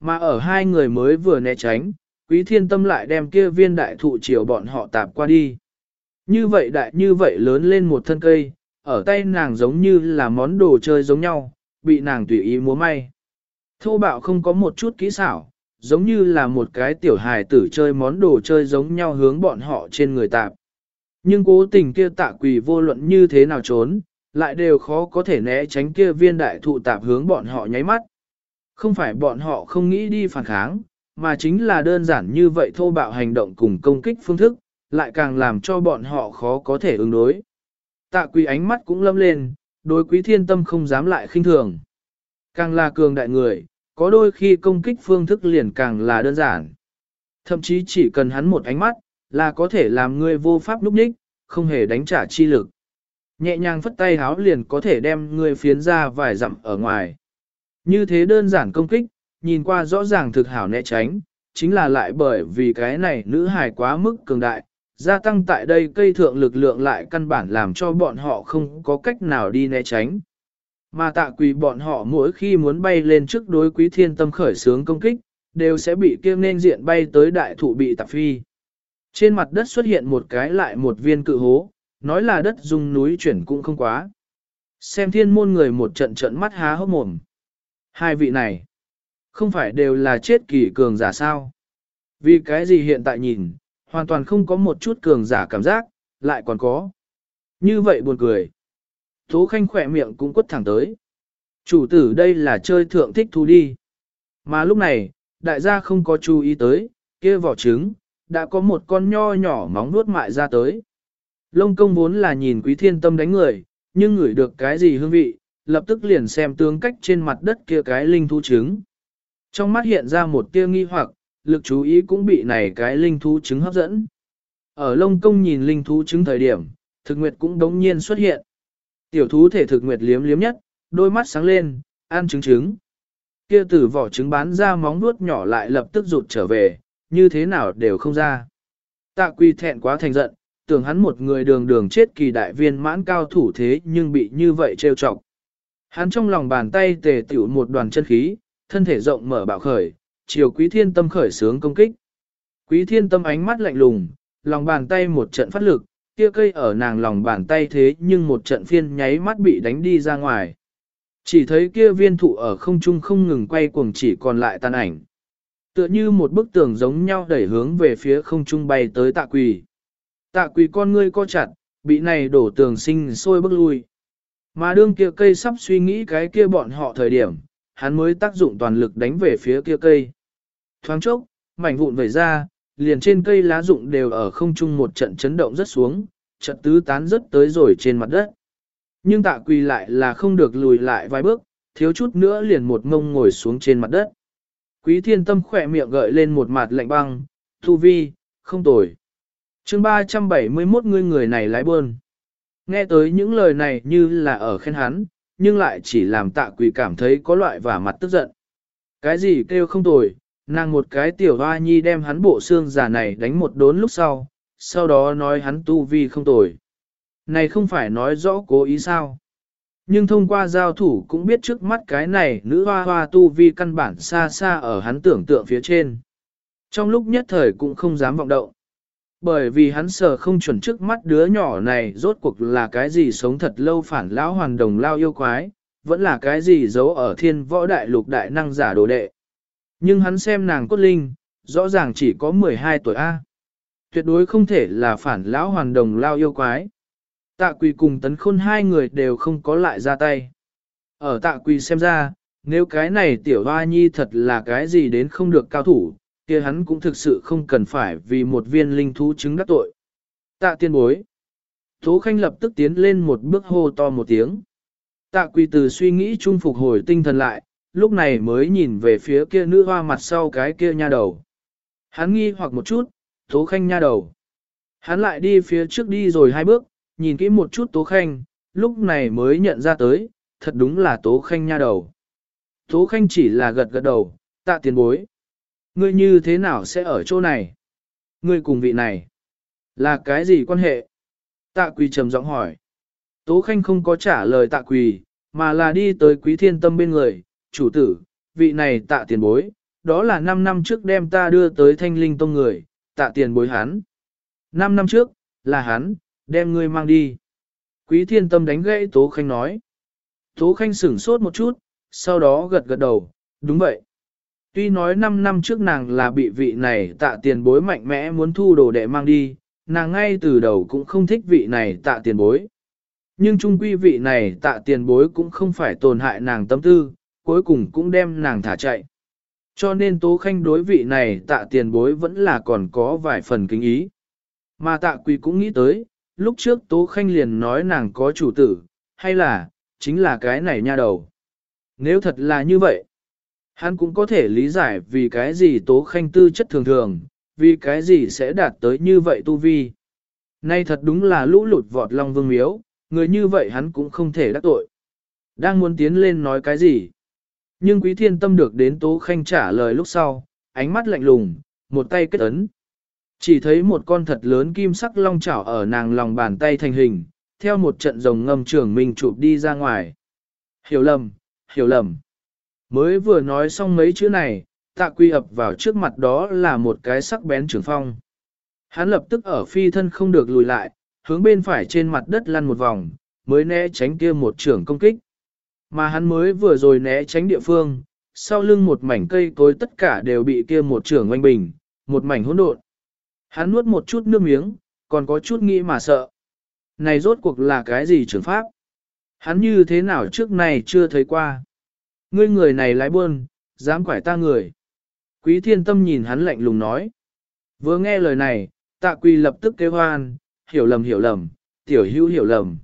Mà ở hai người mới vừa né tránh, quý thiên tâm lại đem kia viên đại thụ chiều bọn họ tạp qua đi. Như vậy đại như vậy lớn lên một thân cây, ở tay nàng giống như là món đồ chơi giống nhau, bị nàng tùy ý múa may. Thô bạo không có một chút kỹ xảo, giống như là một cái tiểu hài tử chơi món đồ chơi giống nhau hướng bọn họ trên người tạp. Nhưng cố tình kia tạ quỳ vô luận như thế nào trốn, lại đều khó có thể né tránh kia viên đại thụ tạp hướng bọn họ nháy mắt. Không phải bọn họ không nghĩ đi phản kháng, mà chính là đơn giản như vậy thô bạo hành động cùng công kích phương thức, lại càng làm cho bọn họ khó có thể ứng đối. Tạ Quý ánh mắt cũng lâm lên, đối quý thiên tâm không dám lại khinh thường. Càng là cường đại người, có đôi khi công kích phương thức liền càng là đơn giản. Thậm chí chỉ cần hắn một ánh mắt, là có thể làm ngươi vô pháp núp ních, không hề đánh trả chi lực. Nhẹ nhàng phất tay háo liền có thể đem ngươi phiến ra vài dặm ở ngoài. Như thế đơn giản công kích, nhìn qua rõ ràng thực hảo né tránh, chính là lại bởi vì cái này nữ hài quá mức cường đại, gia tăng tại đây cây thượng lực lượng lại căn bản làm cho bọn họ không có cách nào đi né tránh. Mà tạ quỳ bọn họ mỗi khi muốn bay lên trước đối quý thiên tâm khởi sướng công kích, đều sẽ bị kiêng nên diện bay tới đại thụ bị tạp phi. Trên mặt đất xuất hiện một cái lại một viên cự hố, nói là đất dung núi chuyển cũng không quá. Xem thiên môn người một trận trận mắt há hốc mồm. Hai vị này, không phải đều là chết kỳ cường giả sao? Vì cái gì hiện tại nhìn, hoàn toàn không có một chút cường giả cảm giác, lại còn có. Như vậy buồn cười. Tố Khanh khỏe miệng cũng quất thẳng tới. Chủ tử đây là chơi thượng thích thú đi. Mà lúc này, đại gia không có chú ý tới, kia vỏ trứng, đã có một con nho nhỏ móng nuốt mại ra tới. Lông công vốn là nhìn quý thiên tâm đánh người, nhưng ngửi được cái gì hương vị, lập tức liền xem tướng cách trên mặt đất kia cái linh thú trứng. Trong mắt hiện ra một tia nghi hoặc, lực chú ý cũng bị này cái linh thú trứng hấp dẫn. Ở lông công nhìn linh thú trứng thời điểm, thực nguyệt cũng đống nhiên xuất hiện. Tiểu thú thể thực nguyệt liếm liếm nhất, đôi mắt sáng lên, ăn trứng trứng. Kia tử vỏ trứng bán ra móng nuốt nhỏ lại lập tức rụt trở về, như thế nào đều không ra. Tạ quy thẹn quá thành giận, tưởng hắn một người đường đường chết kỳ đại viên mãn cao thủ thế nhưng bị như vậy trêu chọc. Hắn trong lòng bàn tay tề tiểu một đoàn chân khí, thân thể rộng mở bạo khởi, chiều quý thiên tâm khởi sướng công kích. Quý thiên tâm ánh mắt lạnh lùng, lòng bàn tay một trận phát lực, kia cây ở nàng lòng bàn tay thế nhưng một trận phiên nháy mắt bị đánh đi ra ngoài. Chỉ thấy kia viên thụ ở không trung không ngừng quay cuồng chỉ còn lại tàn ảnh. Tựa như một bức tường giống nhau đẩy hướng về phía không trung bay tới tạ quỳ. Tạ quỳ con ngươi co chặt, bị này đổ tường sinh sôi bước lui. Mà đương kia cây sắp suy nghĩ cái kia bọn họ thời điểm, hắn mới tác dụng toàn lực đánh về phía kia cây. Thoáng chốc, mảnh vụn vẩy ra, liền trên cây lá rụng đều ở không trung một trận chấn động rất xuống, trận tứ tán rất tới rồi trên mặt đất. Nhưng tạ quỳ lại là không được lùi lại vài bước, thiếu chút nữa liền một mông ngồi xuống trên mặt đất. Quý thiên tâm khỏe miệng gợi lên một mặt lạnh băng, thu vi, không tồi. chương 371 người người này lái bơn. Nghe tới những lời này như là ở khen hắn, nhưng lại chỉ làm tạ quỷ cảm thấy có loại vả mặt tức giận. Cái gì kêu không tồi, nàng một cái tiểu hoa nhi đem hắn bộ xương giả này đánh một đốn lúc sau, sau đó nói hắn tu vi không tồi. Này không phải nói rõ cố ý sao. Nhưng thông qua giao thủ cũng biết trước mắt cái này nữ hoa hoa tu vi căn bản xa xa ở hắn tưởng tượng phía trên. Trong lúc nhất thời cũng không dám vọng động. Bởi vì hắn sợ không chuẩn trước mắt đứa nhỏ này rốt cuộc là cái gì sống thật lâu phản lão hoàn đồng lao yêu quái, vẫn là cái gì giấu ở thiên võ đại lục đại năng giả đồ đệ. Nhưng hắn xem nàng cốt linh, rõ ràng chỉ có 12 tuổi A. Tuyệt đối không thể là phản lão hoàn đồng lao yêu quái. Tạ quỳ cùng tấn khôn hai người đều không có lại ra tay. Ở tạ quỳ xem ra, nếu cái này tiểu hoa nhi thật là cái gì đến không được cao thủ, kia hắn cũng thực sự không cần phải vì một viên linh thú chứng đắc tội. Tạ tiên bối. Tố Khanh lập tức tiến lên một bước hô to một tiếng. Tạ quỳ từ suy nghĩ chung phục hồi tinh thần lại, lúc này mới nhìn về phía kia nữ hoa mặt sau cái kia nha đầu. Hắn nghi hoặc một chút, Tố Khanh nha đầu. Hắn lại đi phía trước đi rồi hai bước, nhìn kỹ một chút Tố Khanh, lúc này mới nhận ra tới, thật đúng là Tố Khanh nha đầu. Tố Khanh chỉ là gật gật đầu, tạ tiền bối ngươi như thế nào sẽ ở chỗ này? Ngươi cùng vị này, là cái gì quan hệ? Tạ quỳ trầm giọng hỏi. Tố Khanh không có trả lời tạ quỳ, mà là đi tới quý thiên tâm bên người, chủ tử, vị này tạ tiền bối, đó là 5 năm trước đem ta đưa tới thanh linh tông người, tạ tiền bối hắn. 5 năm trước, là hắn, đem ngươi mang đi. Quý thiên tâm đánh gãy Tố Khanh nói. Tố Khanh sửng sốt một chút, sau đó gật gật đầu, đúng vậy. Tuy nói 5 năm trước nàng là bị vị này tạ tiền bối mạnh mẽ muốn thu đồ đệ mang đi, nàng ngay từ đầu cũng không thích vị này tạ tiền bối. Nhưng trung quy vị này tạ tiền bối cũng không phải tổn hại nàng tâm tư, cuối cùng cũng đem nàng thả chạy. Cho nên Tố Khanh đối vị này tạ tiền bối vẫn là còn có vài phần kính ý. Mà tạ quỳ cũng nghĩ tới, lúc trước Tố Khanh liền nói nàng có chủ tử, hay là, chính là cái này nha đầu. Nếu thật là như vậy, hắn cũng có thể lý giải vì cái gì Tố Khanh tư chất thường thường, vì cái gì sẽ đạt tới như vậy tu vi. Nay thật đúng là lũ lụt vọt long vương miếu, người như vậy hắn cũng không thể đắc tội. Đang muốn tiến lên nói cái gì? Nhưng quý thiên tâm được đến Tố Khanh trả lời lúc sau, ánh mắt lạnh lùng, một tay kết ấn. Chỉ thấy một con thật lớn kim sắc long chảo ở nàng lòng bàn tay thành hình, theo một trận rồng ngâm trưởng mình chụp đi ra ngoài. Hiểu lầm, hiểu lầm. Mới vừa nói xong mấy chữ này, tạ quy ập vào trước mặt đó là một cái sắc bén trường phong. Hắn lập tức ở phi thân không được lùi lại, hướng bên phải trên mặt đất lăn một vòng, mới né tránh kia một trường công kích. Mà hắn mới vừa rồi né tránh địa phương, sau lưng một mảnh cây cối tất cả đều bị kia một trường oanh bình, một mảnh hỗn độn. Hắn nuốt một chút nước miếng, còn có chút nghĩ mà sợ. Này rốt cuộc là cái gì trường pháp? Hắn như thế nào trước này chưa thấy qua? Ngươi người này lái buôn, dám quải ta người. Quý thiên tâm nhìn hắn lạnh lùng nói. Vừa nghe lời này, tạ quỳ lập tức kêu hoan, hiểu lầm hiểu lầm, tiểu hữu hiểu lầm.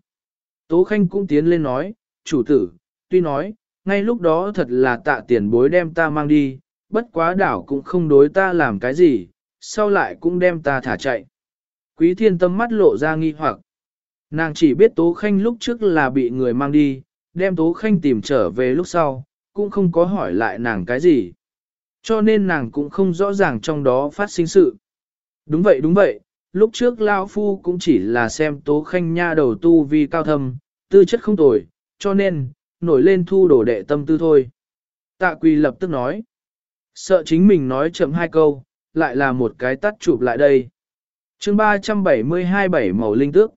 Tố Khanh cũng tiến lên nói, chủ tử, tuy nói, ngay lúc đó thật là tạ tiền bối đem ta mang đi, bất quá đảo cũng không đối ta làm cái gì, sau lại cũng đem ta thả chạy. Quý thiên tâm mắt lộ ra nghi hoặc. Nàng chỉ biết Tố Khanh lúc trước là bị người mang đi, đem Tố Khanh tìm trở về lúc sau, cũng không có hỏi lại nàng cái gì. Cho nên nàng cũng không rõ ràng trong đó phát sinh sự. Đúng vậy đúng vậy, lúc trước Lao Phu cũng chỉ là xem Tố Khanh nha đầu tu vi cao thâm, tư chất không tồi, cho nên, nổi lên thu đổ đệ tâm tư thôi. Tạ Quỳ lập tức nói. Sợ chính mình nói chậm hai câu, lại là một cái tắt chụp lại đây. chương 372 bảy màu linh tước.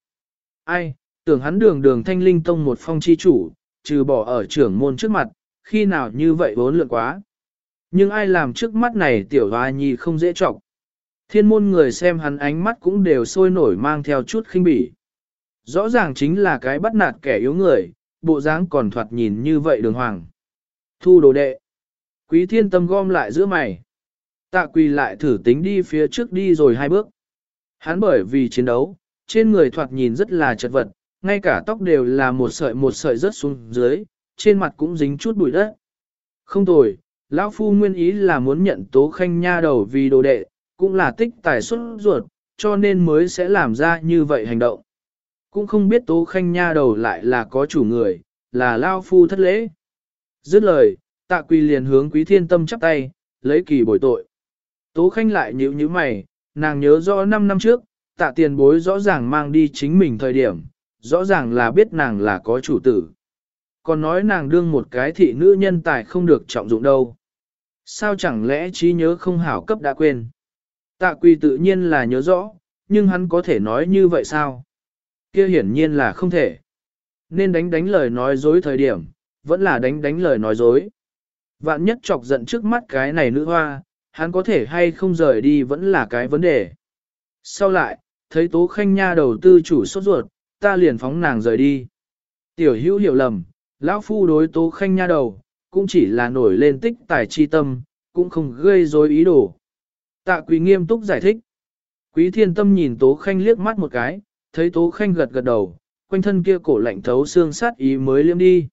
Ai, tưởng hắn đường đường thanh linh tông một phong chi chủ, trừ bỏ ở trưởng môn trước mặt, khi nào như vậy vốn lượng quá. Nhưng ai làm trước mắt này tiểu hoa nhi không dễ trọng. Thiên môn người xem hắn ánh mắt cũng đều sôi nổi mang theo chút khinh bỉ. Rõ ràng chính là cái bắt nạt kẻ yếu người, bộ dáng còn thoạt nhìn như vậy đường hoàng. Thu đồ đệ. Quý thiên tâm gom lại giữa mày. Tạ quỳ lại thử tính đi phía trước đi rồi hai bước. Hắn bởi vì chiến đấu, trên người thoạt nhìn rất là chật vật, ngay cả tóc đều là một sợi một sợi rớt xuống dưới, trên mặt cũng dính chút bụi đất. Không tồi, lão phu nguyên ý là muốn nhận tố khanh nha đầu vì đồ đệ, cũng là tích tài xuất ruột, cho nên mới sẽ làm ra như vậy hành động. Cũng không biết tố khanh nha đầu lại là có chủ người, là lao phu thất lễ. Dứt lời, tạ quỳ liền hướng quý thiên tâm chắp tay, lấy kỳ bồi tội. Tố khanh lại nhíu như mày, nàng nhớ rõ 5 năm trước, tạ tiền bối rõ ràng mang đi chính mình thời điểm, rõ ràng là biết nàng là có chủ tử. Còn nói nàng đương một cái thị nữ nhân tài không được trọng dụng đâu. Sao chẳng lẽ trí nhớ không hảo cấp đã quên. Tạ quỳ tự nhiên là nhớ rõ, nhưng hắn có thể nói như vậy sao? Kia hiển nhiên là không thể. Nên đánh đánh lời nói dối thời điểm, vẫn là đánh đánh lời nói dối. Vạn nhất chọc giận trước mắt cái này nữ hoa, hắn có thể hay không rời đi vẫn là cái vấn đề. Sau lại, thấy Tố Khanh Nha đầu tư chủ sốt ruột, ta liền phóng nàng rời đi. Tiểu hữu hiểu lầm, lão phu đối Tố Khanh Nha đầu, cũng chỉ là nổi lên tích tài chi tâm, cũng không gây rối ý đồ. Tạ quý nghiêm túc giải thích. Quý thiên tâm nhìn Tố Khanh liếc mắt một cái, thấy Tố Khanh gật gật đầu, quanh thân kia cổ lạnh thấu xương sát ý mới liêm đi.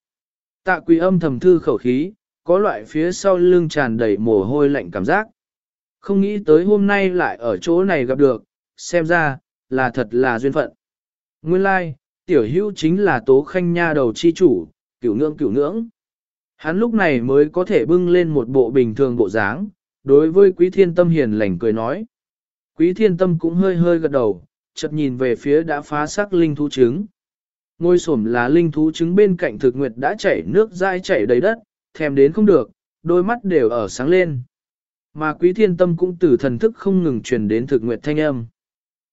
Tạ quý âm thầm thư khẩu khí, có loại phía sau lưng tràn đầy mồ hôi lạnh cảm giác. Không nghĩ tới hôm nay lại ở chỗ này gặp được, xem ra, là thật là duyên phận. Nguyên lai, like, tiểu hữu chính là tố khanh nha đầu chi chủ, cửu ngưỡng cửu ngưỡng. Hắn lúc này mới có thể bưng lên một bộ bình thường bộ dáng, đối với quý thiên tâm hiền lành cười nói. Quý thiên tâm cũng hơi hơi gật đầu, chợt nhìn về phía đã phá xác linh thú trứng. Ngôi sổm là linh thú trứng bên cạnh thực nguyệt đã chảy nước dai chảy đầy đất, thèm đến không được, đôi mắt đều ở sáng lên. Mà quý thiên tâm cũng từ thần thức không ngừng truyền đến thực nguyệt thanh âm.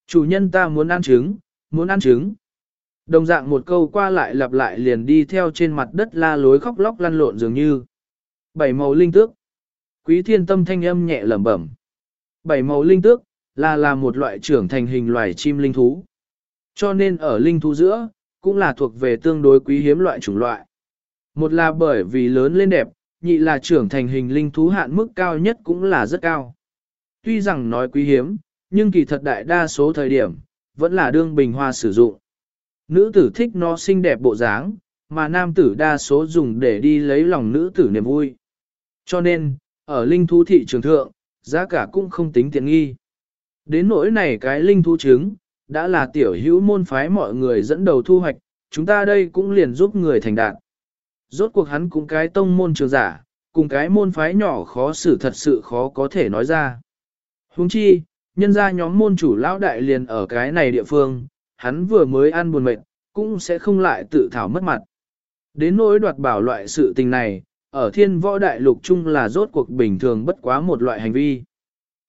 Chủ nhân ta muốn ăn trứng, muốn ăn trứng. Đồng dạng một câu qua lại lặp lại liền đi theo trên mặt đất la lối khóc lóc lăn lộn dường như. Bảy màu linh tước. Quý thiên tâm thanh âm nhẹ lẩm bẩm. Bảy màu linh tước, là là một loại trưởng thành hình loài chim linh thú. Cho nên ở linh thú giữa, cũng là thuộc về tương đối quý hiếm loại chủng loại. Một là bởi vì lớn lên đẹp, nhị là trưởng thành hình linh thú hạn mức cao nhất cũng là rất cao. Tuy rằng nói quý hiếm, nhưng kỳ thật đại đa số thời điểm, vẫn là đương bình hoa sử dụng. Nữ tử thích nó xinh đẹp bộ dáng, mà nam tử đa số dùng để đi lấy lòng nữ tử niềm vui. Cho nên, ở linh thú thị trường thượng, giá cả cũng không tính tiện nghi. Đến nỗi này cái linh thú trứng, đã là tiểu hữu môn phái mọi người dẫn đầu thu hoạch, chúng ta đây cũng liền giúp người thành đạt. Rốt cuộc hắn cũng cái tông môn trường giả, cùng cái môn phái nhỏ khó xử thật sự khó có thể nói ra. Huống chi, nhân ra nhóm môn chủ lão đại liền ở cái này địa phương, hắn vừa mới ăn buồn mệt, cũng sẽ không lại tự thảo mất mặt. Đến nỗi đoạt bảo loại sự tình này, ở thiên võ đại lục chung là rốt cuộc bình thường bất quá một loại hành vi.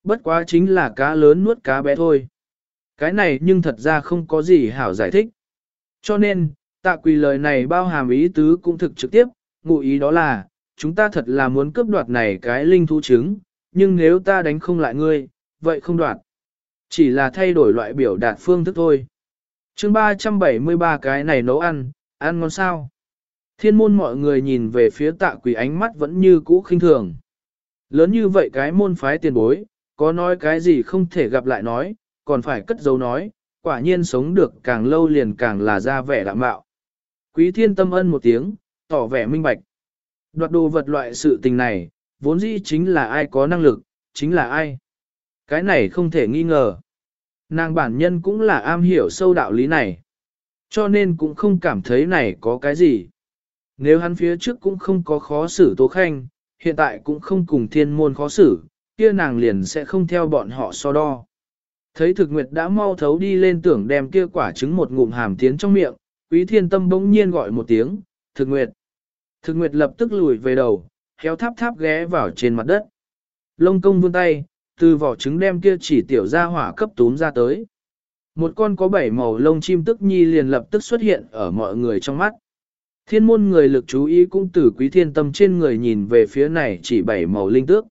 Bất quá chính là cá lớn nuốt cá bé thôi. Cái này nhưng thật ra không có gì hảo giải thích. Cho nên, tạ quỳ lời này bao hàm ý tứ cũng thực trực tiếp, ngụ ý đó là, chúng ta thật là muốn cướp đoạt này cái linh thú trứng, nhưng nếu ta đánh không lại ngươi, vậy không đoạt. Chỉ là thay đổi loại biểu đạt phương thức thôi chương 373 cái này nấu ăn, ăn ngon sao? Thiên môn mọi người nhìn về phía tạ quỷ ánh mắt vẫn như cũ khinh thường. Lớn như vậy cái môn phái tiền bối, có nói cái gì không thể gặp lại nói, còn phải cất dấu nói, quả nhiên sống được càng lâu liền càng là ra vẻ đạm bạo. Quý thiên tâm ân một tiếng, tỏ vẻ minh bạch. Đoạt đồ vật loại sự tình này, vốn dĩ chính là ai có năng lực, chính là ai. Cái này không thể nghi ngờ. Nàng bản nhân cũng là am hiểu sâu đạo lý này. Cho nên cũng không cảm thấy này có cái gì. Nếu hắn phía trước cũng không có khó xử tố khanh, hiện tại cũng không cùng thiên môn khó xử, kia nàng liền sẽ không theo bọn họ so đo. Thấy thực nguyệt đã mau thấu đi lên tưởng đem kia quả trứng một ngụm hàm tiến trong miệng, quý thiên tâm bỗng nhiên gọi một tiếng, thực nguyệt. Thực nguyệt lập tức lùi về đầu, héo tháp tháp ghé vào trên mặt đất. Lông công vươn tay, từ vỏ trứng đem kia chỉ tiểu ra hỏa cấp túm ra tới. Một con có bảy màu lông chim tức nhi liền lập tức xuất hiện ở mọi người trong mắt. Thiên môn người lực chú ý cũng từ quý thiên tâm trên người nhìn về phía này chỉ bảy màu linh tước.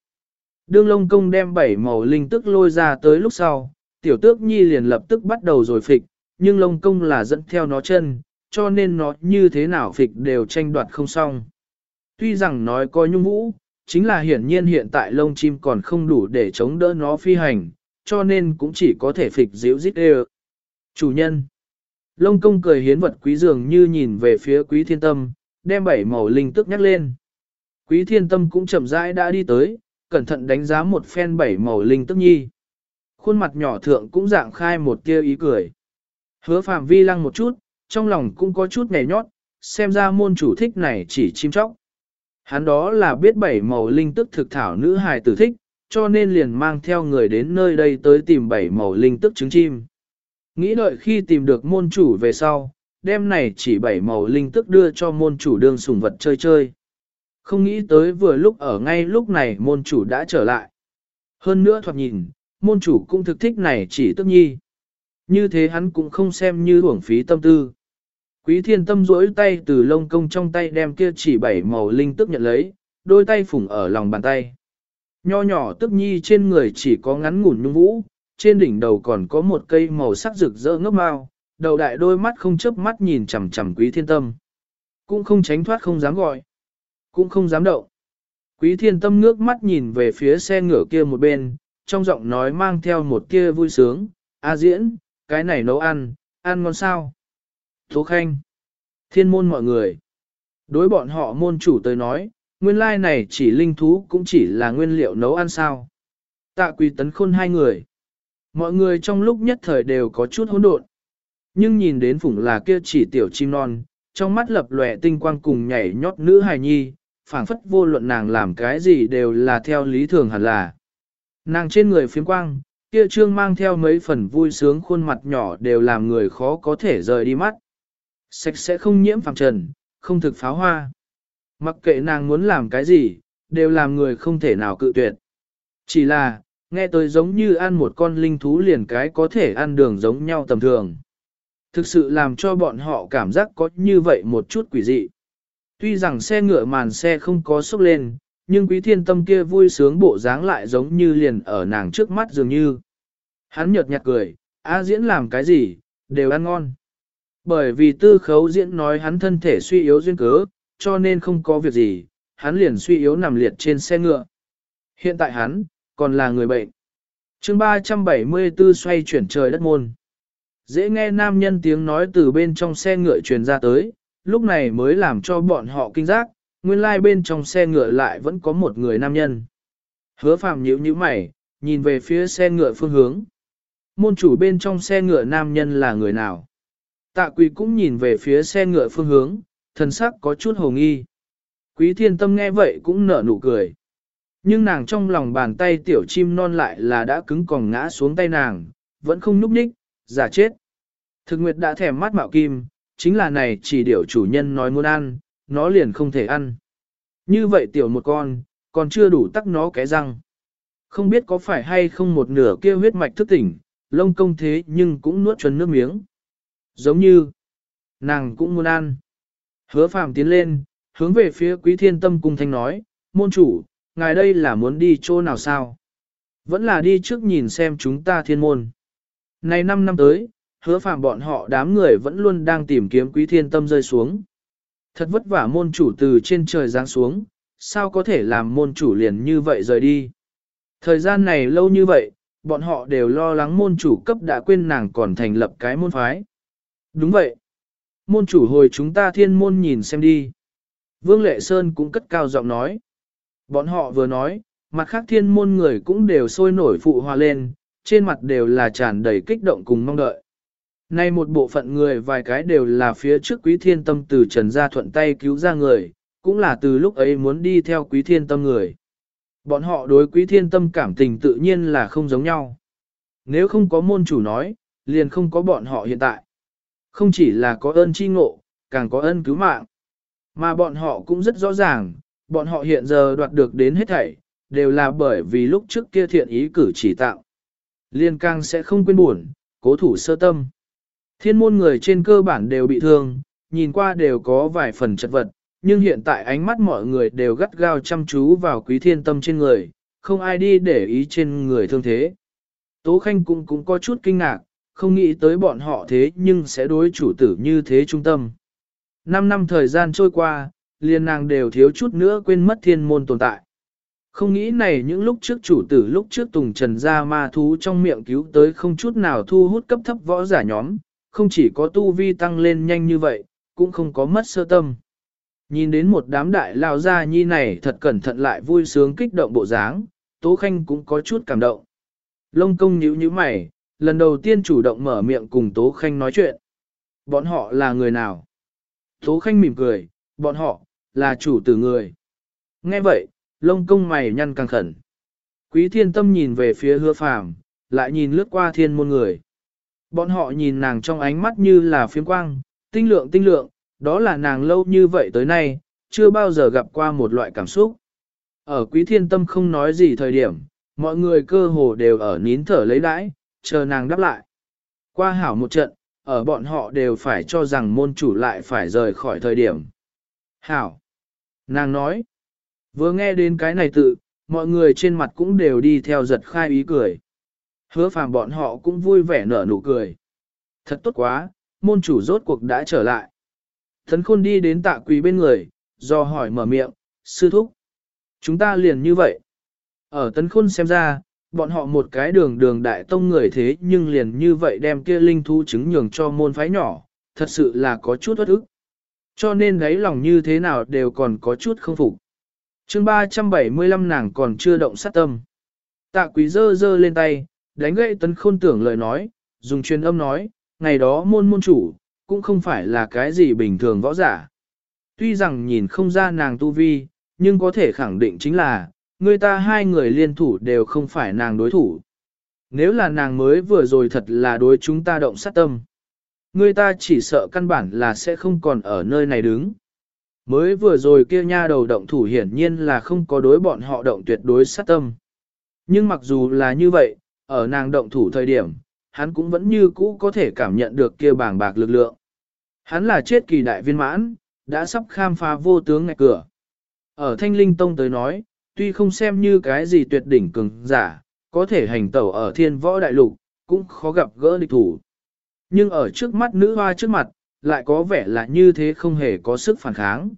Đương lông công đem bảy màu linh tước lôi ra tới lúc sau, tiểu tước nhi liền lập tức bắt đầu rồi phịch, nhưng lông công là dẫn theo nó chân, cho nên nó như thế nào phịch đều tranh đoạt không xong. Tuy rằng nói coi nhung vũ, chính là hiển nhiên hiện tại lông chim còn không đủ để chống đỡ nó phi hành, cho nên cũng chỉ có thể phịch dịu dít đê Chủ nhân Lông công cười hiến vật quý dường như nhìn về phía quý thiên tâm, đem bảy màu linh tức nhắc lên. Quý thiên tâm cũng chậm rãi đã đi tới, cẩn thận đánh giá một phen bảy màu linh tức nhi. Khuôn mặt nhỏ thượng cũng dạng khai một tia ý cười. Hứa phạm vi lăng một chút, trong lòng cũng có chút nhẹ nhót, xem ra môn chủ thích này chỉ chim chóc. Hắn đó là biết bảy màu linh tức thực thảo nữ hài tử thích, cho nên liền mang theo người đến nơi đây tới tìm bảy màu linh tức trứng chim. Nghĩ đợi khi tìm được môn chủ về sau, đêm này chỉ bảy màu linh tức đưa cho môn chủ đương sùng vật chơi chơi. Không nghĩ tới vừa lúc ở ngay lúc này môn chủ đã trở lại. Hơn nữa thoạt nhìn, môn chủ cũng thực thích này chỉ tức nhi. Như thế hắn cũng không xem như hưởng phí tâm tư. Quý thiên tâm rỗi tay từ lông công trong tay đem kia chỉ bảy màu linh tức nhận lấy, đôi tay phủng ở lòng bàn tay. Nho nhỏ tức nhi trên người chỉ có ngắn ngủn nhung vũ, trên đỉnh đầu còn có một cây màu sắc rực rỡ ngốc mao, đầu đại đôi mắt không chớp mắt nhìn chằm chằm quý thiên tâm. Cũng không tránh thoát không dám gọi, cũng không dám động. Quý thiên tâm ngước mắt nhìn về phía xe ngựa kia một bên, trong giọng nói mang theo một kia vui sướng, A diễn, cái này nấu ăn, ăn ngon sao? Tố Khanh, thiên môn mọi người. Đối bọn họ môn chủ tới nói, nguyên lai này chỉ linh thú cũng chỉ là nguyên liệu nấu ăn sao. Tạ quỳ tấn khôn hai người. Mọi người trong lúc nhất thời đều có chút hỗn độn. Nhưng nhìn đến phủng là kia chỉ tiểu chim non, trong mắt lập lòe tinh quang cùng nhảy nhót nữ hài nhi, phảng phất vô luận nàng làm cái gì đều là theo lý thường hẳn là. Nàng trên người phiếm quang, kia trương mang theo mấy phần vui sướng khuôn mặt nhỏ đều làm người khó có thể rời đi mắt. Sạch sẽ không nhiễm phẳng trần, không thực pháo hoa. Mặc kệ nàng muốn làm cái gì, đều làm người không thể nào cự tuyệt. Chỉ là, nghe tôi giống như ăn một con linh thú liền cái có thể ăn đường giống nhau tầm thường. Thực sự làm cho bọn họ cảm giác có như vậy một chút quỷ dị. Tuy rằng xe ngựa màn xe không có sốc lên, nhưng quý thiên tâm kia vui sướng bộ dáng lại giống như liền ở nàng trước mắt dường như. Hắn nhợt nhạt cười, A diễn làm cái gì, đều ăn ngon. Bởi vì tư khấu diễn nói hắn thân thể suy yếu duyên cớ, cho nên không có việc gì, hắn liền suy yếu nằm liệt trên xe ngựa. Hiện tại hắn, còn là người bệnh. chương 374 xoay chuyển trời đất môn. Dễ nghe nam nhân tiếng nói từ bên trong xe ngựa truyền ra tới, lúc này mới làm cho bọn họ kinh giác, nguyên lai like bên trong xe ngựa lại vẫn có một người nam nhân. Hứa phàm nhíu nhíu mày, nhìn về phía xe ngựa phương hướng. Môn chủ bên trong xe ngựa nam nhân là người nào? Tạ quỳ cũng nhìn về phía xe ngựa phương hướng, thần sắc có chút hồ nghi. Quý thiên tâm nghe vậy cũng nở nụ cười. Nhưng nàng trong lòng bàn tay tiểu chim non lại là đã cứng còn ngã xuống tay nàng, vẫn không núp ních, giả chết. Thực nguyệt đã thèm mắt mạo kim, chính là này chỉ điều chủ nhân nói muốn ăn, nó liền không thể ăn. Như vậy tiểu một con, còn chưa đủ tắc nó cái răng. Không biết có phải hay không một nửa kia huyết mạch thức tỉnh, lông công thế nhưng cũng nuốt chuẩn nước miếng. Giống như, nàng cũng muốn ăn. Hứa phàm tiến lên, hướng về phía quý thiên tâm cung thanh nói, môn chủ, ngài đây là muốn đi chỗ nào sao? Vẫn là đi trước nhìn xem chúng ta thiên môn. Này năm năm tới, hứa phàm bọn họ đám người vẫn luôn đang tìm kiếm quý thiên tâm rơi xuống. Thật vất vả môn chủ từ trên trời giáng xuống, sao có thể làm môn chủ liền như vậy rời đi? Thời gian này lâu như vậy, bọn họ đều lo lắng môn chủ cấp đã quên nàng còn thành lập cái môn phái. Đúng vậy. Môn chủ hồi chúng ta thiên môn nhìn xem đi. Vương Lệ Sơn cũng cất cao giọng nói. Bọn họ vừa nói, mặt khác thiên môn người cũng đều sôi nổi phụ hòa lên, trên mặt đều là tràn đầy kích động cùng mong đợi. Nay một bộ phận người vài cái đều là phía trước quý thiên tâm từ trần gia thuận tay cứu ra người, cũng là từ lúc ấy muốn đi theo quý thiên tâm người. Bọn họ đối quý thiên tâm cảm tình tự nhiên là không giống nhau. Nếu không có môn chủ nói, liền không có bọn họ hiện tại. Không chỉ là có ơn chi ngộ, càng có ơn cứu mạng. Mà bọn họ cũng rất rõ ràng, bọn họ hiện giờ đoạt được đến hết thảy, đều là bởi vì lúc trước kia thiện ý cử chỉ tạo. Liên càng sẽ không quên buồn, cố thủ sơ tâm. Thiên môn người trên cơ bản đều bị thương, nhìn qua đều có vài phần chật vật, nhưng hiện tại ánh mắt mọi người đều gắt gao chăm chú vào quý thiên tâm trên người, không ai đi để ý trên người thương thế. Tố Khanh cũng cũng có chút kinh ngạc, không nghĩ tới bọn họ thế nhưng sẽ đối chủ tử như thế trung tâm. Năm năm thời gian trôi qua, liền nàng đều thiếu chút nữa quên mất thiên môn tồn tại. Không nghĩ này những lúc trước chủ tử lúc trước tùng trần ra ma thú trong miệng cứu tới không chút nào thu hút cấp thấp võ giả nhóm, không chỉ có tu vi tăng lên nhanh như vậy, cũng không có mất sơ tâm. Nhìn đến một đám đại lao gia nhi này thật cẩn thận lại vui sướng kích động bộ dáng, Tố Khanh cũng có chút cảm động. Lông công nhíu nhíu mày, lần đầu tiên chủ động mở miệng cùng Tố Khanh nói chuyện. Bọn họ là người nào? Tố Khanh mỉm cười, bọn họ, là chủ tử người. Nghe vậy, lông công mày nhăn càng khẩn. Quý thiên tâm nhìn về phía hứa phàm, lại nhìn lướt qua thiên môn người. Bọn họ nhìn nàng trong ánh mắt như là phiếm quang, tinh lượng tinh lượng, đó là nàng lâu như vậy tới nay, chưa bao giờ gặp qua một loại cảm xúc. Ở quý thiên tâm không nói gì thời điểm, mọi người cơ hồ đều ở nín thở lấy đãi, chờ nàng đáp lại. Qua hảo một trận, ở bọn họ đều phải cho rằng môn chủ lại phải rời khỏi thời điểm. Hảo! Nàng nói, vừa nghe đến cái này tự, mọi người trên mặt cũng đều đi theo giật khai ý cười. Hứa phàm bọn họ cũng vui vẻ nở nụ cười. Thật tốt quá, môn chủ rốt cuộc đã trở lại. Thấn khôn đi đến tạ quỳ bên người, do hỏi mở miệng, sư thúc. Chúng ta liền như vậy. Ở tấn khôn xem ra, bọn họ một cái đường đường đại tông người thế nhưng liền như vậy đem kia linh thú chứng nhường cho môn phái nhỏ, thật sự là có chút bất ức. Cho nên đấy lòng như thế nào đều còn có chút không phục. chương 375 nàng còn chưa động sát tâm. Tạ quý dơ dơ lên tay, đánh gậy tấn khôn tưởng lời nói, dùng truyền âm nói, ngày đó môn môn chủ, cũng không phải là cái gì bình thường võ giả. Tuy rằng nhìn không ra nàng tu vi, nhưng có thể khẳng định chính là, người ta hai người liên thủ đều không phải nàng đối thủ. Nếu là nàng mới vừa rồi thật là đối chúng ta động sát tâm. Người ta chỉ sợ căn bản là sẽ không còn ở nơi này đứng. Mới vừa rồi kia nha đầu động thủ hiển nhiên là không có đối bọn họ động tuyệt đối sát tâm. Nhưng mặc dù là như vậy, ở nàng động thủ thời điểm, hắn cũng vẫn như cũ có thể cảm nhận được kia bảng bạc lực lượng. Hắn là chết kỳ đại viên mãn, đã sắp khám phá vô tướng ngạch cửa. Ở Thanh Linh Tông tới nói, tuy không xem như cái gì tuyệt đỉnh cường giả, có thể hành tẩu ở thiên võ đại lục, cũng khó gặp gỡ địch thủ. Nhưng ở trước mắt nữ hoa trước mặt, lại có vẻ là như thế không hề có sức phản kháng.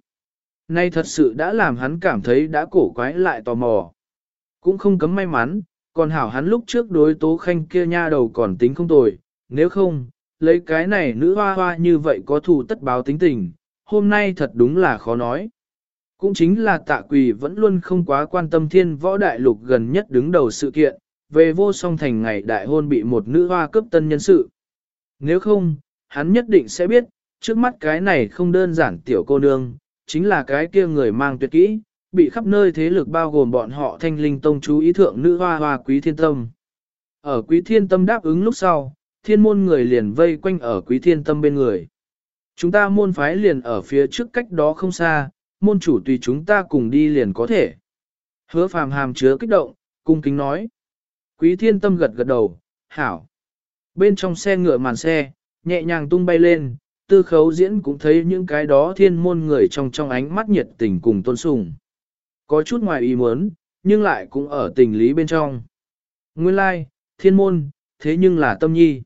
Nay thật sự đã làm hắn cảm thấy đã cổ quái lại tò mò. Cũng không cấm may mắn, còn hảo hắn lúc trước đối tố khanh kia nha đầu còn tính không tồi, nếu không, lấy cái này nữ hoa hoa như vậy có thù tất báo tính tình, hôm nay thật đúng là khó nói. Cũng chính là tạ quỳ vẫn luôn không quá quan tâm thiên võ đại lục gần nhất đứng đầu sự kiện, về vô song thành ngày đại hôn bị một nữ hoa cướp tân nhân sự. Nếu không, hắn nhất định sẽ biết, trước mắt cái này không đơn giản tiểu cô nương, chính là cái kia người mang tuyệt kỹ, bị khắp nơi thế lực bao gồm bọn họ thanh linh tông chú ý thượng nữ hoa hoa quý thiên tâm. Ở quý thiên tâm đáp ứng lúc sau, thiên môn người liền vây quanh ở quý thiên tâm bên người. Chúng ta môn phái liền ở phía trước cách đó không xa, môn chủ tùy chúng ta cùng đi liền có thể. Hứa phàm hàm chứa kích động, cung kính nói. Quý thiên tâm gật gật đầu, hảo. Bên trong xe ngựa màn xe, nhẹ nhàng tung bay lên, tư khấu diễn cũng thấy những cái đó thiên môn người trong trong ánh mắt nhiệt tình cùng tôn sùng. Có chút ngoài ý muốn, nhưng lại cũng ở tình lý bên trong. Nguyên lai, thiên môn, thế nhưng là tâm nhi.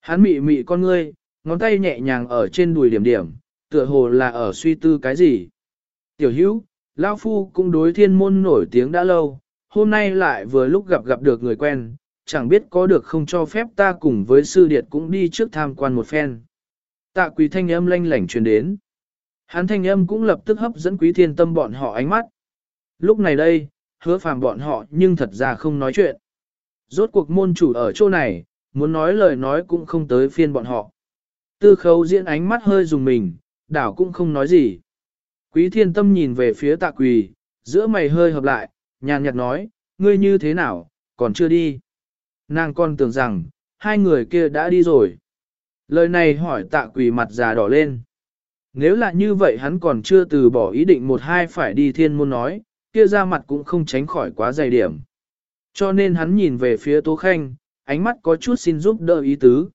Hắn mị mị con ngươi, ngón tay nhẹ nhàng ở trên đùi điểm điểm, tựa hồ là ở suy tư cái gì. Tiểu hữu, Lao Phu cũng đối thiên môn nổi tiếng đã lâu, hôm nay lại vừa lúc gặp gặp được người quen, chẳng biết có được không cho phép ta cùng với sư điệt cũng đi trước tham quan một phen. Tạ quý thanh âm lanh lảnh truyền đến. Hắn thanh âm cũng lập tức hấp dẫn quý thiên tâm bọn họ ánh mắt. Lúc này đây, hứa phàm bọn họ nhưng thật ra không nói chuyện. Rốt cuộc môn chủ ở chỗ này, muốn nói lời nói cũng không tới phiên bọn họ. Tư khấu diễn ánh mắt hơi dùng mình, đảo cũng không nói gì. Quý thiên tâm nhìn về phía tạ quỳ, giữa mày hơi hợp lại, nhàn nhạt nói, ngươi như thế nào, còn chưa đi. Nàng con tưởng rằng, hai người kia đã đi rồi. Lời này hỏi tạ quỳ mặt già đỏ lên. Nếu là như vậy hắn còn chưa từ bỏ ý định một hai phải đi thiên môn nói, kia ra mặt cũng không tránh khỏi quá dày điểm. Cho nên hắn nhìn về phía Tố Khanh, ánh mắt có chút xin giúp đỡ ý tứ.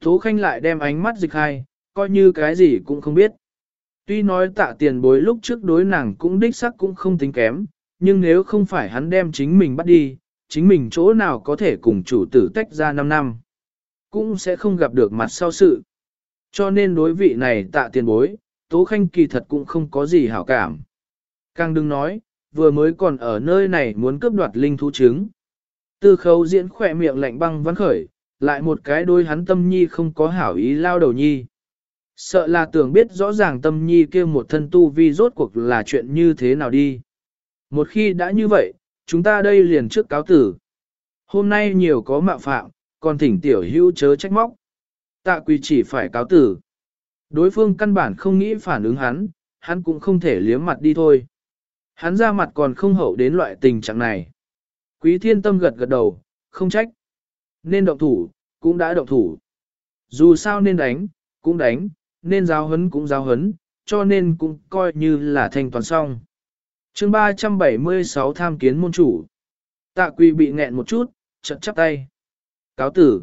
Tố Khanh lại đem ánh mắt dịch hai, coi như cái gì cũng không biết. Tuy nói tạ tiền bối lúc trước đối nàng cũng đích sắc cũng không tính kém, nhưng nếu không phải hắn đem chính mình bắt đi, chính mình chỗ nào có thể cùng chủ tử tách ra 5 năm, cũng sẽ không gặp được mặt sau sự. Cho nên đối vị này tạ tiền bối, Tố Khanh kỳ thật cũng không có gì hảo cảm. Càng đừng nói, vừa mới còn ở nơi này muốn cướp đoạt linh thú trứng. Tư khấu diễn khỏe miệng lạnh băng vắn khởi, lại một cái đôi hắn tâm nhi không có hảo ý lao đầu nhi. Sợ là tưởng biết rõ ràng tâm nhi kia một thân tu vi rốt cuộc là chuyện như thế nào đi. Một khi đã như vậy, chúng ta đây liền trước cáo tử. Hôm nay nhiều có mạo phạm, còn thỉnh tiểu hữu chớ trách móc. Tạ quỳ chỉ phải cáo tử. Đối phương căn bản không nghĩ phản ứng hắn, hắn cũng không thể liếm mặt đi thôi. Hắn ra mặt còn không hậu đến loại tình trạng này. Quý thiên tâm gật gật đầu, không trách. Nên động thủ, cũng đã động thủ. Dù sao nên đánh, cũng đánh, nên giáo hấn cũng giáo hấn, cho nên cũng coi như là thành toàn xong. chương 376 tham kiến môn chủ. Tạ quỳ bị nghẹn một chút, chật chắp tay. Cáo tử.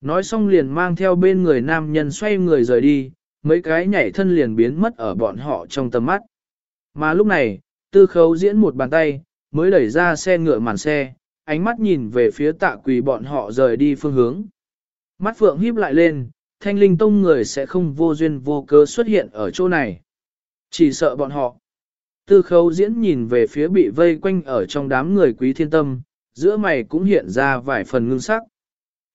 Nói xong liền mang theo bên người nam nhân xoay người rời đi, mấy cái nhảy thân liền biến mất ở bọn họ trong tầm mắt. Mà lúc này, tư khấu diễn một bàn tay, mới đẩy ra xe ngựa màn xe, ánh mắt nhìn về phía tạ quỳ bọn họ rời đi phương hướng. Mắt phượng híp lại lên, thanh linh tông người sẽ không vô duyên vô cớ xuất hiện ở chỗ này. Chỉ sợ bọn họ. Tư khấu diễn nhìn về phía bị vây quanh ở trong đám người quý thiên tâm, giữa mày cũng hiện ra vài phần ngưng sắc.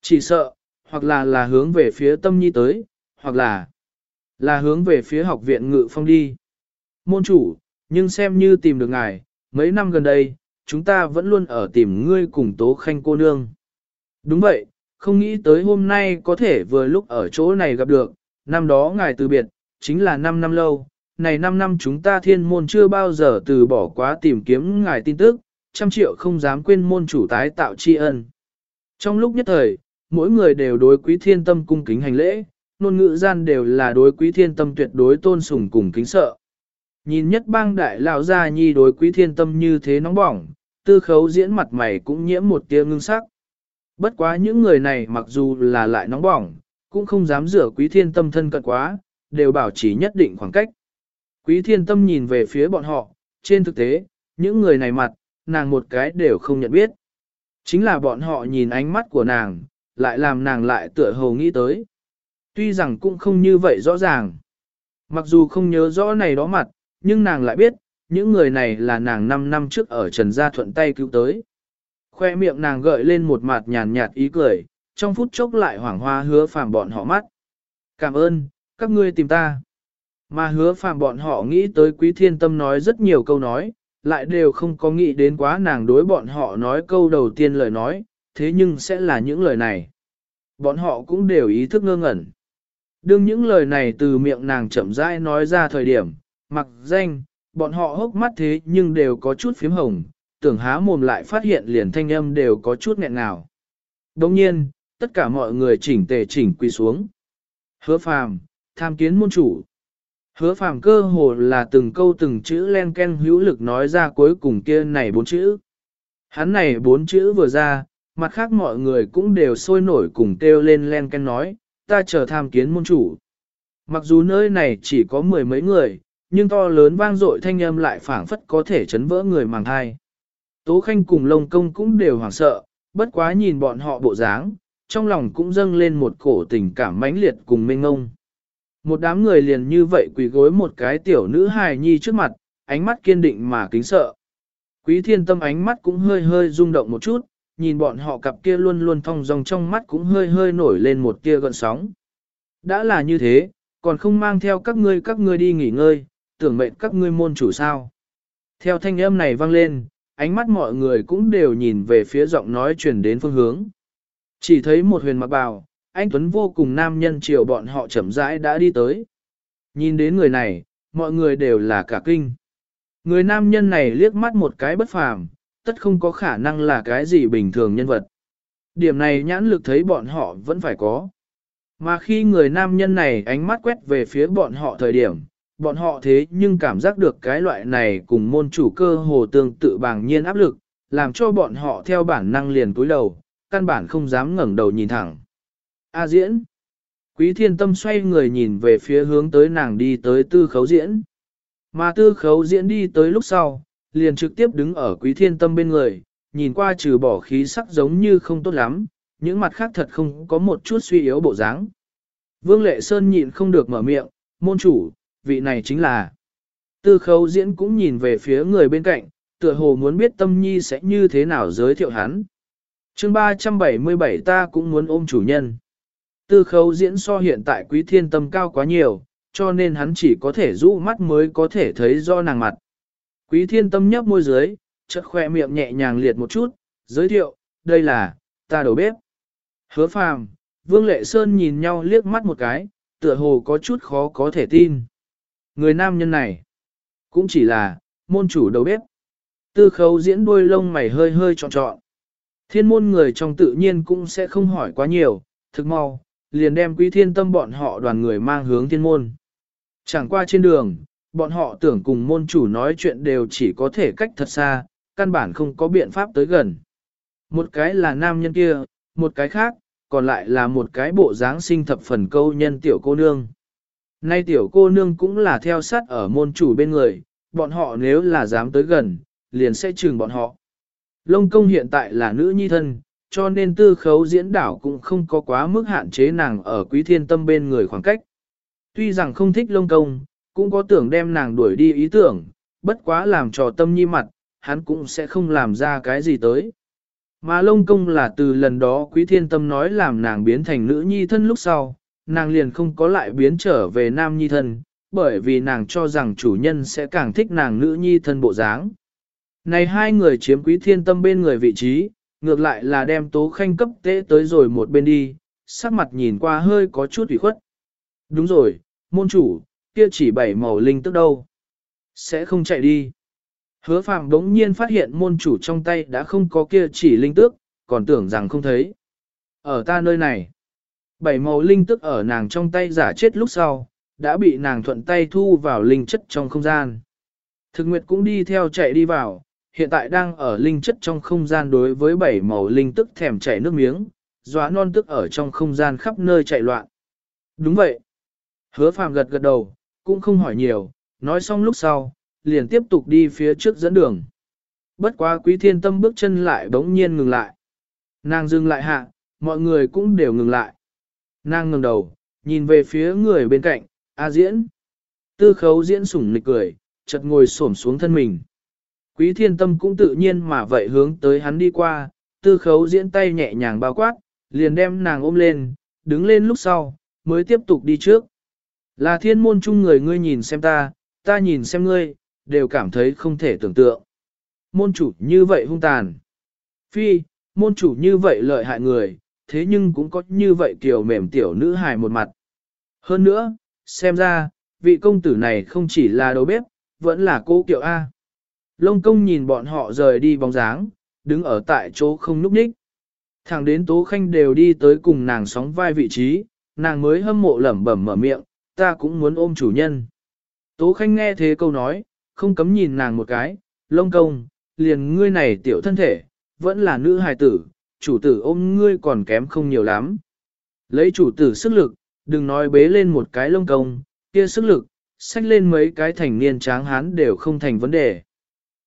Chỉ sợ, hoặc là là hướng về phía tâm nhi tới, hoặc là là hướng về phía học viện ngự phong đi. Môn chủ, nhưng xem như tìm được ngài, mấy năm gần đây, chúng ta vẫn luôn ở tìm ngươi cùng tố khanh cô nương. Đúng vậy, không nghĩ tới hôm nay có thể vừa lúc ở chỗ này gặp được, năm đó ngài từ biệt, chính là 5 năm lâu, này 5 năm chúng ta thiên môn chưa bao giờ từ bỏ quá tìm kiếm ngài tin tức, trăm triệu không dám quên môn chủ tái tạo tri ân. Trong lúc nhất thời, mỗi người đều đối quý thiên tâm cung kính hành lễ, ngôn ngữ gian đều là đối quý thiên tâm tuyệt đối tôn sùng cùng kính sợ. Nhìn nhất bang đại lão gia nhi đối quý thiên tâm như thế nóng bỏng, tư khấu diễn mặt mày cũng nhiễm một tia ngưng sắc. Bất quá những người này mặc dù là lại nóng bỏng, cũng không dám rửa quý thiên tâm thân cận quá, đều bảo chỉ nhất định khoảng cách. Quý thiên tâm nhìn về phía bọn họ, trên thực tế, những người này mặt, nàng một cái đều không nhận biết. Chính là bọn họ nhìn ánh mắt của nàng, lại làm nàng lại tựa hồ nghĩ tới. Tuy rằng cũng không như vậy rõ ràng. Mặc dù không nhớ rõ này đó mặt, nhưng nàng lại biết, những người này là nàng 5 năm trước ở Trần Gia thuận tay cứu tới. Khoe miệng nàng gợi lên một mặt nhàn nhạt ý cười, trong phút chốc lại hoảng hoa hứa phàm bọn họ mắt. Cảm ơn, các ngươi tìm ta. Mà hứa phàm bọn họ nghĩ tới quý thiên tâm nói rất nhiều câu nói, lại đều không có nghĩ đến quá nàng đối bọn họ nói câu đầu tiên lời nói, thế nhưng sẽ là những lời này. Bọn họ cũng đều ý thức ngơ ngẩn. Đương những lời này từ miệng nàng chậm rãi nói ra thời điểm, mặc danh, bọn họ hốc mắt thế nhưng đều có chút phím hồng, tưởng há mồm lại phát hiện liền thanh âm đều có chút nghẹn ngào. Đồng nhiên, tất cả mọi người chỉnh tề chỉnh quỳ xuống. Hứa phàm, tham kiến môn chủ. Hứa phàm cơ hồ là từng câu từng chữ len ken hữu lực nói ra cuối cùng kia này bốn chữ. Hắn này bốn chữ vừa ra, mặt khác mọi người cũng đều sôi nổi cùng kêu lên len ken nói, ta chờ tham kiến môn chủ. Mặc dù nơi này chỉ có mười mấy người, nhưng to lớn vang dội thanh âm lại phảng phất có thể chấn vỡ người màng thai. Tố Khanh cùng Lông Công cũng đều hoảng sợ, bất quá nhìn bọn họ bộ dáng, trong lòng cũng dâng lên một cổ tình cảm mãnh liệt cùng mênh ngông. Một đám người liền như vậy quỳ gối một cái tiểu nữ hài nhi trước mặt, ánh mắt kiên định mà kính sợ. Quý thiên tâm ánh mắt cũng hơi hơi rung động một chút, nhìn bọn họ cặp kia luôn luôn thong dong trong mắt cũng hơi hơi nổi lên một tia gợn sóng. Đã là như thế, còn không mang theo các ngươi các ngươi đi nghỉ ngơi, tưởng mệnh các ngươi môn chủ sao. Theo thanh âm này vang lên, ánh mắt mọi người cũng đều nhìn về phía giọng nói truyền đến phương hướng. Chỉ thấy một huyền mặc bào, anh Tuấn vô cùng nam nhân chiều bọn họ chậm rãi đã đi tới. Nhìn đến người này, mọi người đều là cả kinh. Người nam nhân này liếc mắt một cái bất phàm, tất không có khả năng là cái gì bình thường nhân vật. Điểm này nhãn lực thấy bọn họ vẫn phải có. Mà khi người nam nhân này ánh mắt quét về phía bọn họ thời điểm, bọn họ thế nhưng cảm giác được cái loại này cùng môn chủ cơ hồ tương tự bàng nhiên áp lực, làm cho bọn họ theo bản năng liền túi đầu, căn bản không dám ngẩng đầu nhìn thẳng. A diễn. Quý thiên tâm xoay người nhìn về phía hướng tới nàng đi tới tư khấu diễn. Mà tư khấu diễn đi tới lúc sau, liền trực tiếp đứng ở quý thiên tâm bên người, nhìn qua trừ bỏ khí sắc giống như không tốt lắm, những mặt khác thật không có một chút suy yếu bộ dáng. Vương Lệ Sơn nhịn không được mở miệng, môn chủ, vị này chính là. Tư khấu diễn cũng nhìn về phía người bên cạnh, tựa hồ muốn biết tâm nhi sẽ như thế nào giới thiệu hắn. chương 377 ta cũng muốn ôm chủ nhân. Tư khấu diễn so hiện tại quý thiên tâm cao quá nhiều, cho nên hắn chỉ có thể rũ mắt mới có thể thấy do nàng mặt. Quý thiên tâm nhấp môi dưới, chợt khoe miệng nhẹ nhàng liệt một chút, giới thiệu, đây là, ta đầu bếp. Hứa phàm, Vương Lệ Sơn nhìn nhau liếc mắt một cái, tựa hồ có chút khó có thể tin. Người nam nhân này, cũng chỉ là, môn chủ đầu bếp. Tư khấu diễn đuôi lông mày hơi hơi trọn trọn. Thiên môn người trong tự nhiên cũng sẽ không hỏi quá nhiều, thực mau, liền đem quý thiên tâm bọn họ đoàn người mang hướng thiên môn. Chẳng qua trên đường, bọn họ tưởng cùng môn chủ nói chuyện đều chỉ có thể cách thật xa, căn bản không có biện pháp tới gần. Một cái là nam nhân kia, một cái khác, còn lại là một cái bộ dáng sinh thập phần câu nhân tiểu cô nương. Nay tiểu cô nương cũng là theo sát ở môn chủ bên người, bọn họ nếu là dám tới gần, liền sẽ trừng bọn họ. Lông công hiện tại là nữ nhi thân, cho nên tư khấu diễn đảo cũng không có quá mức hạn chế nàng ở quý thiên tâm bên người khoảng cách. Tuy rằng không thích lông công, cũng có tưởng đem nàng đuổi đi ý tưởng, bất quá làm trò tâm nhi mặt, hắn cũng sẽ không làm ra cái gì tới. Mà lông công là từ lần đó quý thiên tâm nói làm nàng biến thành nữ nhi thân lúc sau, nàng liền không có lại biến trở về nam nhi thân, bởi vì nàng cho rằng chủ nhân sẽ càng thích nàng nữ nhi thân bộ dáng. Này hai người chiếm quý thiên tâm bên người vị trí, ngược lại là đem tố khanh cấp tế tới rồi một bên đi, sắc mặt nhìn qua hơi có chút ủy khuất. Đúng rồi, môn chủ, kia chỉ bảy màu linh tức đâu. Sẽ không chạy đi. Hứa Phạm đống nhiên phát hiện môn chủ trong tay đã không có kia chỉ linh tước, còn tưởng rằng không thấy. Ở ta nơi này, bảy màu linh tức ở nàng trong tay giả chết lúc sau, đã bị nàng thuận tay thu vào linh chất trong không gian. Thực nguyệt cũng đi theo chạy đi vào, hiện tại đang ở linh chất trong không gian đối với bảy màu linh tức thèm chảy nước miếng, dọa non tức ở trong không gian khắp nơi chạy loạn. Đúng vậy. Hứa phàm gật gật đầu, cũng không hỏi nhiều, nói xong lúc sau, liền tiếp tục đi phía trước dẫn đường. Bất quá quý thiên tâm bước chân lại bỗng nhiên ngừng lại. Nàng dừng lại hạ, mọi người cũng đều ngừng lại. Nàng ngẩng đầu, nhìn về phía người bên cạnh, A diễn. Tư khấu diễn sủng nịch cười, chợt ngồi xổm xuống thân mình. Quý thiên tâm cũng tự nhiên mà vậy hướng tới hắn đi qua, tư khấu diễn tay nhẹ nhàng bao quát, liền đem nàng ôm lên, đứng lên lúc sau, mới tiếp tục đi trước. Là thiên môn chung người ngươi nhìn xem ta, ta nhìn xem ngươi, đều cảm thấy không thể tưởng tượng. Môn chủ như vậy hung tàn. Phi, môn chủ như vậy lợi hại người, thế nhưng cũng có như vậy kiểu mềm tiểu nữ hài một mặt. Hơn nữa, xem ra, vị công tử này không chỉ là đầu bếp, vẫn là cô kiểu A. Lông công nhìn bọn họ rời đi bóng dáng, đứng ở tại chỗ không núp ních. Thẳng đến Tố Khanh đều đi tới cùng nàng sóng vai vị trí, nàng mới hâm mộ lẩm bẩm mở miệng, ta cũng muốn ôm chủ nhân. Tố Khanh nghe thế câu nói, không cấm nhìn nàng một cái, lông công, liền ngươi này tiểu thân thể, vẫn là nữ hài tử, chủ tử ôm ngươi còn kém không nhiều lắm. Lấy chủ tử sức lực, đừng nói bế lên một cái lông công, kia sức lực, xách lên mấy cái thành niên tráng hán đều không thành vấn đề.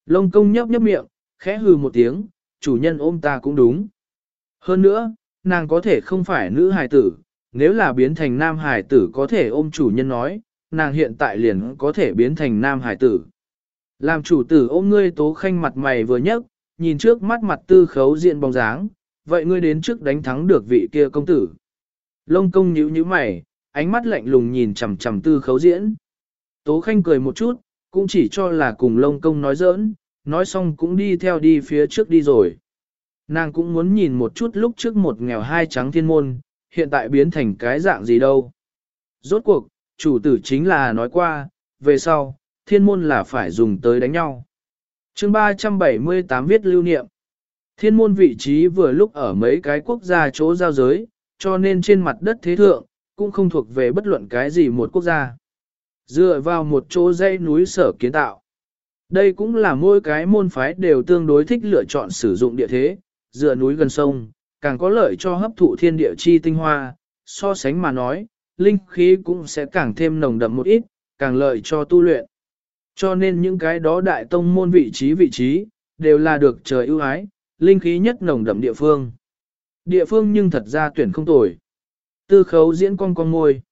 Lông công nhấp nhấp miệng, khẽ hừ một tiếng, chủ nhân ôm ta cũng đúng. Hơn nữa, nàng có thể không phải nữ hài tử, nếu là biến thành nam hài tử có thể ôm chủ nhân nói, nàng hiện tại liền có thể biến thành nam hài tử. Làm chủ tử ôm ngươi tố khanh mặt mày vừa nhấc, nhìn trước mắt mặt tư khấu diện bóng dáng, vậy ngươi đến trước đánh thắng được vị kia công tử. Lông công nhíu nhíu mày, ánh mắt lạnh lùng nhìn chằm chằm tư khấu diễn. Tố khanh cười một chút, cũng chỉ cho là cùng lông công nói giỡn, nói xong cũng đi theo đi phía trước đi rồi. Nàng cũng muốn nhìn một chút lúc trước một nghèo hai trắng thiên môn, hiện tại biến thành cái dạng gì đâu. Rốt cuộc, chủ tử chính là nói qua, về sau, thiên môn là phải dùng tới đánh nhau. chương 378 viết lưu niệm. Thiên môn vị trí vừa lúc ở mấy cái quốc gia chỗ giao giới, cho nên trên mặt đất thế thượng, cũng không thuộc về bất luận cái gì một quốc gia. Dựa vào một chỗ dãy núi sở kiến tạo. Đây cũng là mỗi cái môn phái đều tương đối thích lựa chọn sử dụng địa thế, dựa núi gần sông, càng có lợi cho hấp thụ thiên địa chi tinh hoa, so sánh mà nói, linh khí cũng sẽ càng thêm nồng đậm một ít, càng lợi cho tu luyện. Cho nên những cái đó đại tông môn vị trí vị trí, đều là được trời ưu ái, linh khí nhất nồng đậm địa phương. Địa phương nhưng thật ra tuyển không tồi. Tư khấu diễn con con ngôi.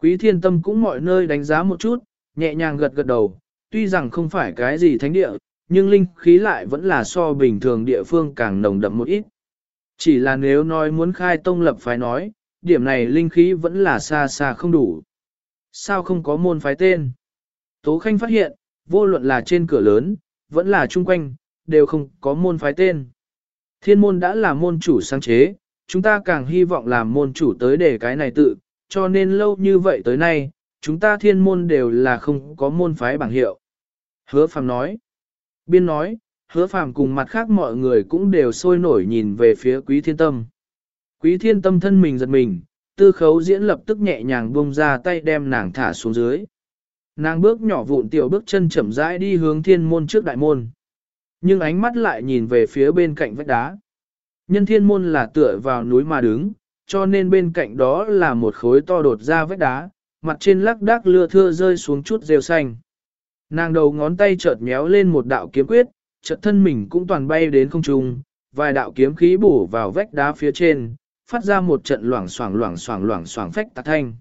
Quý thiên tâm cũng mọi nơi đánh giá một chút, nhẹ nhàng gật gật đầu, tuy rằng không phải cái gì thánh địa, nhưng linh khí lại vẫn là so bình thường địa phương càng nồng đậm một ít. Chỉ là nếu nói muốn khai tông lập phái nói, điểm này linh khí vẫn là xa xa không đủ. Sao không có môn phái tên? Tố Khanh phát hiện, vô luận là trên cửa lớn, vẫn là chung quanh, đều không có môn phái tên. Thiên môn đã là môn chủ sáng chế, chúng ta càng hy vọng làm môn chủ tới để cái này tự, cho nên lâu như vậy tới nay, chúng ta thiên môn đều là không có môn phái bảng hiệu. Hứa phàm nói. Biên nói, hứa phàm cùng mặt khác mọi người cũng đều sôi nổi nhìn về phía quý thiên tâm. Quý thiên tâm thân mình giật mình, tư khấu diễn lập tức nhẹ nhàng buông ra tay đem nàng thả xuống dưới. Nàng bước nhỏ vụn tiểu bước chân chậm rãi đi hướng thiên môn trước đại môn. Nhưng ánh mắt lại nhìn về phía bên cạnh vách đá. Nhân thiên môn là tựa vào núi mà đứng, cho nên bên cạnh đó là một khối to đột ra vách đá, mặt trên lắc đác lưa thưa rơi xuống chút rêu xanh. Nàng đầu ngón tay chợt méo lên một đạo kiếm quyết, chợt thân mình cũng toàn bay đến không trung, vài đạo kiếm khí bổ vào vách đá phía trên, phát ra một trận loảng xoảng loảng xoảng loảng xoảng phách tạc thanh.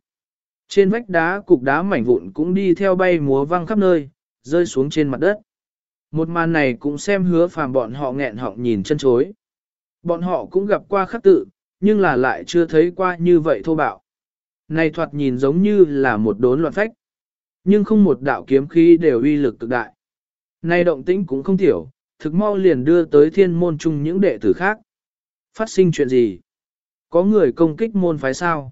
Trên vách đá cục đá mảnh vụn cũng đi theo bay múa văng khắp nơi, rơi xuống trên mặt đất. Một màn này cũng xem hứa phàm bọn họ nghẹn họng nhìn chân chối. Bọn họ cũng gặp qua khắc tự, nhưng là lại chưa thấy qua như vậy thô bạo. Này thoạt nhìn giống như là một đốn loạn phách. Nhưng không một đạo kiếm khí đều uy lực cực đại. Này động tĩnh cũng không thiểu, thực mau liền đưa tới thiên môn chung những đệ tử khác. Phát sinh chuyện gì? Có người công kích môn phái sao?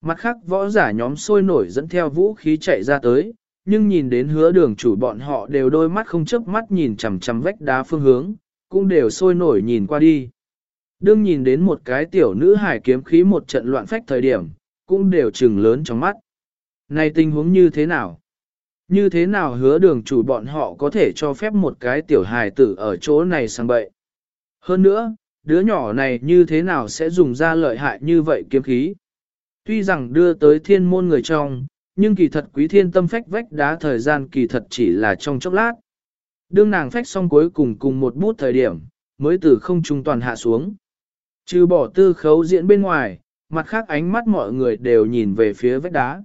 Mặt khác võ giả nhóm sôi nổi dẫn theo vũ khí chạy ra tới, nhưng nhìn đến hứa đường chủ bọn họ đều đôi mắt không chớp mắt nhìn chằm chằm vách đá phương hướng, cũng đều sôi nổi nhìn qua đi. Đương nhìn đến một cái tiểu nữ hải kiếm khí một trận loạn phách thời điểm, cũng đều trừng lớn trong mắt. Này tình huống như thế nào? Như thế nào hứa đường chủ bọn họ có thể cho phép một cái tiểu hài tử ở chỗ này sang bậy. Hơn nữa, đứa nhỏ này như thế nào sẽ dùng ra lợi hại như vậy kiếm khí. Tuy rằng đưa tới thiên môn người trong, nhưng kỳ thật quý thiên tâm phách vách đá thời gian kỳ thật chỉ là trong chốc lát. Đương nàng phách xong cuối cùng cùng một bút thời điểm, mới từ không trung toàn hạ xuống. Trừ bỏ tư khấu diễn bên ngoài, mặt khác ánh mắt mọi người đều nhìn về phía vách đá.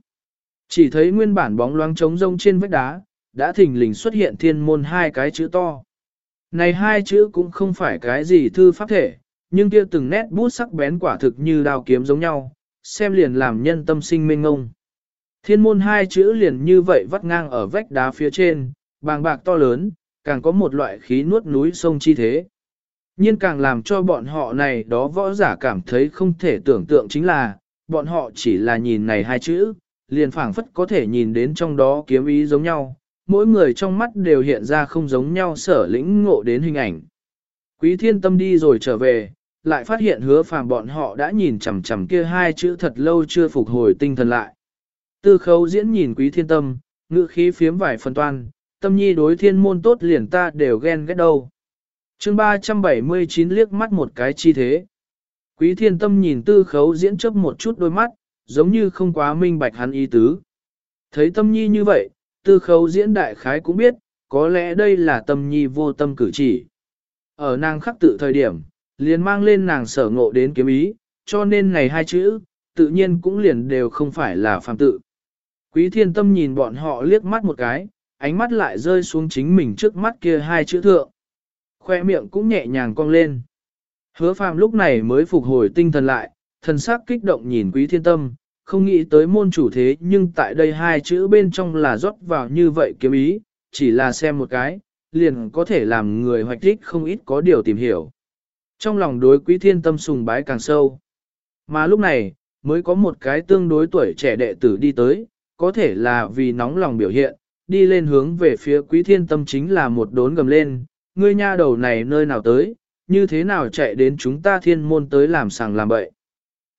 Chỉ thấy nguyên bản bóng loáng trống rông trên vách đá, đã thình lình xuất hiện thiên môn hai cái chữ to. Này hai chữ cũng không phải cái gì thư pháp thể, nhưng kia từng nét bút sắc bén quả thực như đao kiếm giống nhau, xem liền làm nhân tâm sinh mênh ngông. Thiên môn hai chữ liền như vậy vắt ngang ở vách đá phía trên, bàng bạc to lớn, càng có một loại khí nuốt núi sông chi thế. nhiên càng làm cho bọn họ này đó võ giả cảm thấy không thể tưởng tượng chính là, bọn họ chỉ là nhìn này hai chữ, liền phảng phất có thể nhìn đến trong đó kiếm ý giống nhau, mỗi người trong mắt đều hiện ra không giống nhau sở lĩnh ngộ đến hình ảnh. Quý thiên tâm đi rồi trở về, lại phát hiện hứa phàm bọn họ đã nhìn chằm chằm kia hai chữ thật lâu chưa phục hồi tinh thần lại. Tư khấu diễn nhìn quý thiên tâm, ngữ khí phiếm vải phần toan, tâm nhi đối thiên môn tốt liền ta đều ghen ghét đâu. chương 379 liếc mắt một cái chi thế. Quý thiên tâm nhìn tư khấu diễn chấp một chút đôi mắt, giống như không quá minh bạch hắn ý tứ. Thấy tâm nhi như vậy, tư khấu diễn đại khái cũng biết, có lẽ đây là tâm nhi vô tâm cử chỉ. Ở nàng khắc tự thời điểm, liền mang lên nàng sở ngộ đến kiếm ý, cho nên này hai chữ, tự nhiên cũng liền đều không phải là phàm tự. Quý thiên tâm nhìn bọn họ liếc mắt một cái, ánh mắt lại rơi xuống chính mình trước mắt kia hai chữ thượng. Khoe miệng cũng nhẹ nhàng cong lên. Hứa phàm lúc này mới phục hồi tinh thần lại, thần sắc kích động nhìn quý thiên tâm, không nghĩ tới môn chủ thế nhưng tại đây hai chữ bên trong là rót vào như vậy kiếm ý, chỉ là xem một cái, liền có thể làm người hoạch thích không ít có điều tìm hiểu. Trong lòng đối quý thiên tâm sùng bái càng sâu. Mà lúc này, mới có một cái tương đối tuổi trẻ đệ tử đi tới, có thể là vì nóng lòng biểu hiện, đi lên hướng về phía quý thiên tâm chính là một đốn gầm lên, ngươi nha đầu này nơi nào tới, như thế nào chạy đến chúng ta thiên môn tới làm sàng làm bậy.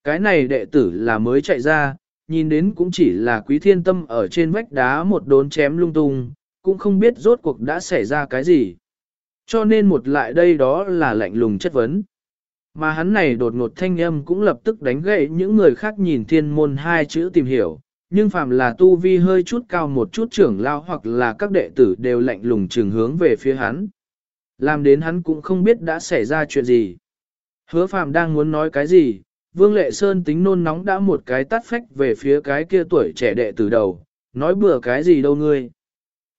Cái này đệ tử là mới chạy ra, nhìn đến cũng chỉ là quý thiên tâm ở trên vách đá một đốn chém lung tung, cũng không biết rốt cuộc đã xảy ra cái gì. Cho nên một lại đây đó là lạnh lùng chất vấn. Mà hắn này đột ngột thanh âm cũng lập tức đánh gậy những người khác nhìn thiên môn hai chữ tìm hiểu, nhưng phàm là tu vi hơi chút cao một chút trưởng lao hoặc là các đệ tử đều lạnh lùng trường hướng về phía hắn. Làm đến hắn cũng không biết đã xảy ra chuyện gì. Hứa phàm đang muốn nói cái gì, Vương Lệ Sơn tính nôn nóng đã một cái tắt phách về phía cái kia tuổi trẻ đệ tử đầu, nói bừa cái gì đâu ngươi.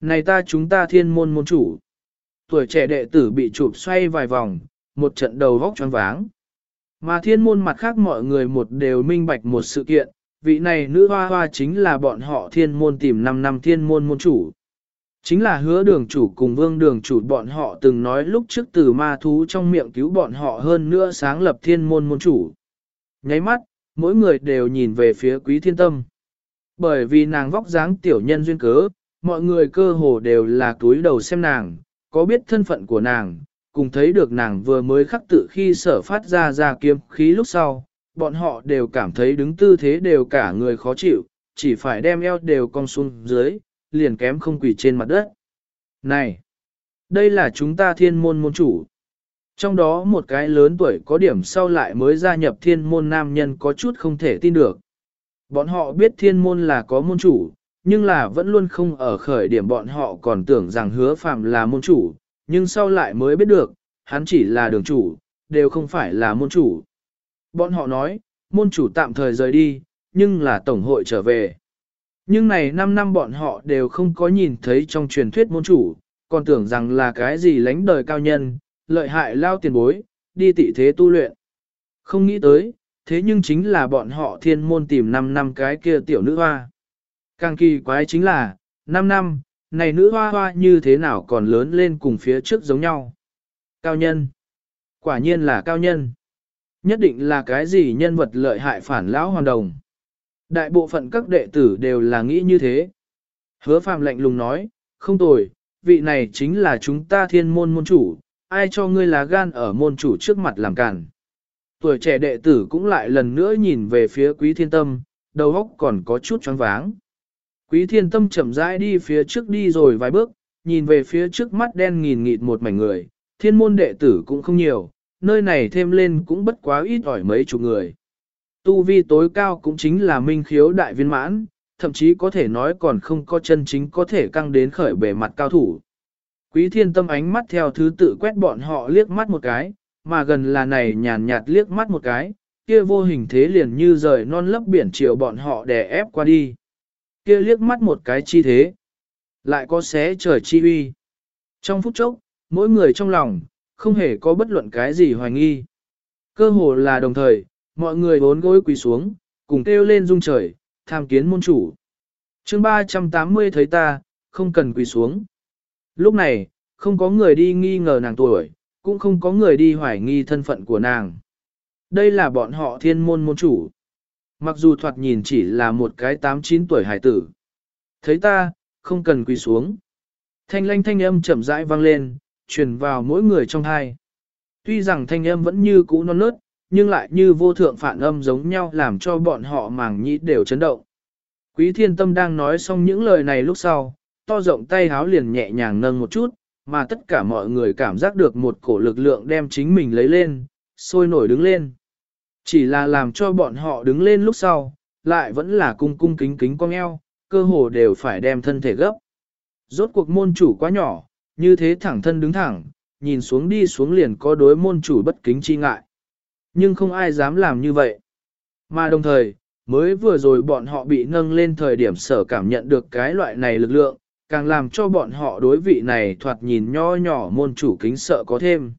Này ta chúng ta thiên môn môn chủ. Tuổi trẻ đệ tử bị chụp xoay vài vòng, một trận đầu vóc choáng váng. Mà thiên môn mặt khác mọi người một đều minh bạch một sự kiện, vị này nữ hoa hoa chính là bọn họ thiên môn tìm 5 năm thiên môn môn chủ. Chính là hứa đường chủ cùng vương đường chủ bọn họ từng nói lúc trước từ ma thú trong miệng cứu bọn họ hơn nữa sáng lập thiên môn môn chủ. Nháy mắt, mỗi người đều nhìn về phía quý thiên tâm. Bởi vì nàng vóc dáng tiểu nhân duyên cớ, mọi người cơ hồ đều là túi đầu xem nàng, có biết thân phận của nàng, cùng thấy được nàng vừa mới khắc tự khi sở phát ra ra kiếm khí lúc sau, bọn họ đều cảm thấy đứng tư thế đều cả người khó chịu, chỉ phải đem eo đều cong xuống dưới, liền kém không quỳ trên mặt đất. Này! Đây là chúng ta thiên môn môn chủ. Trong đó một cái lớn tuổi có điểm sau lại mới gia nhập thiên môn nam nhân có chút không thể tin được. Bọn họ biết thiên môn là có môn chủ, nhưng là vẫn luôn không ở khởi điểm bọn họ còn tưởng rằng hứa phạm là môn chủ, nhưng sau lại mới biết được, hắn chỉ là đường chủ, đều không phải là môn chủ. Bọn họ nói, môn chủ tạm thời rời đi, nhưng là tổng hội trở về. Nhưng này 5 năm bọn họ đều không có nhìn thấy trong truyền thuyết môn chủ, còn tưởng rằng là cái gì lánh đời cao nhân, lợi hại lao tiền bối, đi tị thế tu luyện. Không nghĩ tới, thế nhưng chính là bọn họ thiên môn tìm 5 năm cái kia tiểu nữ hoa. Càng kỳ quái chính là, 5 năm, này nữ hoa hoa như thế nào còn lớn lên cùng phía trước giống nhau. Cao nhân. Quả nhiên là cao nhân. Nhất định là cái gì nhân vật lợi hại phản lão hoàn đồng. Đại bộ phận các đệ tử đều là nghĩ như thế. Hứa phàm lạnh lùng nói, không tồi, vị này chính là chúng ta thiên môn môn chủ, ai cho ngươi là gan ở môn chủ trước mặt làm cản. Tuổi trẻ đệ tử cũng lại lần nữa nhìn về phía quý thiên tâm, đầu óc còn có chút choáng váng. Quý thiên tâm chậm rãi đi phía trước đi rồi vài bước, nhìn về phía trước mắt đen nghìn nghịt một mảnh người, thiên môn đệ tử cũng không nhiều, nơi này thêm lên cũng bất quá ít ỏi mấy chục người. Tu vi tối cao cũng chính là minh khiếu đại viên mãn, thậm chí có thể nói còn không có chân chính có thể căng đến khởi bề mặt cao thủ. Quý thiên tâm ánh mắt theo thứ tự quét bọn họ liếc mắt một cái, mà gần là này nhàn nhạt liếc mắt một cái, kia vô hình thế liền như rời non lấp biển chiều bọn họ đè ép qua đi. Kia liếc mắt một cái chi thế, lại có xé trời chi uy. Trong phút chốc, mỗi người trong lòng, không hề có bất luận cái gì hoài nghi. Cơ hồ là đồng thời, mọi người bốn gối quỳ xuống, cùng kêu lên rung trời, tham kiến môn chủ. chương 380 thấy ta, không cần quỳ xuống. Lúc này, không có người đi nghi ngờ nàng tuổi, cũng không có người đi hoài nghi thân phận của nàng. Đây là bọn họ thiên môn môn chủ. Mặc dù thoạt nhìn chỉ là một cái 8-9 tuổi hải tử. Thấy ta, không cần quỳ xuống. Thanh lanh thanh âm chậm rãi vang lên, truyền vào mỗi người trong hai. Tuy rằng thanh âm vẫn như cũ non nớt, nhưng lại như vô thượng phản âm giống nhau làm cho bọn họ màng nhĩ đều chấn động. Quý thiên tâm đang nói xong những lời này lúc sau, to rộng tay háo liền nhẹ nhàng nâng một chút, mà tất cả mọi người cảm giác được một cổ lực lượng đem chính mình lấy lên, sôi nổi đứng lên. Chỉ là làm cho bọn họ đứng lên lúc sau, lại vẫn là cung cung kính kính cong eo, cơ hồ đều phải đem thân thể gấp. Rốt cuộc môn chủ quá nhỏ, như thế thẳng thân đứng thẳng, nhìn xuống đi xuống liền có đối môn chủ bất kính chi ngại. Nhưng không ai dám làm như vậy. Mà đồng thời, mới vừa rồi bọn họ bị nâng lên thời điểm sở cảm nhận được cái loại này lực lượng, càng làm cho bọn họ đối vị này thoạt nhìn nho nhỏ môn chủ kính sợ có thêm.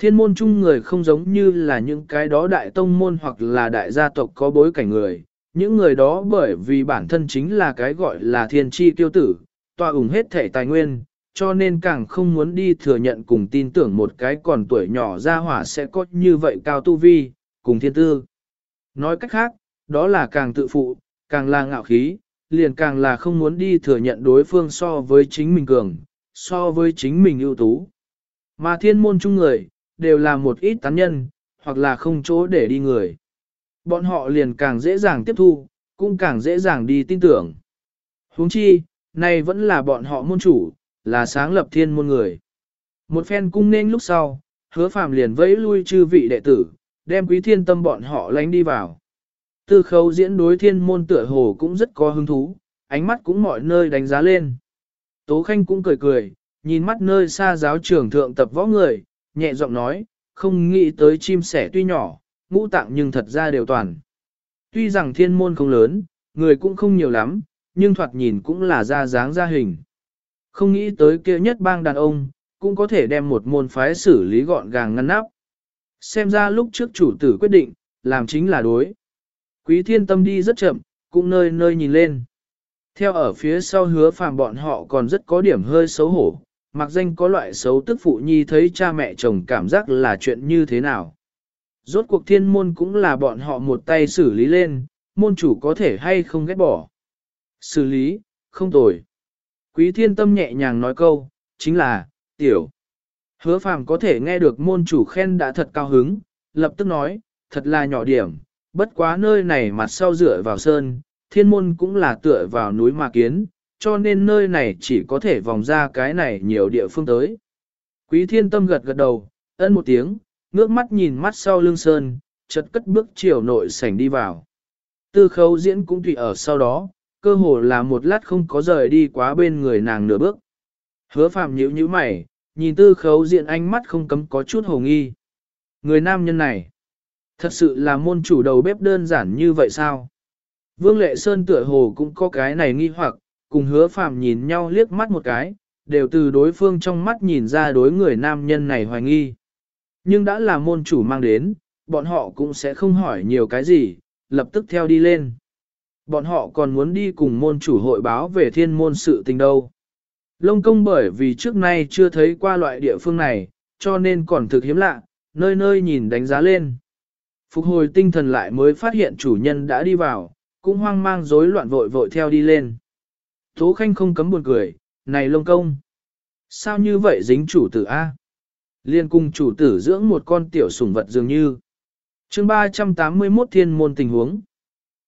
Thiên môn chung người không giống như là những cái đó đại tông môn hoặc là đại gia tộc có bối cảnh người, những người đó bởi vì bản thân chính là cái gọi là thiên tri tiêu tử, tòa ủng hết thể tài nguyên, cho nên càng không muốn đi thừa nhận cùng tin tưởng một cái còn tuổi nhỏ ra hỏa sẽ có như vậy cao tu vi, cùng thiên tư. Nói cách khác, đó là càng tự phụ, càng là ngạo khí, liền càng là không muốn đi thừa nhận đối phương so với chính mình cường, so với chính mình ưu tú. Mà thiên môn chung người, đều là một ít tán nhân, hoặc là không chỗ để đi người. Bọn họ liền càng dễ dàng tiếp thu, cũng càng dễ dàng đi tin tưởng. huống chi, này vẫn là bọn họ môn chủ, là sáng lập thiên môn người. Một phen cung nên lúc sau, hứa phàm liền vẫy lui chư vị đệ tử, đem quý thiên tâm bọn họ lánh đi vào. Tư khấu diễn đối thiên môn tựa hồ cũng rất có hứng thú, ánh mắt cũng mọi nơi đánh giá lên. Tố Khanh cũng cười cười, nhìn mắt nơi xa giáo trưởng thượng tập võ người, nhẹ giọng nói, không nghĩ tới chim sẻ tuy nhỏ, ngũ tạng nhưng thật ra đều toàn. Tuy rằng thiên môn không lớn, người cũng không nhiều lắm, nhưng thoạt nhìn cũng là ra dáng ra hình. Không nghĩ tới kia nhất bang đàn ông, cũng có thể đem một môn phái xử lý gọn gàng ngăn nắp. Xem ra lúc trước chủ tử quyết định, làm chính là đối. Quý thiên tâm đi rất chậm, cũng nơi nơi nhìn lên. Theo ở phía sau hứa phàm bọn họ còn rất có điểm hơi xấu hổ, mặc danh có loại xấu tức phụ nhi thấy cha mẹ chồng cảm giác là chuyện như thế nào. Rốt cuộc thiên môn cũng là bọn họ một tay xử lý lên, môn chủ có thể hay không ghét bỏ. Xử lý, không tồi. Quý thiên tâm nhẹ nhàng nói câu, chính là, tiểu. Hứa phàm có thể nghe được môn chủ khen đã thật cao hứng, lập tức nói, thật là nhỏ điểm, bất quá nơi này mặt sau dựa vào sơn, thiên môn cũng là tựa vào núi mà kiến, cho nên nơi này chỉ có thể vòng ra cái này nhiều địa phương tới. Quý thiên tâm gật gật đầu, ân một tiếng, ngước mắt nhìn mắt sau lưng sơn, chợt cất bước chiều nội sảnh đi vào. Tư khấu diễn cũng tùy ở sau đó, cơ hồ là một lát không có rời đi quá bên người nàng nửa bước. Hứa phạm nhíu nhíu mày, nhìn tư khấu diện ánh mắt không cấm có chút hồ nghi. Người nam nhân này, thật sự là môn chủ đầu bếp đơn giản như vậy sao? Vương Lệ Sơn tựa hồ cũng có cái này nghi hoặc, cùng hứa phạm nhìn nhau liếc mắt một cái, đều từ đối phương trong mắt nhìn ra đối người nam nhân này hoài nghi. Nhưng đã là môn chủ mang đến, bọn họ cũng sẽ không hỏi nhiều cái gì, lập tức theo đi lên. Bọn họ còn muốn đi cùng môn chủ hội báo về thiên môn sự tình đâu. Lông công bởi vì trước nay chưa thấy qua loại địa phương này, cho nên còn thực hiếm lạ, nơi nơi nhìn đánh giá lên. Phục hồi tinh thần lại mới phát hiện chủ nhân đã đi vào, cũng hoang mang rối loạn vội vội theo đi lên. Tố Khanh không cấm buồn cười, này lông công. Sao như vậy dính chủ tử A? Liên cung chủ tử dưỡng một con tiểu sủng vật dường như. chương 381 thiên môn tình huống.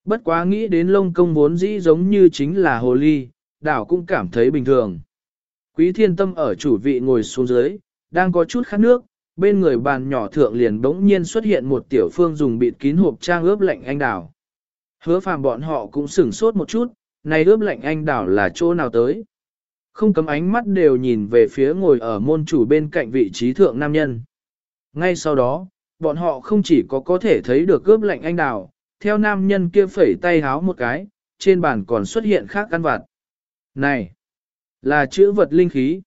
Bất quá nghĩ đến lông công vốn dĩ giống như chính là hồ ly, đảo cũng cảm thấy bình thường. Quý thiên tâm ở chủ vị ngồi xuống dưới, đang có chút khát nước, bên người bàn nhỏ thượng liền bỗng nhiên xuất hiện một tiểu phương dùng bịt kín hộp trang ướp lạnh anh đào. Hứa phàm bọn họ cũng sửng sốt một chút, này ướp lạnh anh đào là chỗ nào tới. Không cấm ánh mắt đều nhìn về phía ngồi ở môn chủ bên cạnh vị trí thượng nam nhân. Ngay sau đó, bọn họ không chỉ có có thể thấy được ướp lạnh anh đào, theo nam nhân kia phẩy tay háo một cái, trên bàn còn xuất hiện khác căn vặt. Này, là chữ vật linh khí.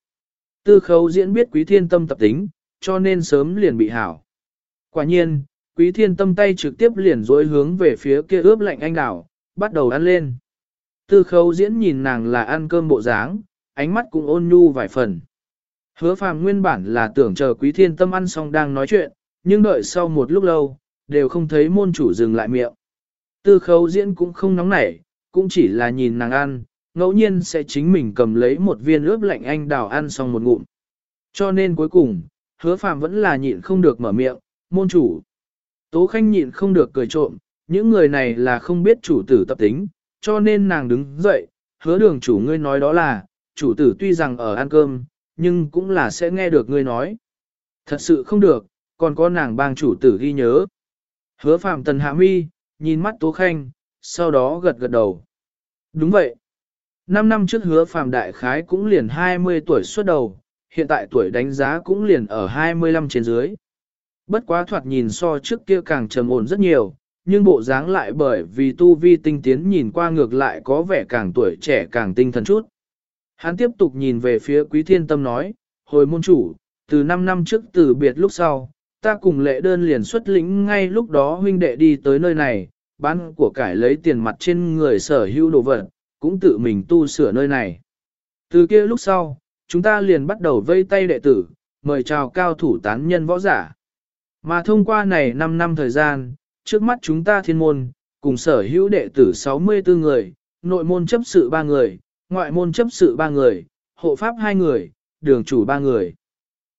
Tư khấu diễn biết quý thiên tâm tập tính, cho nên sớm liền bị hảo. Quả nhiên, quý thiên tâm tay trực tiếp liền dối hướng về phía kia ướp lạnh anh đảo, bắt đầu ăn lên. Tư khấu diễn nhìn nàng là ăn cơm bộ dáng, ánh mắt cũng ôn nhu vài phần. Hứa phàm nguyên bản là tưởng chờ quý thiên tâm ăn xong đang nói chuyện, nhưng đợi sau một lúc lâu, đều không thấy môn chủ dừng lại miệng. Tư khấu diễn cũng không nóng nảy, cũng chỉ là nhìn nàng ăn, ngẫu nhiên sẽ chính mình cầm lấy một viên ướp lạnh anh đào ăn xong một ngụm. Cho nên cuối cùng, hứa phàm vẫn là nhịn không được mở miệng, môn chủ. Tố khanh nhịn không được cười trộm, những người này là không biết chủ tử tập tính, cho nên nàng đứng dậy, hứa đường chủ ngươi nói đó là, chủ tử tuy rằng ở ăn cơm, nhưng cũng là sẽ nghe được ngươi nói. Thật sự không được, còn có nàng bang chủ tử ghi nhớ. Hứa phàm tần hạ mi, nhìn mắt tố khanh, sau đó gật gật đầu. Đúng vậy. Năm năm trước hứa phàm đại khái cũng liền 20 tuổi xuất đầu, hiện tại tuổi đánh giá cũng liền ở 25 trên dưới. Bất quá thoạt nhìn so trước kia càng trầm ổn rất nhiều, nhưng bộ dáng lại bởi vì tu vi tinh tiến nhìn qua ngược lại có vẻ càng tuổi trẻ càng tinh thần chút. Hắn tiếp tục nhìn về phía quý thiên tâm nói, hồi môn chủ, từ 5 năm trước từ biệt lúc sau, ta cùng lệ đơn liền xuất lĩnh ngay lúc đó huynh đệ đi tới nơi này, bán của cải lấy tiền mặt trên người sở hữu đồ vật, cũng tự mình tu sửa nơi này. Từ kia lúc sau, chúng ta liền bắt đầu vây tay đệ tử, mời chào cao thủ tán nhân võ giả. Mà thông qua này 5 năm thời gian, trước mắt chúng ta thiên môn, cùng sở hữu đệ tử 64 người, nội môn chấp sự 3 người, ngoại môn chấp sự 3 người, hộ pháp 2 người, đường chủ 3 người.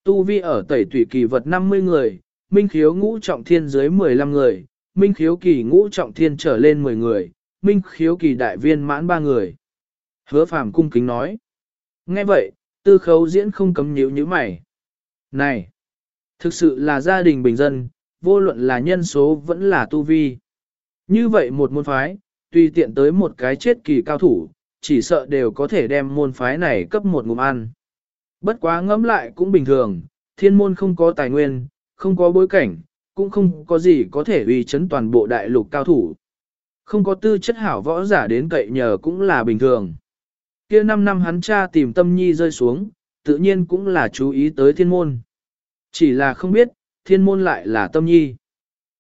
Tu vi ở tẩy tủy kỳ vật 50 người, minh khiếu ngũ trọng thiên dưới 15 người, minh khiếu kỳ ngũ trọng thiên trở lên 10 người, minh khiếu kỳ đại viên mãn 3 người. Hứa phàm cung kính nói. Nghe vậy, tư khấu diễn không cấm nhíu như mày. Này, thực sự là gia đình bình dân, vô luận là nhân số vẫn là tu vi. Như vậy một môn phái, tùy tiện tới một cái chết kỳ cao thủ, chỉ sợ đều có thể đem môn phái này cấp một ngụm ăn. Bất quá ngẫm lại cũng bình thường, thiên môn không có tài nguyên, không có bối cảnh, cũng không có gì có thể uy chấn toàn bộ đại lục cao thủ. Không có tư chất hảo võ giả đến cậy nhờ cũng là bình thường. Kia 5 năm hắn cha tìm tâm nhi rơi xuống, tự nhiên cũng là chú ý tới thiên môn. Chỉ là không biết, thiên môn lại là tâm nhi.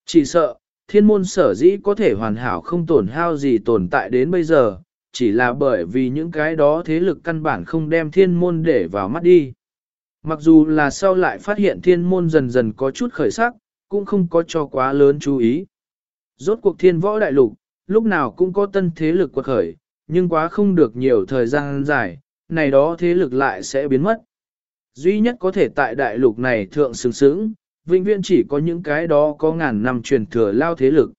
Chỉ sợ, thiên môn sở dĩ có thể hoàn hảo không tổn hao gì tồn tại đến bây giờ, chỉ là bởi vì những cái đó thế lực căn bản không đem thiên môn để vào mắt đi. Mặc dù là sau lại phát hiện thiên môn dần dần có chút khởi sắc, cũng không có cho quá lớn chú ý. Rốt cuộc thiên võ đại lục, lúc nào cũng có tân thế lực quật khởi, nhưng quá không được nhiều thời gian dài, này đó thế lực lại sẽ biến mất. Duy nhất có thể tại đại lục này thượng sướng sướng, vĩnh viễn chỉ có những cái đó có ngàn năm truyền thừa lao thế lực.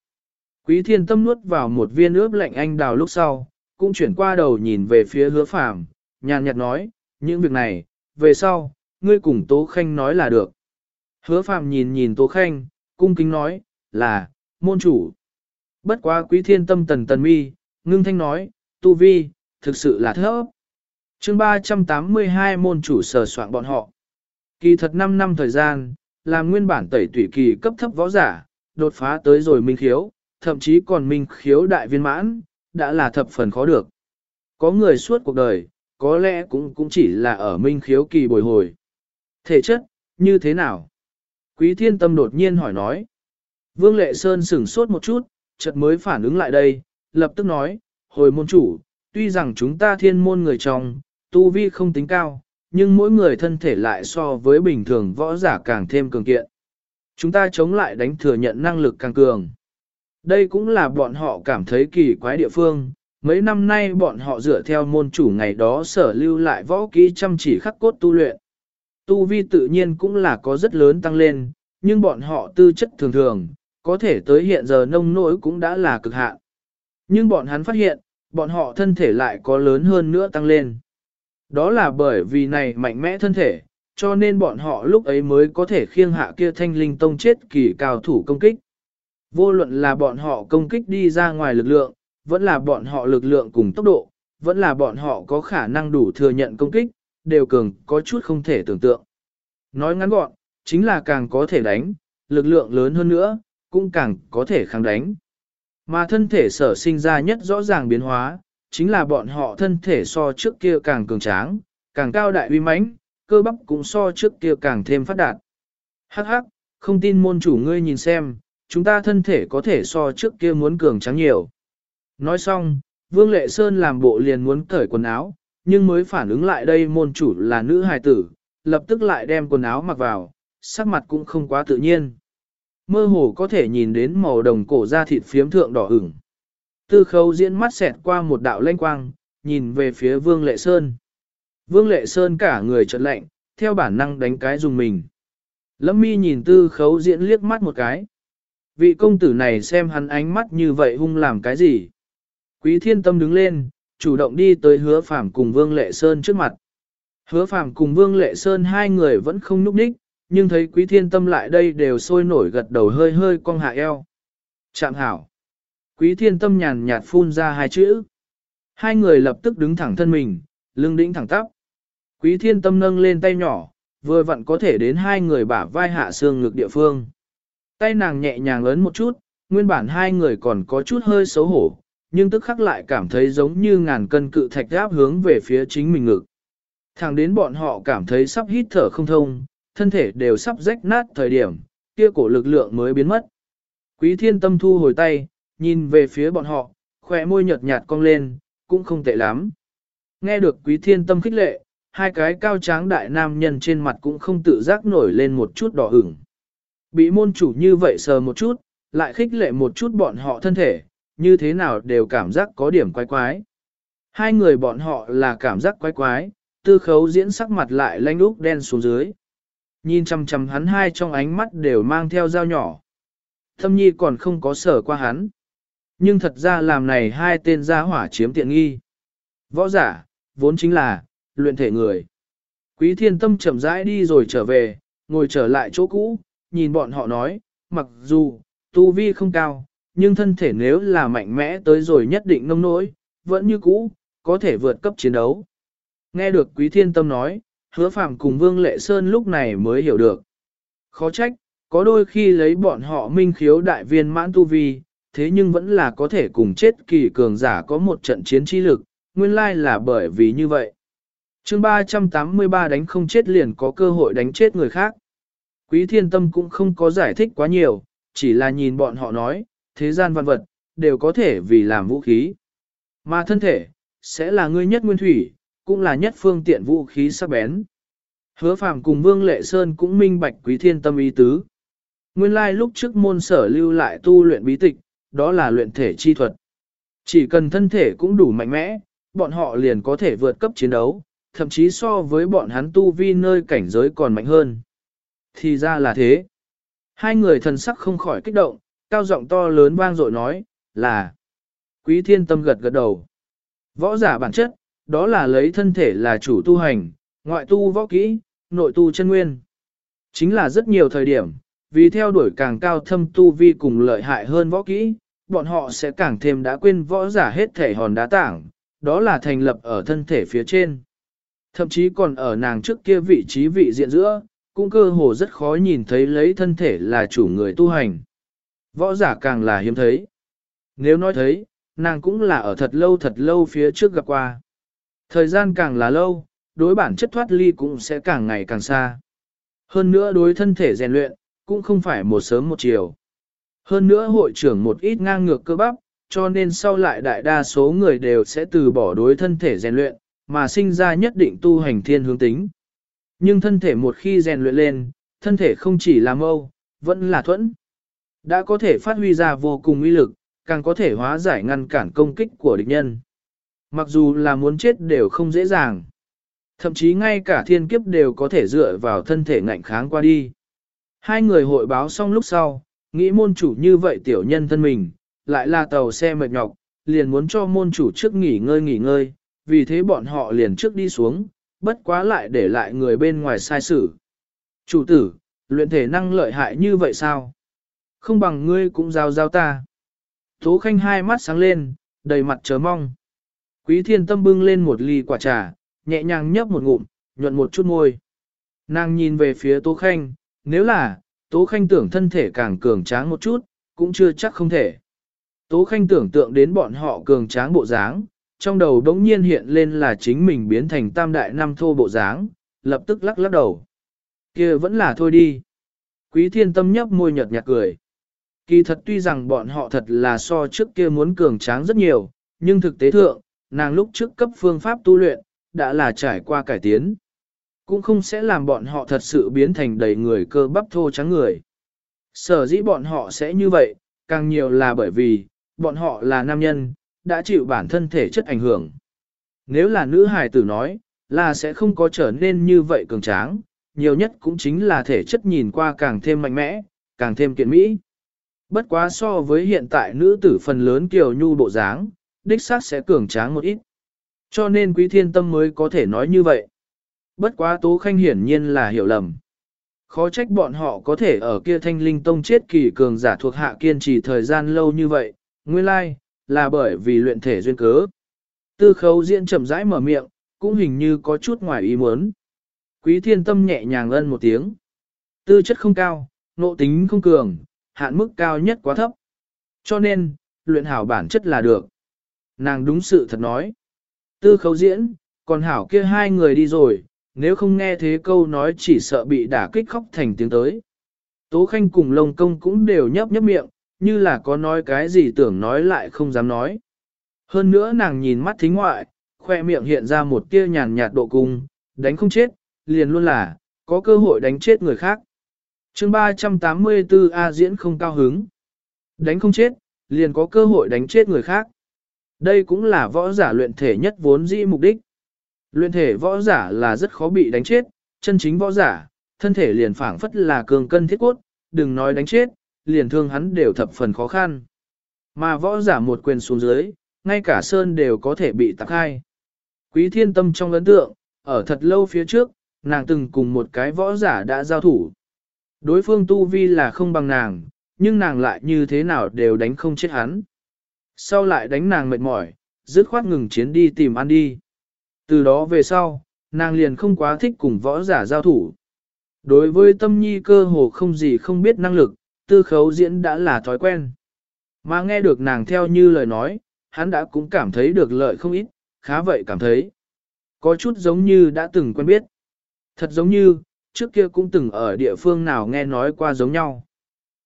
Quý thiên tâm nuốt vào một viên ướp lạnh anh đào lúc sau, cũng chuyển qua đầu nhìn về phía hứa phàm, nhàn nhạt nói, những việc này, về sau, ngươi cùng Tố Khanh nói là được. Hứa phàm nhìn nhìn Tố Khanh, cung kính nói, là, môn chủ. Bất quá quý thiên tâm tần tần mi, ngưng thanh nói, tu vi, thực sự là thấp. chương 382 môn chủ sờ soạn bọn họ. Kỳ thật 5 năm thời gian, làm nguyên bản tẩy tủy kỳ cấp thấp võ giả, đột phá tới rồi minh khiếu, thậm chí còn minh khiếu đại viên mãn, đã là thập phần khó được. Có người suốt cuộc đời, có lẽ cũng cũng chỉ là ở minh khiếu kỳ bồi hồi. Thể chất, như thế nào? Quý thiên tâm đột nhiên hỏi nói. Vương Lệ Sơn sửng sốt một chút, chợt mới phản ứng lại đây, lập tức nói, hồi môn chủ, tuy rằng chúng ta thiên môn người trong, tu vi không tính cao, nhưng mỗi người thân thể lại so với bình thường võ giả càng thêm cường kiện. Chúng ta chống lại đánh thừa nhận năng lực càng cường. Đây cũng là bọn họ cảm thấy kỳ quái địa phương. Mấy năm nay bọn họ dựa theo môn chủ ngày đó sở lưu lại võ kỹ chăm chỉ khắc cốt tu luyện. Tu vi tự nhiên cũng là có rất lớn tăng lên, nhưng bọn họ tư chất thường thường, có thể tới hiện giờ nông nỗi cũng đã là cực hạn. Nhưng bọn hắn phát hiện, bọn họ thân thể lại có lớn hơn nữa tăng lên. Đó là bởi vì này mạnh mẽ thân thể, cho nên bọn họ lúc ấy mới có thể khiêng hạ kia thanh linh tông chết kỳ cao thủ công kích. Vô luận là bọn họ công kích đi ra ngoài lực lượng, vẫn là bọn họ lực lượng cùng tốc độ, vẫn là bọn họ có khả năng đủ thừa nhận công kích, đều cường có chút không thể tưởng tượng. Nói ngắn gọn, chính là càng có thể đánh, lực lượng lớn hơn nữa, cũng càng có thể kháng đánh. Mà thân thể sở sinh ra nhất rõ ràng biến hóa, chính là bọn họ thân thể so trước kia càng cường tráng, càng cao đại uy mãnh, cơ bắp cũng so trước kia càng thêm phát đạt. Hắc hắc, không tin môn chủ ngươi nhìn xem, chúng ta thân thể có thể so trước kia muốn cường tráng nhiều. Nói xong, Vương Lệ Sơn làm bộ liền muốn cởi quần áo, nhưng mới phản ứng lại đây môn chủ là nữ hài tử, lập tức lại đem quần áo mặc vào, sắc mặt cũng không quá tự nhiên. Mơ hồ có thể nhìn đến màu đồng cổ da thịt phiếm thượng đỏ ửng. Tư khấu diễn mắt xẹt qua một đạo lanh quang, nhìn về phía Vương Lệ Sơn. Vương Lệ Sơn cả người trật lạnh, theo bản năng đánh cái dùng mình. Lâm mi nhìn tư khấu diễn liếc mắt một cái. Vị công tử này xem hắn ánh mắt như vậy hung làm cái gì. Quý thiên tâm đứng lên, chủ động đi tới hứa phàm cùng Vương Lệ Sơn trước mặt. Hứa phàm cùng Vương Lệ Sơn hai người vẫn không núp đích, nhưng thấy quý thiên tâm lại đây đều sôi nổi gật đầu hơi hơi cong hạ eo. Chạm hảo. Quý thiên tâm nhàn nhạt phun ra hai chữ. Hai người lập tức đứng thẳng thân mình, lưng đĩnh thẳng tắp. Quý thiên tâm nâng lên tay nhỏ, vừa vặn có thể đến hai người bả vai hạ xương ngực địa phương. Tay nàng nhẹ nhàng lớn một chút, nguyên bản hai người còn có chút hơi xấu hổ, nhưng tức khắc lại cảm thấy giống như ngàn cân cự thạch áp hướng về phía chính mình ngực. Thẳng đến bọn họ cảm thấy sắp hít thở không thông, thân thể đều sắp rách nát thời điểm, kia cổ lực lượng mới biến mất. Quý thiên tâm thu hồi tay, nhìn về phía bọn họ, khỏe môi nhợt nhạt cong lên, cũng không tệ lắm. Nghe được quý thiên tâm khích lệ, hai cái cao tráng đại nam nhân trên mặt cũng không tự giác nổi lên một chút đỏ ửng. Bị môn chủ như vậy sờ một chút, lại khích lệ một chút bọn họ thân thể, như thế nào đều cảm giác có điểm quái quái. Hai người bọn họ là cảm giác quái quái, tư khấu diễn sắc mặt lại lanh úc đen xuống dưới. Nhìn chăm chăm hắn hai trong ánh mắt đều mang theo dao nhỏ. Thâm nhi còn không có sở qua hắn. Nhưng thật ra làm này hai tên gia hỏa chiếm tiện nghi. Võ giả, vốn chính là, luyện thể người. Quý thiên tâm chậm rãi đi rồi trở về, ngồi trở lại chỗ cũ, nhìn bọn họ nói, mặc dù, tu vi không cao, nhưng thân thể nếu là mạnh mẽ tới rồi nhất định nông nỗi, vẫn như cũ, có thể vượt cấp chiến đấu. Nghe được quý thiên tâm nói, hứa phạm cùng Vương Lệ Sơn lúc này mới hiểu được. Khó trách, có đôi khi lấy bọn họ minh khiếu đại viên mãn tu vi, thế nhưng vẫn là có thể cùng chết kỳ cường giả có một trận chiến trí lực, nguyên lai là bởi vì như vậy. chương 383 đánh không chết liền có cơ hội đánh chết người khác. Quý thiên tâm cũng không có giải thích quá nhiều, chỉ là nhìn bọn họ nói, thế gian văn vật, đều có thể vì làm vũ khí. Mà thân thể, sẽ là ngươi nhất nguyên thủy, cũng là nhất phương tiện vũ khí sắc bén. Hứa phàm cùng Vương Lệ Sơn cũng minh bạch quý thiên tâm ý tứ. Nguyên lai lúc trước môn sở lưu lại tu luyện bí tịch, đó là luyện thể chi thuật. Chỉ cần thân thể cũng đủ mạnh mẽ, bọn họ liền có thể vượt cấp chiến đấu, thậm chí so với bọn hắn tu vi nơi cảnh giới còn mạnh hơn. Thì ra là thế. Hai người thần sắc không khỏi kích động, cao giọng to lớn vang dội nói, là Quý thiên tâm gật gật đầu. Võ giả bản chất, đó là lấy thân thể là chủ tu hành, ngoại tu võ kỹ, nội tu chân nguyên. Chính là rất nhiều thời điểm, vì theo đuổi càng cao thâm tu vi cùng lợi hại hơn võ kỹ, bọn họ sẽ càng thêm đã quên võ giả hết thể hòn đá tảng, đó là thành lập ở thân thể phía trên. Thậm chí còn ở nàng trước kia vị trí vị diện giữa, cũng cơ hồ rất khó nhìn thấy lấy thân thể là chủ người tu hành. Võ giả càng là hiếm thấy. Nếu nói thấy, nàng cũng là ở thật lâu thật lâu phía trước gặp qua. Thời gian càng là lâu, đối bản chất thoát ly cũng sẽ càng ngày càng xa. Hơn nữa đối thân thể rèn luyện, cũng không phải một sớm một chiều. Hơn nữa hội trưởng một ít ngang ngược cơ bắp, cho nên sau lại đại đa số người đều sẽ từ bỏ đối thân thể rèn luyện, mà sinh ra nhất định tu hành thiên hướng tính. Nhưng thân thể một khi rèn luyện lên, thân thể không chỉ là mâu, vẫn là thuẫn. Đã có thể phát huy ra vô cùng uy lực, càng có thể hóa giải ngăn cản công kích của địch nhân. Mặc dù là muốn chết đều không dễ dàng. Thậm chí ngay cả thiên kiếp đều có thể dựa vào thân thể ngạnh kháng qua đi. Hai người hội báo xong lúc sau, nghĩ môn chủ như vậy tiểu nhân thân mình, lại là tàu xe mệt nhọc, liền muốn cho môn chủ trước nghỉ ngơi nghỉ ngơi, vì thế bọn họ liền trước đi xuống, bất quá lại để lại người bên ngoài sai xử. Chủ tử, luyện thể năng lợi hại như vậy sao? Không bằng ngươi cũng giao giao ta. Tố khanh hai mắt sáng lên, đầy mặt chờ mong. Quý thiên tâm bưng lên một ly quả trà, nhẹ nhàng nhấp một ngụm, nhuận một chút môi. Nàng nhìn về phía Tố Khanh, nếu là, Tố Khanh tưởng thân thể càng cường tráng một chút, cũng chưa chắc không thể. Tố Khanh tưởng tượng đến bọn họ cường tráng bộ dáng, trong đầu đống nhiên hiện lên là chính mình biến thành tam đại năm thô bộ dáng, lập tức lắc lắc đầu. kia vẫn là thôi đi. Quý thiên tâm nhấp môi nhợt nhạt cười. Kỳ thật tuy rằng bọn họ thật là so trước kia muốn cường tráng rất nhiều, nhưng thực tế thượng, nàng lúc trước cấp phương pháp tu luyện, đã là trải qua cải tiến. Cũng không sẽ làm bọn họ thật sự biến thành đầy người cơ bắp thô trắng người. Sở dĩ bọn họ sẽ như vậy, càng nhiều là bởi vì, bọn họ là nam nhân, đã chịu bản thân thể chất ảnh hưởng. Nếu là nữ hài tử nói, là sẽ không có trở nên như vậy cường tráng, nhiều nhất cũng chính là thể chất nhìn qua càng thêm mạnh mẽ, càng thêm kiện mỹ. Bất quá so với hiện tại nữ tử phần lớn kiều nhu bộ dáng, đích xác sẽ cường tráng một ít. Cho nên quý thiên tâm mới có thể nói như vậy. Bất quá tố khanh hiển nhiên là hiểu lầm. Khó trách bọn họ có thể ở kia thanh linh tông chết kỳ cường giả thuộc hạ kiên trì thời gian lâu như vậy, nguyên lai, là bởi vì luyện thể duyên cớ. Tư khấu diễn chậm rãi mở miệng, cũng hình như có chút ngoài ý muốn. Quý thiên tâm nhẹ nhàng ân một tiếng. Tư chất không cao, nộ tính không cường, hạn mức cao nhất quá thấp. Cho nên, luyện hảo bản chất là được. Nàng đúng sự thật nói. Tư khấu diễn, còn hảo kia hai người đi rồi, nếu không nghe thế câu nói chỉ sợ bị đả kích khóc thành tiếng tới. Tố Khanh cùng Lông Công cũng đều nhấp nhấp miệng, như là có nói cái gì tưởng nói lại không dám nói. Hơn nữa nàng nhìn mắt thính ngoại, khoe miệng hiện ra một tia nhàn nhạt độ cung, đánh không chết, liền luôn là, có cơ hội đánh chết người khác. chương 384 A diễn không cao hứng. Đánh không chết, liền có cơ hội đánh chết người khác. Đây cũng là võ giả luyện thể nhất vốn dĩ mục đích. Luyện thể võ giả là rất khó bị đánh chết, chân chính võ giả, thân thể liền phảng phất là cường cân thiết cốt, đừng nói đánh chết, liền thương hắn đều thập phần khó khăn. Mà võ giả một quyền xuống dưới, ngay cả sơn đều có thể bị tạc hai. Quý thiên tâm trong ấn tượng, ở thật lâu phía trước, nàng từng cùng một cái võ giả đã giao thủ. Đối phương tu vi là không bằng nàng, nhưng nàng lại như thế nào đều đánh không chết hắn. Sau lại đánh nàng mệt mỏi, dứt khoát ngừng chiến đi tìm ăn đi. Từ đó về sau, nàng liền không quá thích cùng võ giả giao thủ. Đối với tâm nhi cơ hồ không gì không biết năng lực, tư khấu diễn đã là thói quen. Mà nghe được nàng theo như lời nói, hắn đã cũng cảm thấy được lợi không ít, khá vậy cảm thấy. Có chút giống như đã từng quen biết. Thật giống như, trước kia cũng từng ở địa phương nào nghe nói qua giống nhau.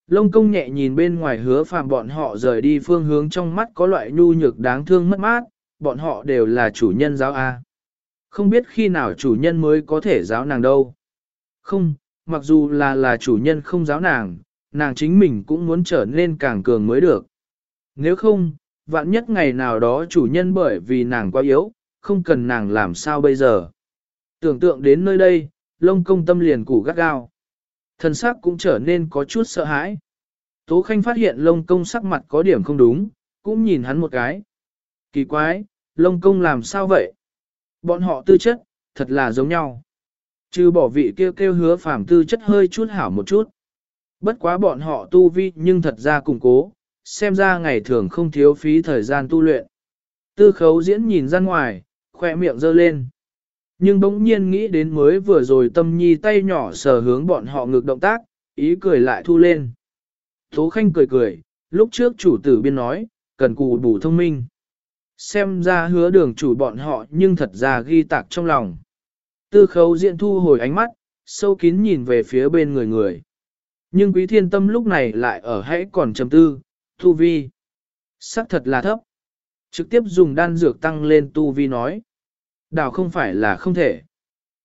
Lông công nhẹ nhìn bên ngoài hứa phàm bọn họ rời đi phương hướng trong mắt có loại nhu nhược đáng thương mất mát, bọn họ đều là chủ nhân giáo A. Không biết khi nào chủ nhân mới có thể giáo nàng đâu. Không, mặc dù là là chủ nhân không giáo nàng, nàng chính mình cũng muốn trở nên càng cường mới được. Nếu không, vạn nhất ngày nào đó chủ nhân bởi vì nàng quá yếu, không cần nàng làm sao bây giờ. Tưởng tượng đến nơi đây, lông công tâm liền củ gắt gao. Thần sắc cũng trở nên có chút sợ hãi. Tố Khanh phát hiện lông công sắc mặt có điểm không đúng, cũng nhìn hắn một cái. Kỳ quái, lông công làm sao vậy? Bọn họ tư chất, thật là giống nhau. Trừ bỏ vị kêu kêu hứa phàm tư chất hơi chút hảo một chút. Bất quá bọn họ tu vi nhưng thật ra củng cố, xem ra ngày thường không thiếu phí thời gian tu luyện. Tư khấu diễn nhìn ra ngoài, khoe miệng giơ lên. Nhưng bỗng nhiên nghĩ đến mới vừa rồi tâm nhi tay nhỏ sờ hướng bọn họ ngược động tác, ý cười lại thu lên. Tố Khanh cười cười, lúc trước chủ tử biên nói, cần cù bù thông minh. Xem ra hứa đường chủ bọn họ nhưng thật ra ghi tạc trong lòng. Tư khấu diện thu hồi ánh mắt, sâu kín nhìn về phía bên người người. Nhưng quý thiên tâm lúc này lại ở hãy còn trầm tư, tu vi. Sắc thật là thấp. Trực tiếp dùng đan dược tăng lên tu vi nói. Đảo không phải là không thể.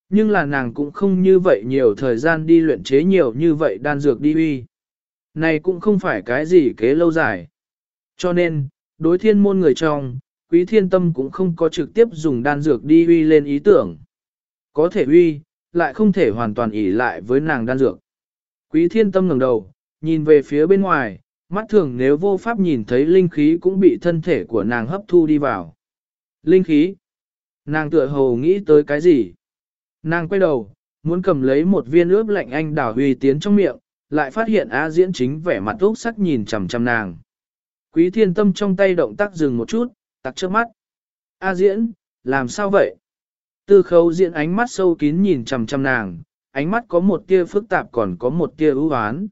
Nhưng là nàng cũng không như vậy nhiều thời gian đi luyện chế nhiều như vậy đan dược đi uy. Này cũng không phải cái gì kế lâu dài. Cho nên, đối thiên môn người trong, quý thiên tâm cũng không có trực tiếp dùng đan dược đi uy lên ý tưởng. Có thể uy, lại không thể hoàn toàn ỷ lại với nàng đan dược. Quý thiên tâm ngẩng đầu, nhìn về phía bên ngoài, Mắt thường nếu vô pháp nhìn thấy linh khí cũng bị thân thể của nàng hấp thu đi vào. Linh khí. Nàng tựa hồ nghĩ tới cái gì? Nàng quay đầu, muốn cầm lấy một viên ướp lạnh anh đảo huy tiến trong miệng, lại phát hiện A diễn chính vẻ mặt úc sắc nhìn chằm chằm nàng. Quý thiên tâm trong tay động tác dừng một chút, tặc trước mắt. A diễn, làm sao vậy? Tư khấu diễn ánh mắt sâu kín nhìn chằm chằm nàng, ánh mắt có một tia phức tạp còn có một tia ưu oán.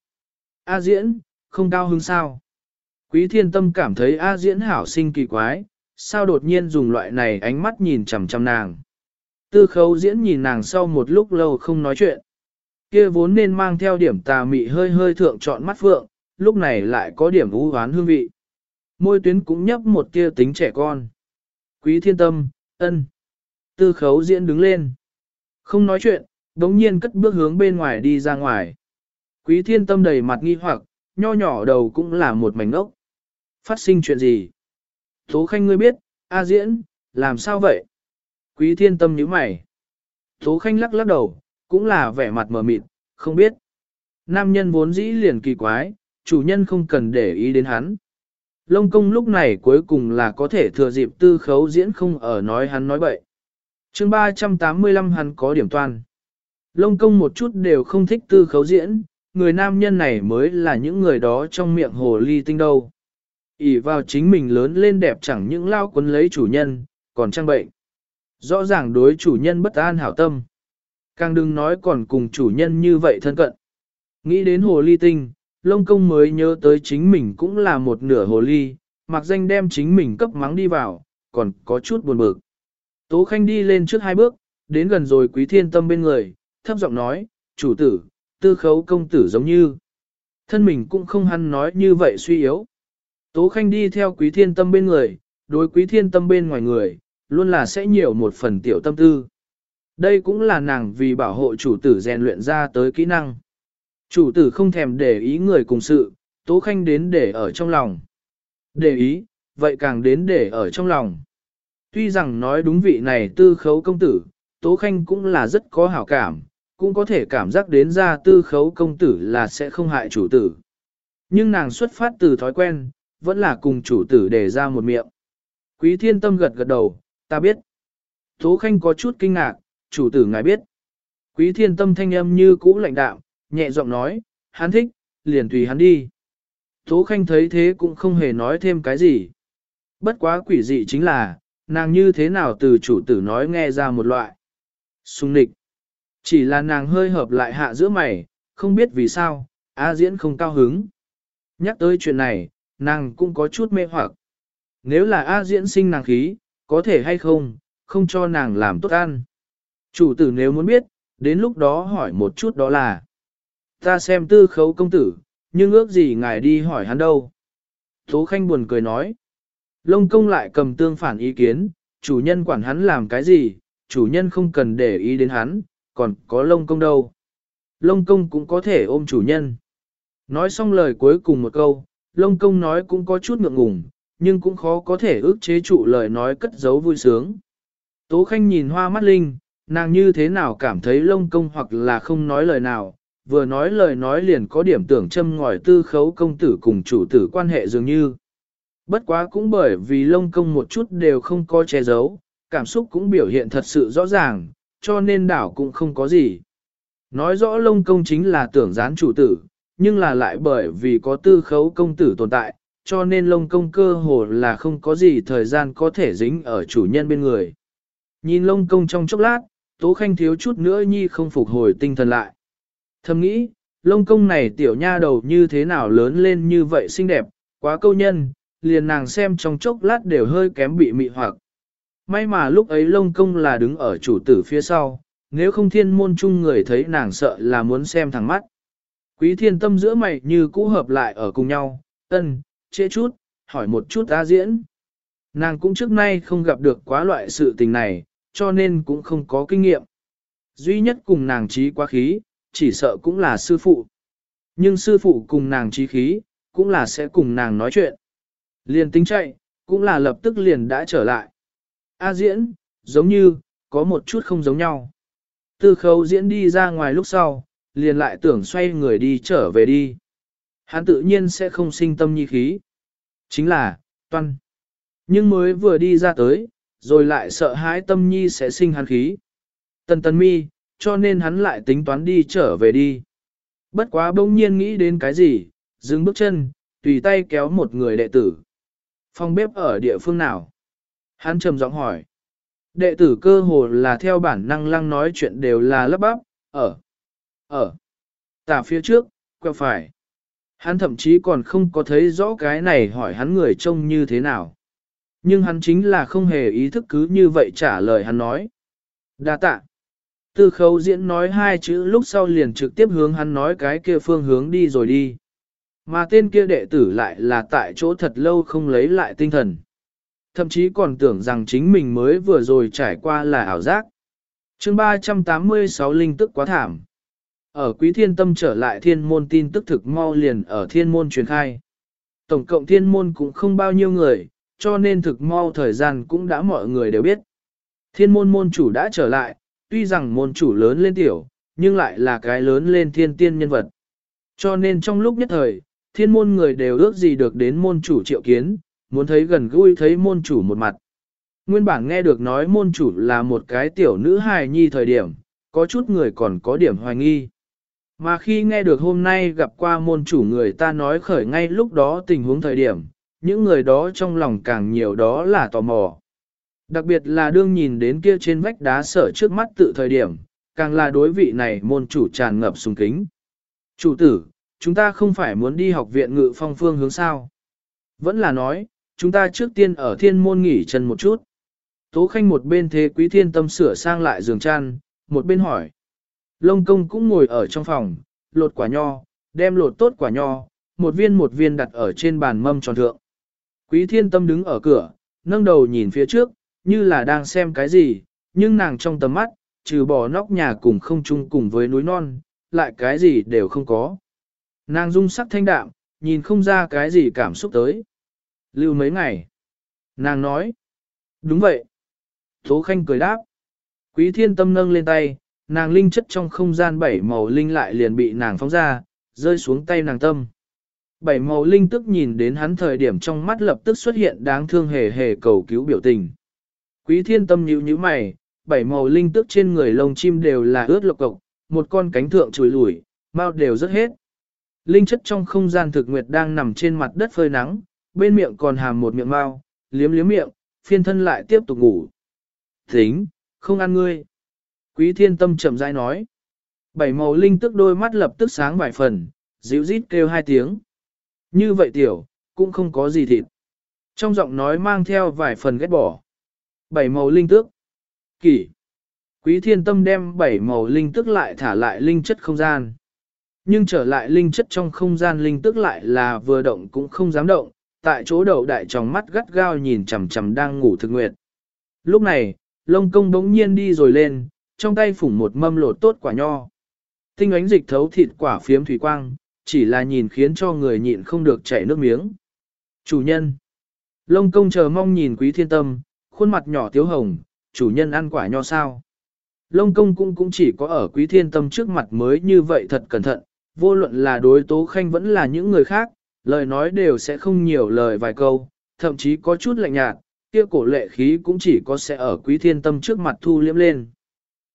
A diễn, không cao hứng sao? Quý thiên tâm cảm thấy A diễn hảo sinh kỳ quái, sao đột nhiên dùng loại này ánh mắt nhìn chằm chằm nàng. Tư khấu diễn nhìn nàng sau một lúc lâu không nói chuyện. Kia vốn nên mang theo điểm tà mị hơi hơi thượng trọn mắt phượng, lúc này lại có điểm ưu hoán hương vị. Môi tuyến cũng nhấp một tia tính trẻ con. Quý thiên tâm, ân. Tư khấu diễn đứng lên. Không nói chuyện, đống nhiên cất bước hướng bên ngoài đi ra ngoài. Quý thiên tâm đầy mặt nghi hoặc, nho nhỏ đầu cũng là một mảnh ốc. Phát sinh chuyện gì? Tố khanh ngươi biết, A diễn, làm sao vậy? Quý thiên tâm nhíu mày. Tố khanh lắc lắc đầu, cũng là vẻ mặt mờ mịt, không biết. Nam nhân vốn dĩ liền kỳ quái, chủ nhân không cần để ý đến hắn. Lông công lúc này cuối cùng là có thể thừa dịp tư khấu diễn không ở nói hắn nói bậy. chương 385 hắn có điểm toan. Lông công một chút đều không thích tư khấu diễn, người nam nhân này mới là những người đó trong miệng hồ ly tinh đâu. ỉ vào chính mình lớn lên đẹp chẳng những lao quấn lấy chủ nhân, còn trang bệnh. Rõ ràng đối chủ nhân bất an hảo tâm. Càng đừng nói còn cùng chủ nhân như vậy thân cận. Nghĩ đến hồ ly tinh, lông công mới nhớ tới chính mình cũng là một nửa hồ ly, mặc danh đem chính mình cấp mắng đi vào, còn có chút buồn bực. Tố Khanh đi lên trước hai bước, đến gần rồi quý thiên tâm bên người, thấp giọng nói, chủ tử, tư khấu công tử giống như. Thân mình cũng không hăn nói như vậy suy yếu. Tố Khanh đi theo quý thiên tâm bên người, đối quý thiên tâm bên ngoài người, luôn là sẽ nhiều một phần tiểu tâm tư. Đây cũng là nàng vì bảo hộ chủ tử rèn luyện ra tới kỹ năng. Chủ tử không thèm để ý người cùng sự, Tố Khanh đến để ở trong lòng. Để ý, vậy càng đến để ở trong lòng. Tuy rằng nói đúng vị này tư khấu công tử, Tố Khanh cũng là rất có hảo cảm, cũng có thể cảm giác đến ra tư khấu công tử là sẽ không hại chủ tử. Nhưng nàng xuất phát từ thói quen, vẫn là cùng chủ tử để ra một miệng. Quý thiên tâm gật gật đầu, ta biết. Tố Khanh có chút kinh ngạc, chủ tử ngài biết. Quý thiên tâm thanh âm như cũ lạnh đạo, nhẹ giọng nói, hắn thích, liền tùy hắn đi. Tố Khanh thấy thế cũng không hề nói thêm cái gì. Bất quá quỷ dị chính là, nàng như thế nào từ chủ tử nói nghe ra một loại. Xung nịch. Chỉ là nàng hơi hợp lại hạ giữa mày, không biết vì sao, A diễn không cao hứng. Nhắc tới chuyện này, nàng cũng có chút mê hoặc. Nếu là A diễn sinh nàng khí, có thể hay không, không cho nàng làm tốt ăn. Chủ tử nếu muốn biết, đến lúc đó hỏi một chút đó là. Ta xem tư khấu công tử, nhưng ước gì ngài đi hỏi hắn đâu. Tố Khanh buồn cười nói. Lông công lại cầm tương phản ý kiến, chủ nhân quản hắn làm cái gì, chủ nhân không cần để ý đến hắn, còn có lông công đâu. Lông công cũng có thể ôm chủ nhân. Nói xong lời cuối cùng một câu, lông công nói cũng có chút ngượng ngùng, nhưng cũng khó có thể ước chế trụ lời nói cất giấu vui sướng. Tố Khanh nhìn hoa mắt linh, nàng như thế nào cảm thấy lông công hoặc là không nói lời nào, vừa nói lời nói liền có điểm tưởng châm ngòi tư khấu công tử cùng chủ tử quan hệ dường như. Bất quá cũng bởi vì lông công một chút đều không có che giấu, cảm xúc cũng biểu hiện thật sự rõ ràng, cho nên đảo cũng không có gì. Nói rõ lông công chính là tưởng gián chủ tử, nhưng là lại bởi vì có tư khấu công tử tồn tại, cho nên lông công cơ hồ là không có gì thời gian có thể dính ở chủ nhân bên người. Nhìn lông công trong chốc lát, Tố Khanh thiếu chút nữa nhi không phục hồi tinh thần lại. Thầm nghĩ, lông công này tiểu nha đầu như thế nào lớn lên như vậy xinh đẹp, quá câu nhân, liền nàng xem trong chốc lát đều hơi kém bị mị hoặc. May mà lúc ấy lông công là đứng ở chủ tử phía sau, nếu không thiên môn chung người thấy nàng sợ là muốn xem thẳng mắt. Quý thiên tâm giữa mày như cũ hợp lại ở cùng nhau, ân, chế chút, hỏi một chút ta diễn. Nàng cũng trước nay không gặp được quá loại sự tình này, cho nên cũng không có kinh nghiệm. Duy nhất cùng nàng trí quá khí, chỉ sợ cũng là sư phụ. Nhưng sư phụ cùng nàng trí khí, cũng là sẽ cùng nàng nói chuyện. Liền tính chạy, cũng là lập tức liền đã trở lại. A diễn, giống như, có một chút không giống nhau. Tư khấu diễn đi ra ngoài lúc sau, liền lại tưởng xoay người đi trở về đi. Hắn tự nhiên sẽ không sinh tâm nhi khí. Chính là, toan. Nhưng mới vừa đi ra tới, rồi lại sợ hãi tâm nhi sẽ sinh hắn khí. Tần tần mi, cho nên hắn lại tính toán đi trở về đi. Bất quá bỗng nhiên nghĩ đến cái gì, dừng bước chân, tùy tay kéo một người đệ tử. Phòng bếp ở địa phương nào? Hắn trầm giọng hỏi. Đệ tử cơ hồ là theo bản năng lăng nói chuyện đều là lấp bắp, ở, ở, tả phía trước, quẹo phải. Hắn thậm chí còn không có thấy rõ cái này hỏi hắn người trông như thế nào. Nhưng hắn chính là không hề ý thức cứ như vậy trả lời hắn nói. Đa tạ. Tư khấu diễn nói hai chữ lúc sau liền trực tiếp hướng hắn nói cái kia phương hướng đi rồi đi. Mà tên kia đệ tử lại là tại chỗ thật lâu không lấy lại tinh thần. Thậm chí còn tưởng rằng chính mình mới vừa rồi trải qua là ảo giác. chương 386 linh tức quá thảm. Ở quý thiên tâm trở lại thiên môn tin tức thực mau liền ở thiên môn truyền khai. Tổng cộng thiên môn cũng không bao nhiêu người, cho nên thực mau thời gian cũng đã mọi người đều biết. Thiên môn môn chủ đã trở lại, tuy rằng môn chủ lớn lên tiểu, nhưng lại là cái lớn lên thiên tiên nhân vật. Cho nên trong lúc nhất thời, thiên môn người đều ước gì được đến môn chủ triệu kiến, muốn thấy gần gũi thấy môn chủ một mặt. Nguyên bản nghe được nói môn chủ là một cái tiểu nữ hài nhi thời điểm, có chút người còn có điểm hoài nghi. Mà khi nghe được hôm nay gặp qua môn chủ người ta nói khởi ngay lúc đó tình huống thời điểm, những người đó trong lòng càng nhiều đó là tò mò. Đặc biệt là đương nhìn đến kia trên vách đá sở trước mắt tự thời điểm, càng là đối vị này môn chủ tràn ngập sùng kính. Chủ tử, chúng ta không phải muốn đi học viện ngự phong phương hướng sao. Vẫn là nói, chúng ta trước tiên ở thiên môn nghỉ chân một chút. Tố khanh một bên thế quý thiên tâm sửa sang lại giường chăn, một bên hỏi. Lông công cũng ngồi ở trong phòng, lột quả nho, đem lột tốt quả nho, một viên một viên đặt ở trên bàn mâm tròn thượng. Quý thiên tâm đứng ở cửa, nâng đầu nhìn phía trước, như là đang xem cái gì, nhưng nàng trong tầm mắt, trừ bỏ nóc nhà cùng không chung cùng với núi non, lại cái gì đều không có. Nàng dung sắc thanh đạm, nhìn không ra cái gì cảm xúc tới. Lưu mấy ngày. Nàng nói. Đúng vậy. Tố Khanh cười đáp. Quý thiên tâm nâng lên tay, nàng linh chất trong không gian bảy màu linh lại liền bị nàng phóng ra, rơi xuống tay nàng tâm. Bảy màu linh tức nhìn đến hắn thời điểm trong mắt lập tức xuất hiện đáng thương hề hề cầu cứu biểu tình. Quý thiên tâm nhíu nhíu mày, bảy màu linh tức trên người lông chim đều là ướt lộc cộc, một con cánh thượng chùi lủi, mau đều rất hết. Linh chất trong không gian thực nguyệt đang nằm trên mặt đất phơi nắng, bên miệng còn hàm một miệng mau, liếm liếm miệng, phiên thân lại tiếp tục ngủ. Tính, không ăn ngươi. Quý thiên tâm chậm rãi nói. Bảy màu linh tức đôi mắt lập tức sáng vài phần, dịu rít kêu hai tiếng. Như vậy tiểu, cũng không có gì thịt. Trong giọng nói mang theo vài phần ghét bỏ. Bảy màu linh tước. Kỷ. Quý thiên tâm đem bảy màu linh tức lại thả lại linh chất không gian. Nhưng trở lại linh chất trong không gian linh tức lại là vừa động cũng không dám động, tại chỗ đầu đại trong mắt gắt gao nhìn chằm chằm đang ngủ thực nguyệt. Lúc này, lông công bỗng nhiên đi rồi lên, trong tay phủng một mâm lột tốt quả nho. Tinh ánh dịch thấu thịt quả phiếm thủy quang, chỉ là nhìn khiến cho người nhịn không được chảy nước miếng. Chủ nhân. Lông công chờ mong nhìn quý thiên tâm, khuôn mặt nhỏ tiếu hồng, chủ nhân ăn quả nho sao. Lông công cũng cũng chỉ có ở quý thiên tâm trước mặt mới như vậy thật cẩn thận, vô luận là đối tố khanh vẫn là những người khác, lời nói đều sẽ không nhiều lời vài câu, thậm chí có chút lạnh nhạt, kia cổ lệ khí cũng chỉ có sẽ ở quý thiên tâm trước mặt thu liếm lên.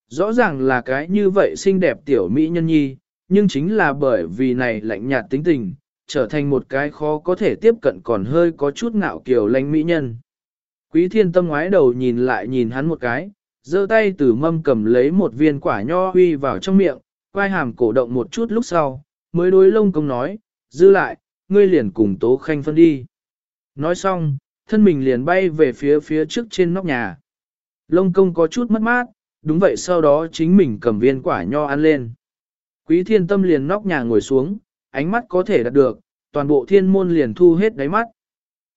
Rõ ràng là cái như vậy xinh đẹp tiểu mỹ nhân nhi, nhưng chính là bởi vì này lạnh nhạt tính tình, trở thành một cái khó có thể tiếp cận còn hơi có chút ngạo kiều lánh mỹ nhân. Quý thiên tâm ngoái đầu nhìn lại nhìn hắn một cái, giơ tay từ mâm cầm lấy một viên quả nho huy vào trong miệng, quai hàm cổ động một chút lúc sau, mới đối lông công nói, dư lại, ngươi liền cùng tố khanh phân đi. Nói xong, thân mình liền bay về phía phía trước trên nóc nhà. Lông công có chút mất mát, đúng vậy sau đó chính mình cầm viên quả nho ăn lên. Quý thiên tâm liền nóc nhà ngồi xuống, ánh mắt có thể đạt được, toàn bộ thiên môn liền thu hết đáy mắt.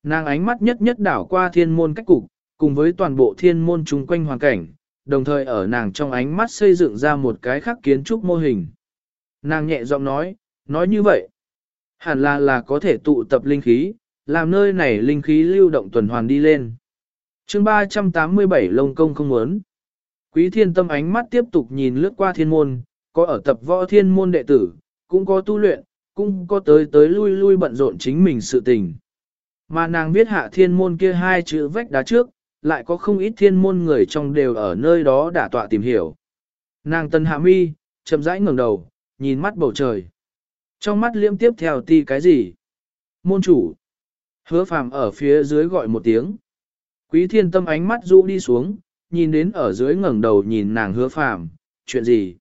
Nàng ánh mắt nhất nhất đảo qua thiên môn cách cục, cùng với toàn bộ thiên môn chung quanh hoàn cảnh, đồng thời ở nàng trong ánh mắt xây dựng ra một cái khác kiến trúc mô hình. Nàng nhẹ giọng nói, nói như vậy, hẳn là là có thể tụ tập linh khí, làm nơi này linh khí lưu động tuần hoàn đi lên. chương 387 lông công không muốn. Quý thiên tâm ánh mắt tiếp tục nhìn lướt qua thiên môn, có ở tập võ thiên môn đệ tử, cũng có tu luyện, cũng có tới tới lui lui bận rộn chính mình sự tình. Mà nàng viết hạ thiên môn kia hai chữ vách đá trước, lại có không ít thiên môn người trong đều ở nơi đó đả tọa tìm hiểu. Nàng tân hạ mi, chậm rãi ngẩng đầu, nhìn mắt bầu trời. Trong mắt liễm tiếp theo ti cái gì? Môn chủ. Hứa phàm ở phía dưới gọi một tiếng. Quý thiên tâm ánh mắt rũ đi xuống, nhìn đến ở dưới ngẩng đầu nhìn nàng hứa phàm, chuyện gì?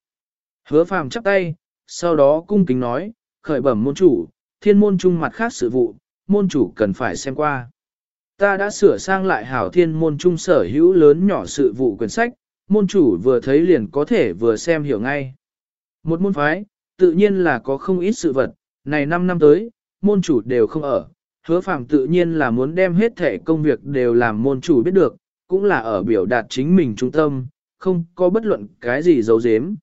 Hứa phàm chắp tay, sau đó cung kính nói, khởi bẩm môn chủ, thiên môn trung mặt khác sự vụ, môn chủ cần phải xem qua. Ta đã sửa sang lại hảo thiên môn trung sở hữu lớn nhỏ sự vụ quyển sách, môn chủ vừa thấy liền có thể vừa xem hiểu ngay. Một môn phái, tự nhiên là có không ít sự vật, này 5 năm tới, môn chủ đều không ở, hứa phàm tự nhiên là muốn đem hết thể công việc đều làm môn chủ biết được, cũng là ở biểu đạt chính mình trung tâm, không có bất luận cái gì giấu giếm.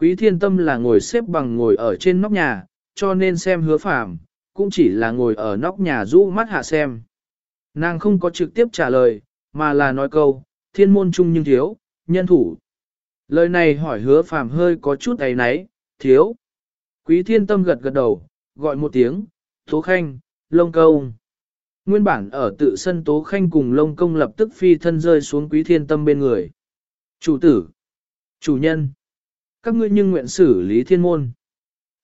Quý thiên tâm là ngồi xếp bằng ngồi ở trên nóc nhà, cho nên xem hứa phàm, cũng chỉ là ngồi ở nóc nhà rũ mắt hạ xem. Nàng không có trực tiếp trả lời, mà là nói câu, thiên môn chung nhưng thiếu, nhân thủ. Lời này hỏi hứa phàm hơi có chút ấy náy, thiếu. Quý thiên tâm gật gật đầu, gọi một tiếng, tố khanh, lông công. Nguyên bản ở tự sân tố khanh cùng lông công lập tức phi thân rơi xuống quý thiên tâm bên người. Chủ tử, chủ nhân, các ngươi nhưng nguyện xử lý thiên môn.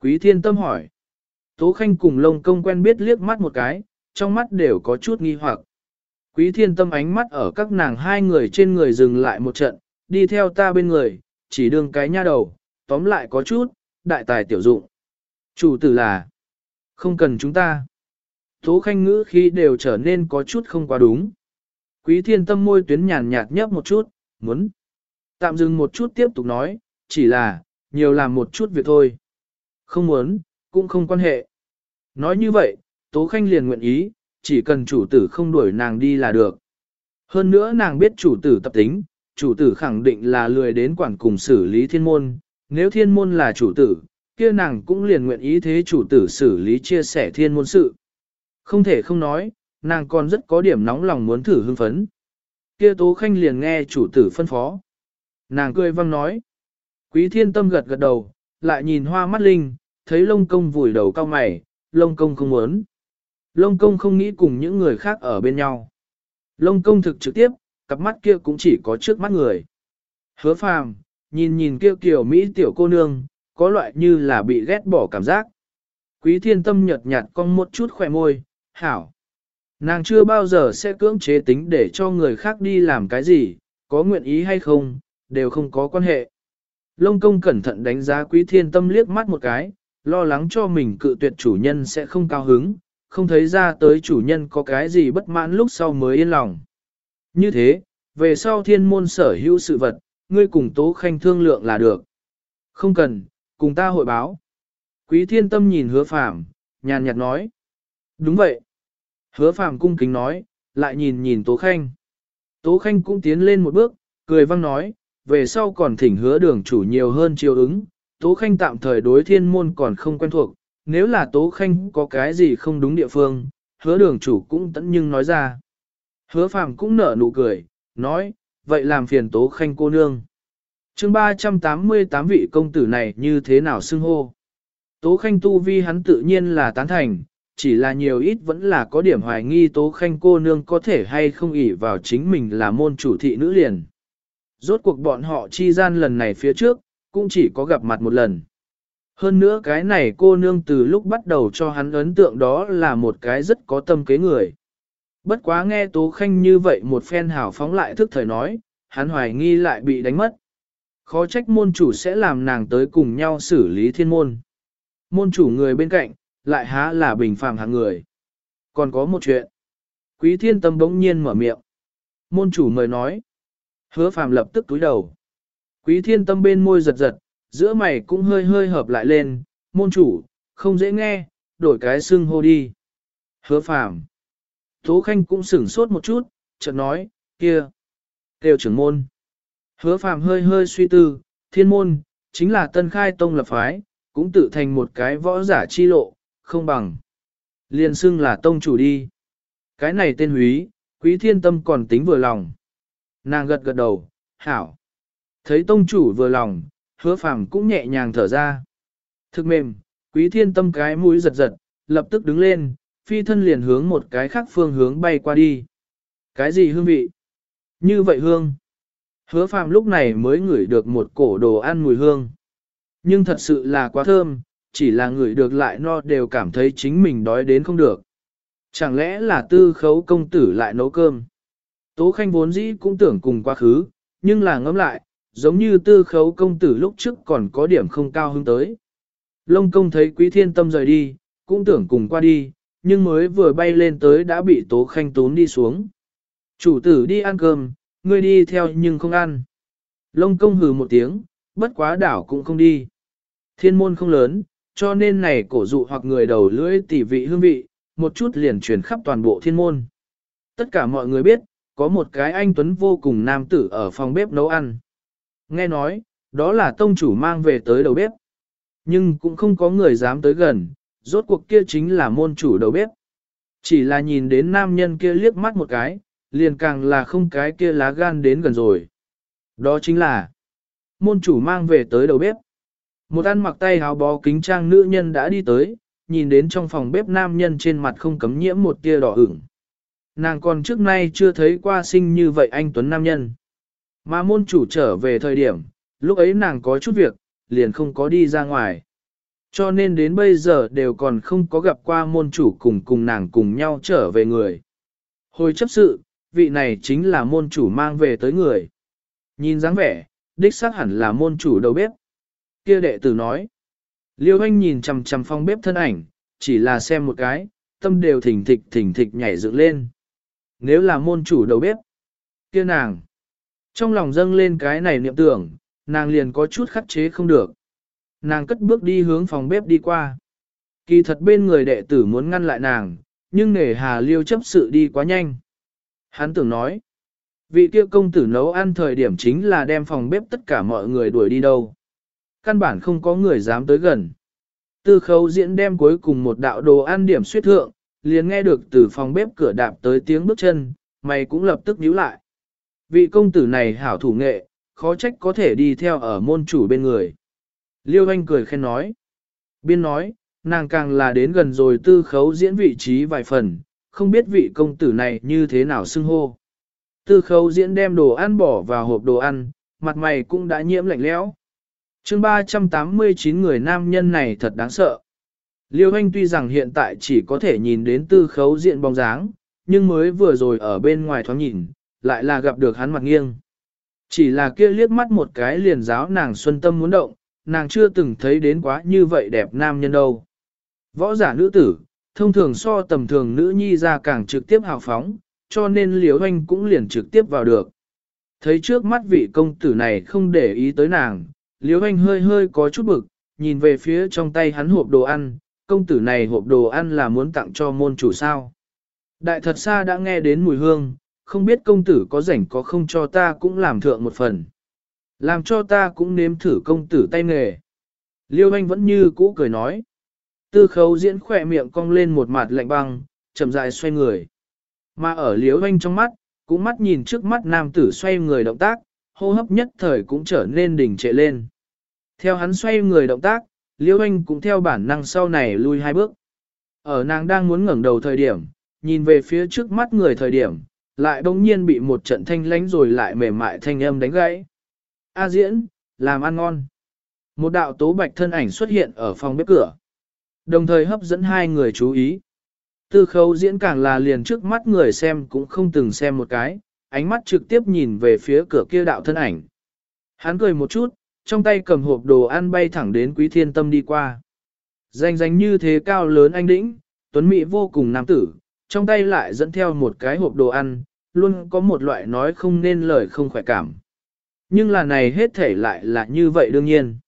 Quý thiên tâm hỏi. Tố khanh cùng lông công quen biết liếc mắt một cái, trong mắt đều có chút nghi hoặc. Quý thiên tâm ánh mắt ở các nàng hai người trên người dừng lại một trận, đi theo ta bên người, chỉ đường cái nha đầu, tóm lại có chút, đại tài tiểu dụng. Chủ tử là, không cần chúng ta. Tố khanh ngữ khi đều trở nên có chút không quá đúng. Quý thiên tâm môi tuyến nhàn nhạt nhấp một chút, muốn. Tạm dừng một chút tiếp tục nói, chỉ là, nhiều làm một chút việc thôi. Không muốn, cũng không quan hệ. Nói như vậy, Tố Khanh liền nguyện ý, chỉ cần chủ tử không đuổi nàng đi là được. Hơn nữa nàng biết chủ tử tập tính, chủ tử khẳng định là lười đến quản cùng xử lý thiên môn, nếu thiên môn là chủ tử, kia nàng cũng liền nguyện ý thế chủ tử xử lý chia sẻ thiên môn sự. Không thể không nói, nàng còn rất có điểm nóng lòng muốn thử hưng phấn. Kia Tố Khanh liền nghe chủ tử phân phó. Nàng cười văng nói. Quý thiên tâm gật gật đầu, lại nhìn hoa mắt linh, thấy lông công vùi đầu cao mày, lông công không muốn. Lông công không nghĩ cùng những người khác ở bên nhau. Lông công thực trực tiếp, cặp mắt kia cũng chỉ có trước mắt người. Hứa phàm, nhìn nhìn kia kiểu Mỹ tiểu cô nương, có loại như là bị ghét bỏ cảm giác. Quý thiên tâm nhợt nhạt cong một chút khỏe môi, hảo. Nàng chưa bao giờ sẽ cưỡng chế tính để cho người khác đi làm cái gì, có nguyện ý hay không, đều không có quan hệ. Lông công cẩn thận đánh giá quý thiên tâm liếc mắt một cái, lo lắng cho mình cự tuyệt chủ nhân sẽ không cao hứng, không thấy ra tới chủ nhân có cái gì bất mãn lúc sau mới yên lòng. Như thế, về sau thiên môn sở hữu sự vật, ngươi cùng tố khanh thương lượng là được. Không cần, cùng ta hội báo. Quý thiên tâm nhìn hứa phàm, nhàn nhạt nói. Đúng vậy. Hứa phàm cung kính nói, lại nhìn nhìn tố khanh. Tố khanh cũng tiến lên một bước, cười văng nói, về sau còn thỉnh hứa đường chủ nhiều hơn chiều ứng, Tố Khanh tạm thời đối thiên môn còn không quen thuộc, nếu là Tố Khanh có cái gì không đúng địa phương, hứa đường chủ cũng tẫn nhưng nói ra. Hứa phàm cũng nở nụ cười, nói, vậy làm phiền Tố Khanh cô nương. chương 388 vị công tử này như thế nào xưng hô? Tố Khanh tu vi hắn tự nhiên là tán thành, chỉ là nhiều ít vẫn là có điểm hoài nghi Tố Khanh cô nương có thể hay không ỷ vào chính mình là môn chủ thị nữ liền. Rốt cuộc bọn họ chi gian lần này phía trước, cũng chỉ có gặp mặt một lần. Hơn nữa cái này cô nương từ lúc bắt đầu cho hắn ấn tượng đó là một cái rất có tâm kế người. Bất quá nghe Tố Khanh như vậy một phen hào phóng lại thức thời nói, hắn hoài nghi lại bị đánh mất. Khó trách môn chủ sẽ làm nàng tới cùng nhau xử lý thiên môn. Môn chủ người bên cạnh, lại há là bình phàm hạng người. Còn có một chuyện. Quý thiên tâm bỗng nhiên mở miệng. Môn chủ mời nói. Hứa phàm lập tức túi đầu. Quý thiên tâm bên môi giật giật, giữa mày cũng hơi hơi hợp lại lên, môn chủ, không dễ nghe, đổi cái xưng hô đi. Hứa phàm. Tố Khanh cũng sửng sốt một chút, chợt nói, kia, kêu trưởng môn. Hứa phàm hơi hơi suy tư, thiên môn, chính là tân khai tông lập phái, cũng tự thành một cái võ giả chi lộ, không bằng. Liên xưng là tông chủ đi. Cái này tên húy, quý thiên tâm còn tính vừa lòng. Nàng gật gật đầu, hảo. Thấy tông chủ vừa lòng, hứa phàm cũng nhẹ nhàng thở ra. Thực mềm, quý thiên tâm cái mũi giật giật, lập tức đứng lên, phi thân liền hướng một cái khác phương hướng bay qua đi. Cái gì hương vị? Như vậy hương. Hứa phàm lúc này mới ngửi được một cổ đồ ăn mùi hương. Nhưng thật sự là quá thơm, chỉ là ngửi được lại no đều cảm thấy chính mình đói đến không được. Chẳng lẽ là tư khấu công tử lại nấu cơm? Tố Khanh vốn dĩ cũng tưởng cùng quá khứ, nhưng là ngẫm lại, giống như tư khấu công tử lúc trước còn có điểm không cao hứng tới. Lông công thấy quý thiên tâm rời đi, cũng tưởng cùng qua đi, nhưng mới vừa bay lên tới đã bị Tố Khanh tốn đi xuống. Chủ tử đi ăn cơm, ngươi đi theo nhưng không ăn. Lông công hừ một tiếng, bất quá đảo cũng không đi. Thiên môn không lớn, cho nên này cổ dụ hoặc người đầu lưỡi tỉ vị hương vị, một chút liền truyền khắp toàn bộ thiên môn. Tất cả mọi người biết, có một cái anh Tuấn vô cùng nam tử ở phòng bếp nấu ăn. Nghe nói, đó là tông chủ mang về tới đầu bếp. Nhưng cũng không có người dám tới gần, rốt cuộc kia chính là môn chủ đầu bếp. Chỉ là nhìn đến nam nhân kia liếc mắt một cái, liền càng là không cái kia lá gan đến gần rồi. Đó chính là môn chủ mang về tới đầu bếp. Một ăn mặc tay áo bó kính trang nữ nhân đã đi tới, nhìn đến trong phòng bếp nam nhân trên mặt không cấm nhiễm một tia đỏ ửng. Nàng còn trước nay chưa thấy qua sinh như vậy anh Tuấn Nam Nhân. Mà môn chủ trở về thời điểm, lúc ấy nàng có chút việc, liền không có đi ra ngoài. Cho nên đến bây giờ đều còn không có gặp qua môn chủ cùng cùng nàng cùng nhau trở về người. Hồi chấp sự, vị này chính là môn chủ mang về tới người. Nhìn dáng vẻ, đích xác hẳn là môn chủ đầu bếp. Kia đệ tử nói. Liêu anh nhìn chằm chằm phong bếp thân ảnh, chỉ là xem một cái, tâm đều thỉnh thịch thỉnh thịch nhảy dựng lên. Nếu là môn chủ đầu bếp, kia nàng. Trong lòng dâng lên cái này niệm tưởng, nàng liền có chút khắc chế không được. Nàng cất bước đi hướng phòng bếp đi qua. Kỳ thật bên người đệ tử muốn ngăn lại nàng, nhưng nể hà liêu chấp sự đi quá nhanh. Hắn tưởng nói, vị kia công tử nấu ăn thời điểm chính là đem phòng bếp tất cả mọi người đuổi đi đâu. Căn bản không có người dám tới gần. Tư khấu diễn đem cuối cùng một đạo đồ ăn điểm suyết thượng, liền nghe được từ phòng bếp cửa đạp tới tiếng bước chân, mày cũng lập tức nhíu lại. Vị công tử này hảo thủ nghệ, khó trách có thể đi theo ở môn chủ bên người. Liêu anh cười khen nói. Biên nói, nàng càng là đến gần rồi tư khấu diễn vị trí vài phần, không biết vị công tử này như thế nào xưng hô. Tư khấu diễn đem đồ ăn bỏ vào hộp đồ ăn, mặt mày cũng đã nhiễm lạnh lẽo. chương 389 người nam nhân này thật đáng sợ. Liêu Anh tuy rằng hiện tại chỉ có thể nhìn đến tư khấu diện bóng dáng, nhưng mới vừa rồi ở bên ngoài thoáng nhìn, lại là gặp được hắn mặt nghiêng. Chỉ là kia liếc mắt một cái liền giáo nàng xuân tâm muốn động, nàng chưa từng thấy đến quá như vậy đẹp nam nhân đâu. Võ giả nữ tử, thông thường so tầm thường nữ nhi ra càng trực tiếp hào phóng, cho nên Liễu anh cũng liền trực tiếp vào được. Thấy trước mắt vị công tử này không để ý tới nàng, Liễu anh hơi hơi có chút bực, nhìn về phía trong tay hắn hộp đồ ăn, công tử này hộp đồ ăn là muốn tặng cho môn chủ sao. Đại thật xa đã nghe đến mùi hương, không biết công tử có rảnh có không cho ta cũng làm thượng một phần. Làm cho ta cũng nếm thử công tử tay nghề. Liêu anh vẫn như cũ cười nói. Tư khấu diễn khỏe miệng cong lên một mặt lạnh băng, chậm rãi xoay người. Mà ở liêu anh trong mắt, cũng mắt nhìn trước mắt nam tử xoay người động tác, hô hấp nhất thời cũng trở nên đỉnh trệ lên. Theo hắn xoay người động tác, Liêu Anh cũng theo bản năng sau này lui hai bước. Ở nàng đang muốn ngẩng đầu thời điểm, nhìn về phía trước mắt người thời điểm, lại bỗng nhiên bị một trận thanh lánh rồi lại mềm mại thanh âm đánh gãy. A diễn, làm ăn ngon. Một đạo tố bạch thân ảnh xuất hiện ở phòng bếp cửa. Đồng thời hấp dẫn hai người chú ý. Tư khấu diễn càng là liền trước mắt người xem cũng không từng xem một cái, ánh mắt trực tiếp nhìn về phía cửa kia đạo thân ảnh. Hắn cười một chút, trong tay cầm hộp đồ ăn bay thẳng đến quý thiên tâm đi qua. Danh danh như thế cao lớn anh đĩnh, tuấn mỹ vô cùng nam tử, trong tay lại dẫn theo một cái hộp đồ ăn, luôn có một loại nói không nên lời không khỏe cảm. Nhưng là này hết thể lại là như vậy đương nhiên.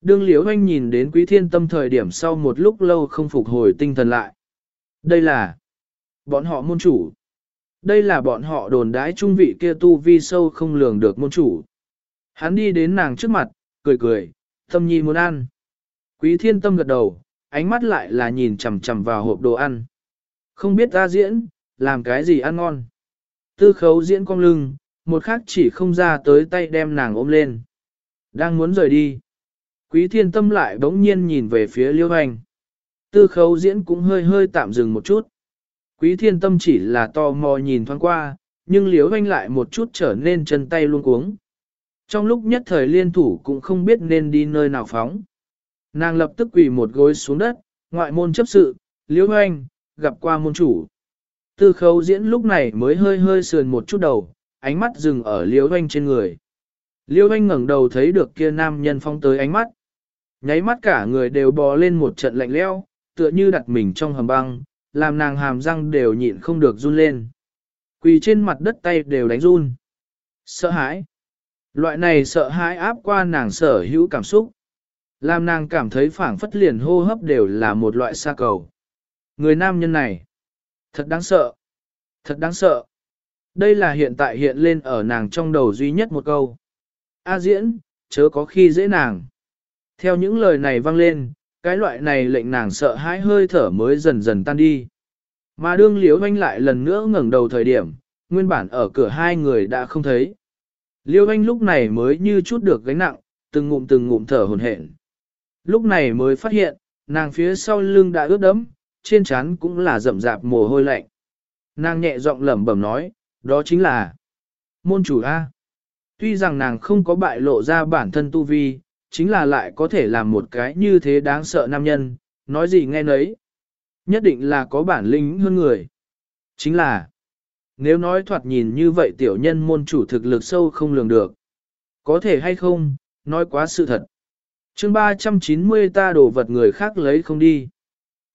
Đương liễu anh nhìn đến quý thiên tâm thời điểm sau một lúc lâu không phục hồi tinh thần lại. Đây là bọn họ môn chủ. Đây là bọn họ đồn đái trung vị kia tu vi sâu không lường được môn chủ. Hắn đi đến nàng trước mặt, cười cười, tâm nhi muốn ăn. Quý thiên tâm gật đầu, ánh mắt lại là nhìn chằm chằm vào hộp đồ ăn. Không biết ta diễn, làm cái gì ăn ngon. Tư khấu diễn cong lưng, một khắc chỉ không ra tới tay đem nàng ôm lên. Đang muốn rời đi. Quý thiên tâm lại bỗng nhiên nhìn về phía liêu hành. Tư khấu diễn cũng hơi hơi tạm dừng một chút. Quý thiên tâm chỉ là tò mò nhìn thoáng qua, nhưng liêu hành lại một chút trở nên chân tay luôn cuống. Trong lúc nhất thời liên thủ cũng không biết nên đi nơi nào phóng. Nàng lập tức quỳ một gối xuống đất, ngoại môn chấp sự, liêu hành, gặp qua môn chủ. Tư khấu diễn lúc này mới hơi hơi sườn một chút đầu, ánh mắt dừng ở liêu Doanh trên người. Liêu Doanh ngẩng đầu thấy được kia nam nhân phong tới ánh mắt. Nháy mắt cả người đều bò lên một trận lạnh leo, tựa như đặt mình trong hầm băng, làm nàng hàm răng đều nhịn không được run lên. Quỳ trên mặt đất tay đều đánh run. Sợ hãi. Loại này sợ hãi áp qua nàng sở hữu cảm xúc. Làm nàng cảm thấy phảng phất liền hô hấp đều là một loại xa cầu. Người nam nhân này. Thật đáng sợ. Thật đáng sợ. Đây là hiện tại hiện lên ở nàng trong đầu duy nhất một câu. A diễn, chớ có khi dễ nàng. Theo những lời này vang lên, cái loại này lệnh nàng sợ hãi hơi thở mới dần dần tan đi. Mà đương liễu anh lại lần nữa ngẩng đầu thời điểm, nguyên bản ở cửa hai người đã không thấy. Liêu anh lúc này mới như chút được gánh nặng, từng ngụm từng ngụm thở hồn hển. Lúc này mới phát hiện, nàng phía sau lưng đã ướt đẫm, trên trán cũng là rậm rạp mồ hôi lạnh. Nàng nhẹ giọng lẩm bẩm nói, đó chính là môn chủ A. Tuy rằng nàng không có bại lộ ra bản thân tu vi, chính là lại có thể làm một cái như thế đáng sợ nam nhân, nói gì nghe nấy. Nhất định là có bản lĩnh hơn người. Chính là, nếu nói thoạt nhìn như vậy tiểu nhân môn chủ thực lực sâu không lường được. Có thể hay không, nói quá sự thật. chương 390 ta đổ vật người khác lấy không đi.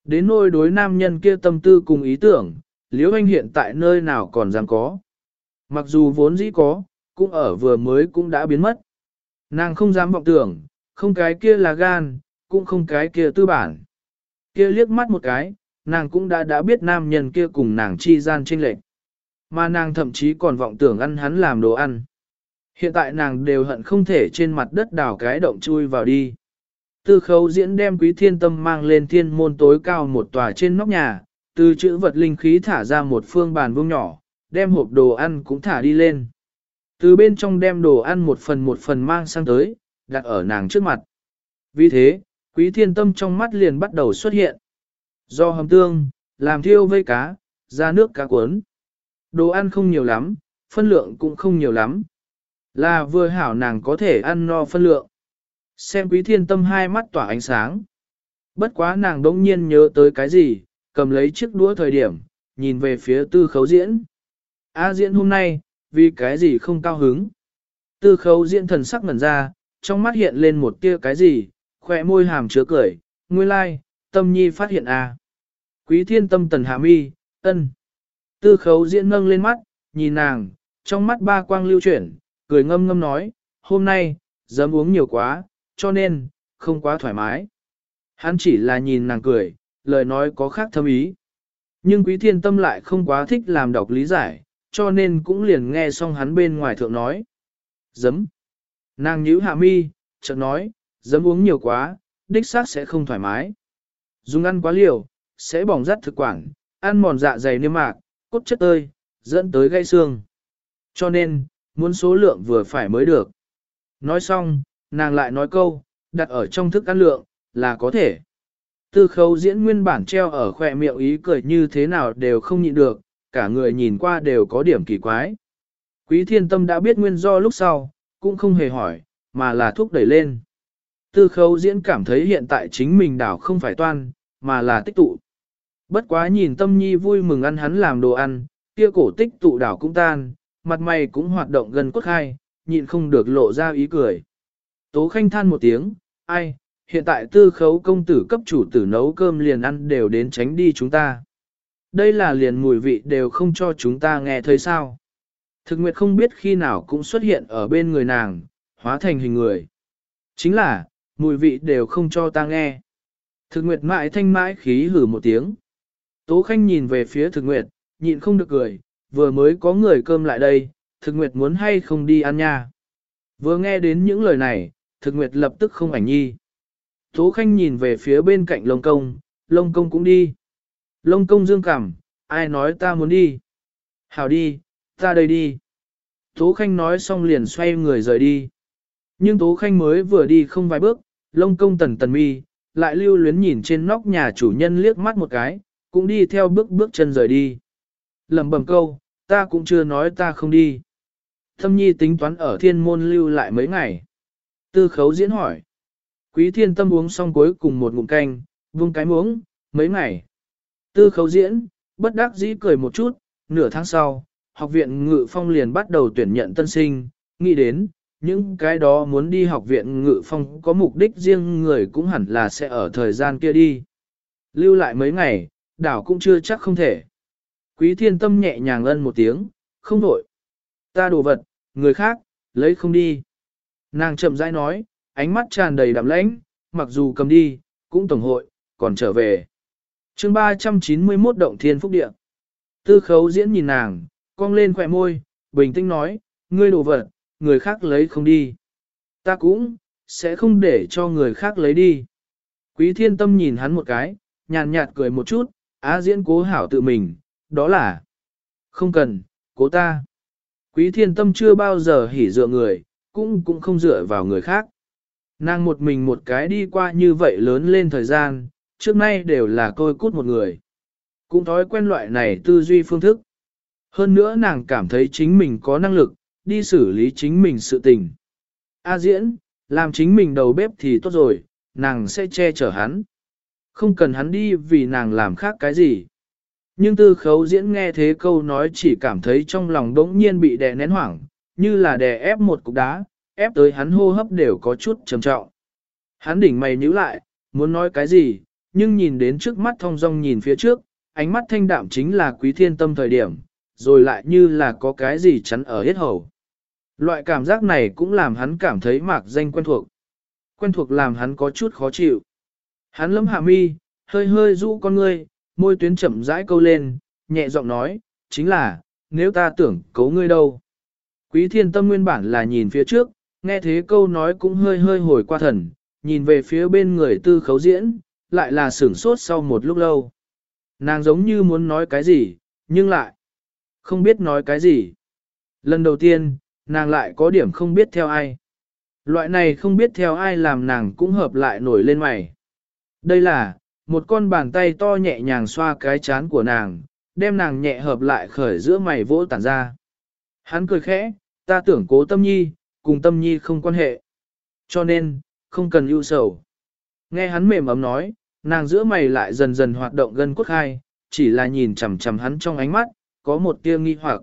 Đến nôi đối nam nhân kia tâm tư cùng ý tưởng, liễu anh hiện tại nơi nào còn dám có. Mặc dù vốn dĩ có, cũng ở vừa mới cũng đã biến mất. Nàng không dám vọng tưởng, không cái kia là gan, cũng không cái kia tư bản. Kia liếc mắt một cái, nàng cũng đã đã biết nam nhân kia cùng nàng chi gian tranh lệch. Mà nàng thậm chí còn vọng tưởng ăn hắn làm đồ ăn. Hiện tại nàng đều hận không thể trên mặt đất đào cái động chui vào đi. Tư khấu diễn đem quý thiên tâm mang lên thiên môn tối cao một tòa trên nóc nhà, từ chữ vật linh khí thả ra một phương bàn vuông nhỏ, đem hộp đồ ăn cũng thả đi lên. Từ bên trong đem đồ ăn một phần một phần mang sang tới, đặt ở nàng trước mặt. Vì thế, quý thiên tâm trong mắt liền bắt đầu xuất hiện. Do hầm tương, làm thiêu vây cá, ra nước cá cuốn. Đồ ăn không nhiều lắm, phân lượng cũng không nhiều lắm. Là vừa hảo nàng có thể ăn no phân lượng. Xem quý thiên tâm hai mắt tỏa ánh sáng. Bất quá nàng đỗng nhiên nhớ tới cái gì, cầm lấy chiếc đũa thời điểm, nhìn về phía tư khấu diễn. A diễn hôm nay, vì cái gì không cao hứng. Tư khấu diễn thần sắc ngẩn ra, trong mắt hiện lên một tia cái gì, khỏe môi hàm chứa cười, nguyên lai, tâm nhi phát hiện a. Quý thiên tâm tần hạ mi, ân. Tư khấu diễn nâng lên mắt, nhìn nàng, trong mắt ba quang lưu chuyển, cười ngâm ngâm nói, hôm nay, dám uống nhiều quá, cho nên, không quá thoải mái. Hắn chỉ là nhìn nàng cười, lời nói có khác thâm ý. Nhưng quý thiên tâm lại không quá thích làm đọc lý giải, cho nên cũng liền nghe xong hắn bên ngoài thượng nói. Dấm. Nàng nhíu hạ mi, chợt nói, dấm uống nhiều quá, đích xác sẽ không thoải mái. Dùng ăn quá liều, sẽ bỏng rát thực quản, ăn mòn dạ dày niêm mạc, cốt chất ơi, dẫn tới gây xương. Cho nên, muốn số lượng vừa phải mới được. Nói xong, nàng lại nói câu, đặt ở trong thức ăn lượng, là có thể. Tư khấu diễn nguyên bản treo ở khỏe miệng ý cười như thế nào đều không nhịn được, cả người nhìn qua đều có điểm kỳ quái. Quý thiên tâm đã biết nguyên do lúc sau, cũng không hề hỏi, mà là thúc đẩy lên. Tư khấu diễn cảm thấy hiện tại chính mình đảo không phải toan, mà là tích tụ. Bất quá nhìn tâm nhi vui mừng ăn hắn làm đồ ăn, kia cổ tích tụ đảo cũng tan, mặt mày cũng hoạt động gần cốt khai, nhịn không được lộ ra ý cười. Tố khanh than một tiếng, ai, hiện tại tư khấu công tử cấp chủ tử nấu cơm liền ăn đều đến tránh đi chúng ta. Đây là liền mùi vị đều không cho chúng ta nghe thấy sao. Thực nguyệt không biết khi nào cũng xuất hiện ở bên người nàng, hóa thành hình người. Chính là, mùi vị đều không cho ta nghe. Thực nguyệt mãi thanh mãi khí hử một tiếng. Tố khanh nhìn về phía thực nguyệt, nhịn không được cười, vừa mới có người cơm lại đây, thực nguyệt muốn hay không đi ăn nha. Vừa nghe đến những lời này, thực nguyệt lập tức không ảnh nhi. Tố khanh nhìn về phía bên cạnh lông công, lông công cũng đi. Lông công dương cảm, ai nói ta muốn đi? Hảo đi, ta đây đi. Tố Khanh nói xong liền xoay người rời đi. Nhưng Tố Khanh mới vừa đi không vài bước, lông công tần tần mi, lại lưu luyến nhìn trên nóc nhà chủ nhân liếc mắt một cái, cũng đi theo bước bước chân rời đi. Lầm bầm câu, ta cũng chưa nói ta không đi. Thâm nhi tính toán ở thiên môn lưu lại mấy ngày. Tư khấu diễn hỏi. Quý thiên tâm uống xong cuối cùng một ngụm canh, vung cái muống, mấy ngày. Tư khấu diễn, bất đắc dĩ cười một chút, nửa tháng sau, học viện ngự phong liền bắt đầu tuyển nhận tân sinh, nghĩ đến, những cái đó muốn đi học viện ngự phong có mục đích riêng người cũng hẳn là sẽ ở thời gian kia đi. Lưu lại mấy ngày, đảo cũng chưa chắc không thể. Quý thiên tâm nhẹ nhàng ân một tiếng, không đổi. Ta đồ vật, người khác, lấy không đi. Nàng chậm rãi nói, ánh mắt tràn đầy đạm lãnh, mặc dù cầm đi, cũng tổng hội, còn trở về. chương 391 Động Thiên Phúc Địa. Tư khấu diễn nhìn nàng, cong lên khỏe môi, bình tĩnh nói, ngươi đồ vật, người khác lấy không đi. Ta cũng, sẽ không để cho người khác lấy đi. Quý thiên tâm nhìn hắn một cái, nhàn nhạt cười một chút, á diễn cố hảo tự mình, đó là không cần, cố ta. Quý thiên tâm chưa bao giờ hỉ dựa người, cũng cũng không dựa vào người khác. Nàng một mình một cái đi qua như vậy lớn lên thời gian, trước nay đều là côi cút một người. Cũng thói quen loại này tư duy phương thức. Hơn nữa nàng cảm thấy chính mình có năng lực, đi xử lý chính mình sự tình. A diễn, làm chính mình đầu bếp thì tốt rồi, nàng sẽ che chở hắn. Không cần hắn đi vì nàng làm khác cái gì. Nhưng tư khấu diễn nghe thế câu nói chỉ cảm thấy trong lòng đống nhiên bị đè nén hoảng, như là đè ép một cục đá, ép tới hắn hô hấp đều có chút trầm trọng. Hắn đỉnh mày nhíu lại, muốn nói cái gì, nhưng nhìn đến trước mắt thông dong nhìn phía trước, ánh mắt thanh đạm chính là quý thiên tâm thời điểm, rồi lại như là có cái gì chắn ở hết hầu. Loại cảm giác này cũng làm hắn cảm thấy mạc danh quen thuộc. Quen thuộc làm hắn có chút khó chịu. Hắn lâm hạ mi, hơi hơi rũ con ngươi, môi tuyến chậm rãi câu lên, nhẹ giọng nói, chính là, nếu ta tưởng cấu ngươi đâu. Quý thiên tâm nguyên bản là nhìn phía trước, nghe thế câu nói cũng hơi hơi hồi qua thần, nhìn về phía bên người tư khấu diễn, lại là sửng sốt sau một lúc lâu. Nàng giống như muốn nói cái gì, nhưng lại không biết nói cái gì. Lần đầu tiên, nàng lại có điểm không biết theo ai. Loại này không biết theo ai làm nàng cũng hợp lại nổi lên mày. Đây là, một con bàn tay to nhẹ nhàng xoa cái chán của nàng, đem nàng nhẹ hợp lại khởi giữa mày vỗ tản ra. Hắn cười khẽ, ta tưởng cố tâm nhi, cùng tâm nhi không quan hệ. Cho nên, không cần ưu sầu. Nghe hắn mềm ấm nói, nàng giữa mày lại dần dần hoạt động gân cốt khai, chỉ là nhìn chằm chằm hắn trong ánh mắt, có một tia nghi hoặc.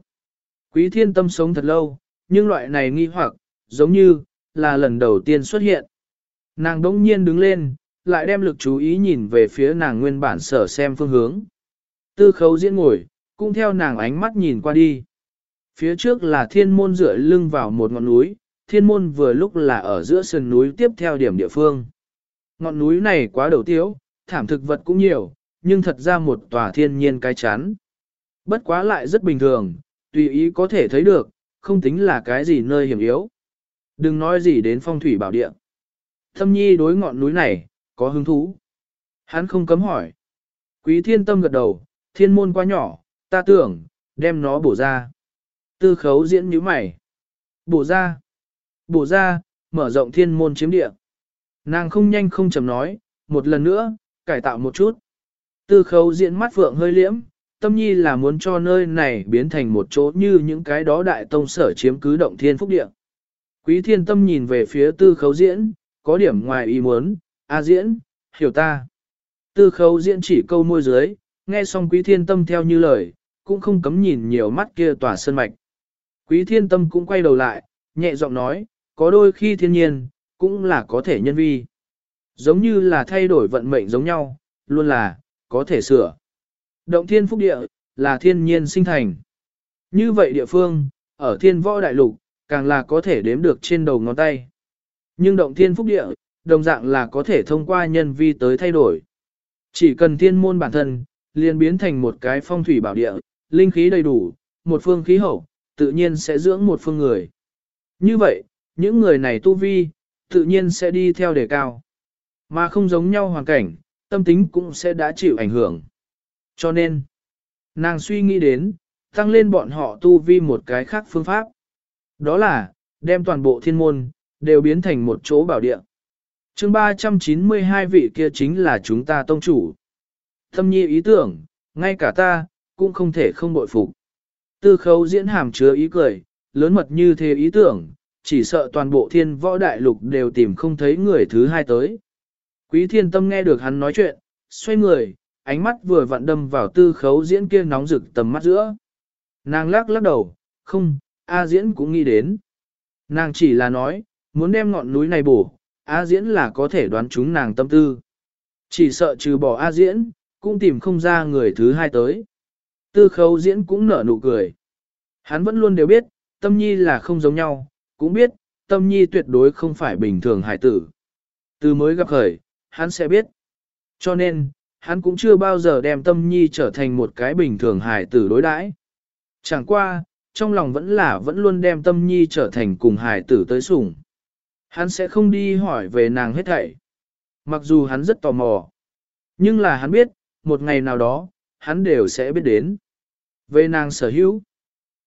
Quý thiên tâm sống thật lâu, nhưng loại này nghi hoặc, giống như, là lần đầu tiên xuất hiện. Nàng đỗng nhiên đứng lên, lại đem lực chú ý nhìn về phía nàng nguyên bản sở xem phương hướng. Tư khấu diễn ngồi, cũng theo nàng ánh mắt nhìn qua đi. Phía trước là thiên môn dựa lưng vào một ngọn núi, thiên môn vừa lúc là ở giữa sườn núi tiếp theo điểm địa phương. Ngọn núi này quá đầu tiếu, thảm thực vật cũng nhiều, nhưng thật ra một tòa thiên nhiên cái chán. Bất quá lại rất bình thường, tùy ý có thể thấy được, không tính là cái gì nơi hiểm yếu. Đừng nói gì đến phong thủy bảo địa. Thâm nhi đối ngọn núi này, có hứng thú. Hắn không cấm hỏi. Quý thiên tâm gật đầu, thiên môn quá nhỏ, ta tưởng, đem nó bổ ra. Tư khấu diễn như mày. Bổ ra. Bổ ra, mở rộng thiên môn chiếm địa. Nàng không nhanh không chậm nói, một lần nữa, cải tạo một chút. Tư khấu diễn mắt phượng hơi liễm, tâm nhi là muốn cho nơi này biến thành một chỗ như những cái đó đại tông sở chiếm cứ động thiên phúc địa. Quý thiên tâm nhìn về phía tư khấu diễn, có điểm ngoài ý muốn, a diễn, hiểu ta. Tư khấu diễn chỉ câu môi dưới, nghe xong quý thiên tâm theo như lời, cũng không cấm nhìn nhiều mắt kia tỏa sơn mạch. Quý thiên tâm cũng quay đầu lại, nhẹ giọng nói, có đôi khi thiên nhiên, cũng là có thể nhân vi. Giống như là thay đổi vận mệnh giống nhau, luôn là, có thể sửa. Động thiên phúc địa, là thiên nhiên sinh thành. Như vậy địa phương, ở thiên võ đại lục, càng là có thể đếm được trên đầu ngón tay. Nhưng động thiên phúc địa, đồng dạng là có thể thông qua nhân vi tới thay đổi. Chỉ cần thiên môn bản thân, liền biến thành một cái phong thủy bảo địa, linh khí đầy đủ, một phương khí hậu, tự nhiên sẽ dưỡng một phương người. Như vậy, những người này tu vi, tự nhiên sẽ đi theo đề cao. Mà không giống nhau hoàn cảnh, tâm tính cũng sẽ đã chịu ảnh hưởng. Cho nên, nàng suy nghĩ đến, tăng lên bọn họ tu vi một cái khác phương pháp. Đó là, đem toàn bộ thiên môn, đều biến thành một chỗ bảo địa. chương 392 vị kia chính là chúng ta tông chủ. Thâm nhi ý tưởng, ngay cả ta, cũng không thể không bội phục. Tư khấu diễn hàm chứa ý cười, lớn mật như thế ý tưởng, chỉ sợ toàn bộ thiên võ đại lục đều tìm không thấy người thứ hai tới. Quý thiên tâm nghe được hắn nói chuyện, xoay người, ánh mắt vừa vặn đâm vào tư khấu diễn kia nóng rực tầm mắt giữa. Nàng lắc lắc đầu, không, A diễn cũng nghĩ đến. Nàng chỉ là nói, muốn đem ngọn núi này bổ, A diễn là có thể đoán chúng nàng tâm tư. Chỉ sợ trừ bỏ A diễn, cũng tìm không ra người thứ hai tới. Tư khấu diễn cũng nở nụ cười. Hắn vẫn luôn đều biết, tâm nhi là không giống nhau, cũng biết, tâm nhi tuyệt đối không phải bình thường hải tử. Từ mới gặp khởi, hắn sẽ biết. Cho nên, hắn cũng chưa bao giờ đem tâm nhi trở thành một cái bình thường hải tử đối đãi. Chẳng qua, trong lòng vẫn là vẫn luôn đem tâm nhi trở thành cùng hải tử tới sủng. Hắn sẽ không đi hỏi về nàng hết thảy. Mặc dù hắn rất tò mò. Nhưng là hắn biết, một ngày nào đó, hắn đều sẽ biết đến. Về nàng sở hữu.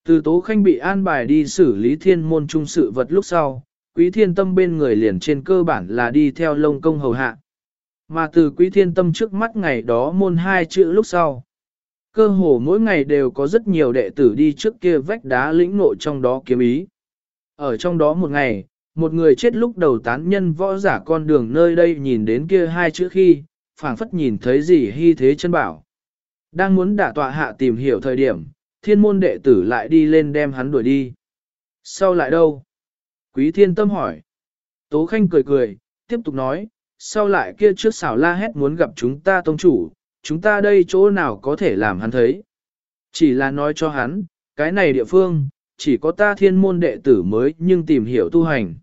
Từ Tố Khanh bị an bài đi xử lý thiên môn trung sự vật lúc sau, quý thiên tâm bên người liền trên cơ bản là đi theo lông công hầu hạ. Mà từ quý thiên tâm trước mắt ngày đó môn hai chữ lúc sau. Cơ hồ mỗi ngày đều có rất nhiều đệ tử đi trước kia vách đá lĩnh nội trong đó kiếm ý. Ở trong đó một ngày, một người chết lúc đầu tán nhân võ giả con đường nơi đây nhìn đến kia hai chữ khi, phảng phất nhìn thấy gì hy thế chân bảo. Đang muốn đả tọa hạ tìm hiểu thời điểm, thiên môn đệ tử lại đi lên đem hắn đuổi đi. Sau lại đâu? Quý thiên tâm hỏi. Tố Khanh cười cười, tiếp tục nói, sau lại kia trước xảo la hét muốn gặp chúng ta tông chủ, chúng ta đây chỗ nào có thể làm hắn thấy. Chỉ là nói cho hắn, cái này địa phương, chỉ có ta thiên môn đệ tử mới nhưng tìm hiểu tu hành.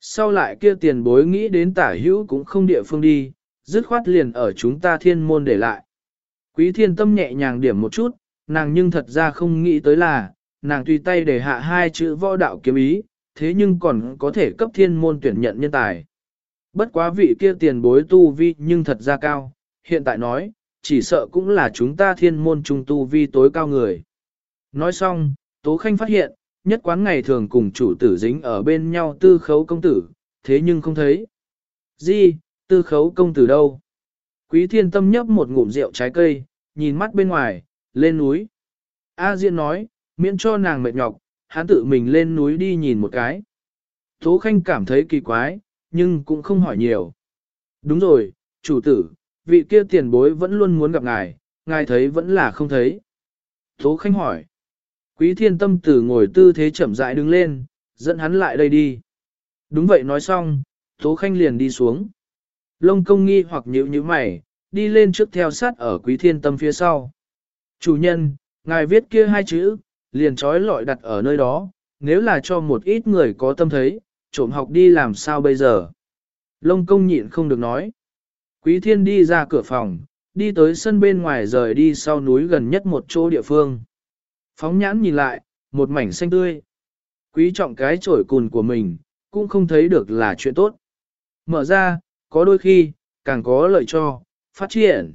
Sau lại kia tiền bối nghĩ đến tả hữu cũng không địa phương đi, dứt khoát liền ở chúng ta thiên môn để lại. Quý thiên tâm nhẹ nhàng điểm một chút, nàng nhưng thật ra không nghĩ tới là, nàng tùy tay để hạ hai chữ võ đạo kiếm ý, thế nhưng còn có thể cấp thiên môn tuyển nhận nhân tài. Bất quá vị kia tiền bối tu vi nhưng thật ra cao, hiện tại nói, chỉ sợ cũng là chúng ta thiên môn trung tu vi tối cao người. Nói xong, Tố Khanh phát hiện, nhất quán ngày thường cùng chủ tử dính ở bên nhau tư khấu công tử, thế nhưng không thấy. Di, tư khấu công tử đâu? Quý thiên tâm nhấp một ngụm rượu trái cây, nhìn mắt bên ngoài, lên núi. A Diễn nói, miễn cho nàng mệt nhọc, hắn tự mình lên núi đi nhìn một cái. Tố Khanh cảm thấy kỳ quái, nhưng cũng không hỏi nhiều. Đúng rồi, chủ tử, vị kia tiền bối vẫn luôn muốn gặp ngài, ngài thấy vẫn là không thấy. Tố Khanh hỏi. Quý thiên tâm tử ngồi tư thế chậm rãi đứng lên, dẫn hắn lại đây đi. Đúng vậy nói xong, Tố Khanh liền đi xuống. Lông công nghi hoặc nhữ như mày, đi lên trước theo sát ở quý thiên tâm phía sau. Chủ nhân, ngài viết kia hai chữ, liền trói lọi đặt ở nơi đó, nếu là cho một ít người có tâm thấy, trộm học đi làm sao bây giờ. Lông công nhịn không được nói. Quý thiên đi ra cửa phòng, đi tới sân bên ngoài rời đi sau núi gần nhất một chỗ địa phương. Phóng nhãn nhìn lại, một mảnh xanh tươi. Quý trọng cái trổi cùn của mình, cũng không thấy được là chuyện tốt. Mở ra, có đôi khi, càng có lợi cho, phát triển.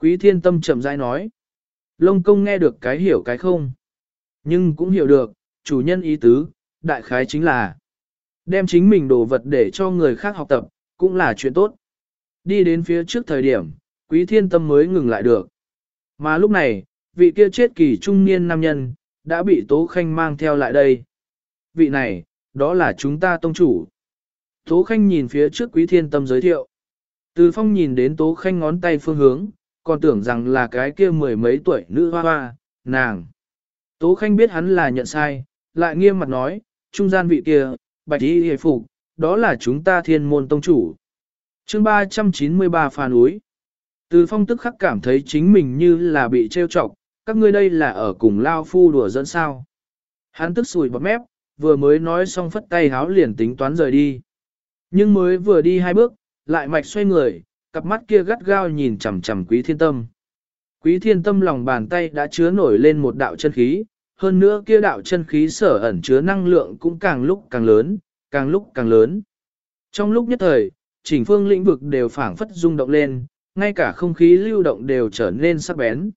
Quý thiên tâm chậm rãi nói. Lông công nghe được cái hiểu cái không. Nhưng cũng hiểu được, chủ nhân ý tứ, đại khái chính là đem chính mình đồ vật để cho người khác học tập, cũng là chuyện tốt. Đi đến phía trước thời điểm, quý thiên tâm mới ngừng lại được. Mà lúc này, vị kia chết kỳ trung niên nam nhân, đã bị Tố Khanh mang theo lại đây. Vị này, đó là chúng ta tông chủ. Tố Khanh nhìn phía trước quý thiên tâm giới thiệu. Từ phong nhìn đến Tố Khanh ngón tay phương hướng, còn tưởng rằng là cái kia mười mấy tuổi nữ hoa hoa, nàng. Tố Khanh biết hắn là nhận sai, lại nghiêm mặt nói, trung gian vị kia, bạch y hề phục, đó là chúng ta thiên môn tông chủ. chương 393 phà núi. Từ phong tức khắc cảm thấy chính mình như là bị trêu chọc, các ngươi đây là ở cùng lao phu đùa dẫn sao. Hắn tức sùi bọt mép, vừa mới nói xong phất tay háo liền tính toán rời đi. Nhưng mới vừa đi hai bước, lại mạch xoay người, cặp mắt kia gắt gao nhìn chằm chằm quý thiên tâm. Quý thiên tâm lòng bàn tay đã chứa nổi lên một đạo chân khí, hơn nữa kia đạo chân khí sở ẩn chứa năng lượng cũng càng lúc càng lớn, càng lúc càng lớn. Trong lúc nhất thời, chỉnh phương lĩnh vực đều phảng phất rung động lên, ngay cả không khí lưu động đều trở nên sắc bén.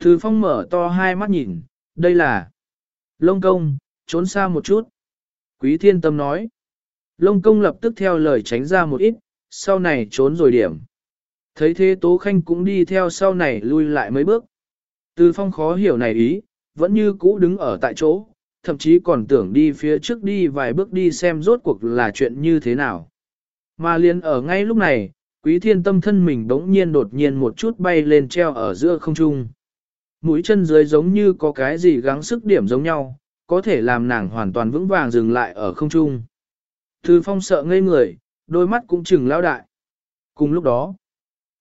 thứ phong mở to hai mắt nhìn, đây là lông công, trốn xa một chút. Quý thiên tâm nói, Lông công lập tức theo lời tránh ra một ít, sau này trốn rồi điểm. Thấy thế Tố Khanh cũng đi theo sau này lui lại mấy bước. Từ phong khó hiểu này ý, vẫn như cũ đứng ở tại chỗ, thậm chí còn tưởng đi phía trước đi vài bước đi xem rốt cuộc là chuyện như thế nào. Mà liền ở ngay lúc này, quý thiên tâm thân mình đống nhiên đột nhiên một chút bay lên treo ở giữa không trung. Mũi chân dưới giống như có cái gì gắng sức điểm giống nhau, có thể làm nàng hoàn toàn vững vàng dừng lại ở không trung. Từ phong sợ ngây người, đôi mắt cũng chừng lao đại. Cùng lúc đó,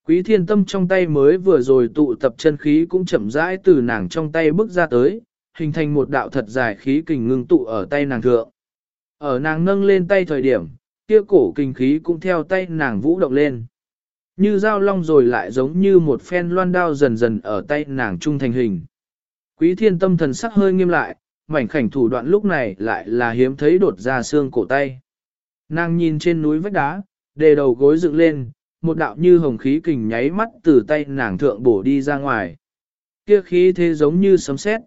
quý thiên tâm trong tay mới vừa rồi tụ tập chân khí cũng chậm rãi từ nàng trong tay bước ra tới, hình thành một đạo thật dài khí kình ngưng tụ ở tay nàng thượng. Ở nàng nâng lên tay thời điểm, kia cổ kinh khí cũng theo tay nàng vũ động lên. Như dao long rồi lại giống như một phen loan đao dần dần ở tay nàng trung thành hình. Quý thiên tâm thần sắc hơi nghiêm lại, mảnh khảnh thủ đoạn lúc này lại là hiếm thấy đột ra xương cổ tay. Nàng nhìn trên núi vách đá, đề đầu gối dựng lên, một đạo như hồng khí kình nháy mắt từ tay nàng thượng bổ đi ra ngoài. Kia khí thế giống như sấm sét.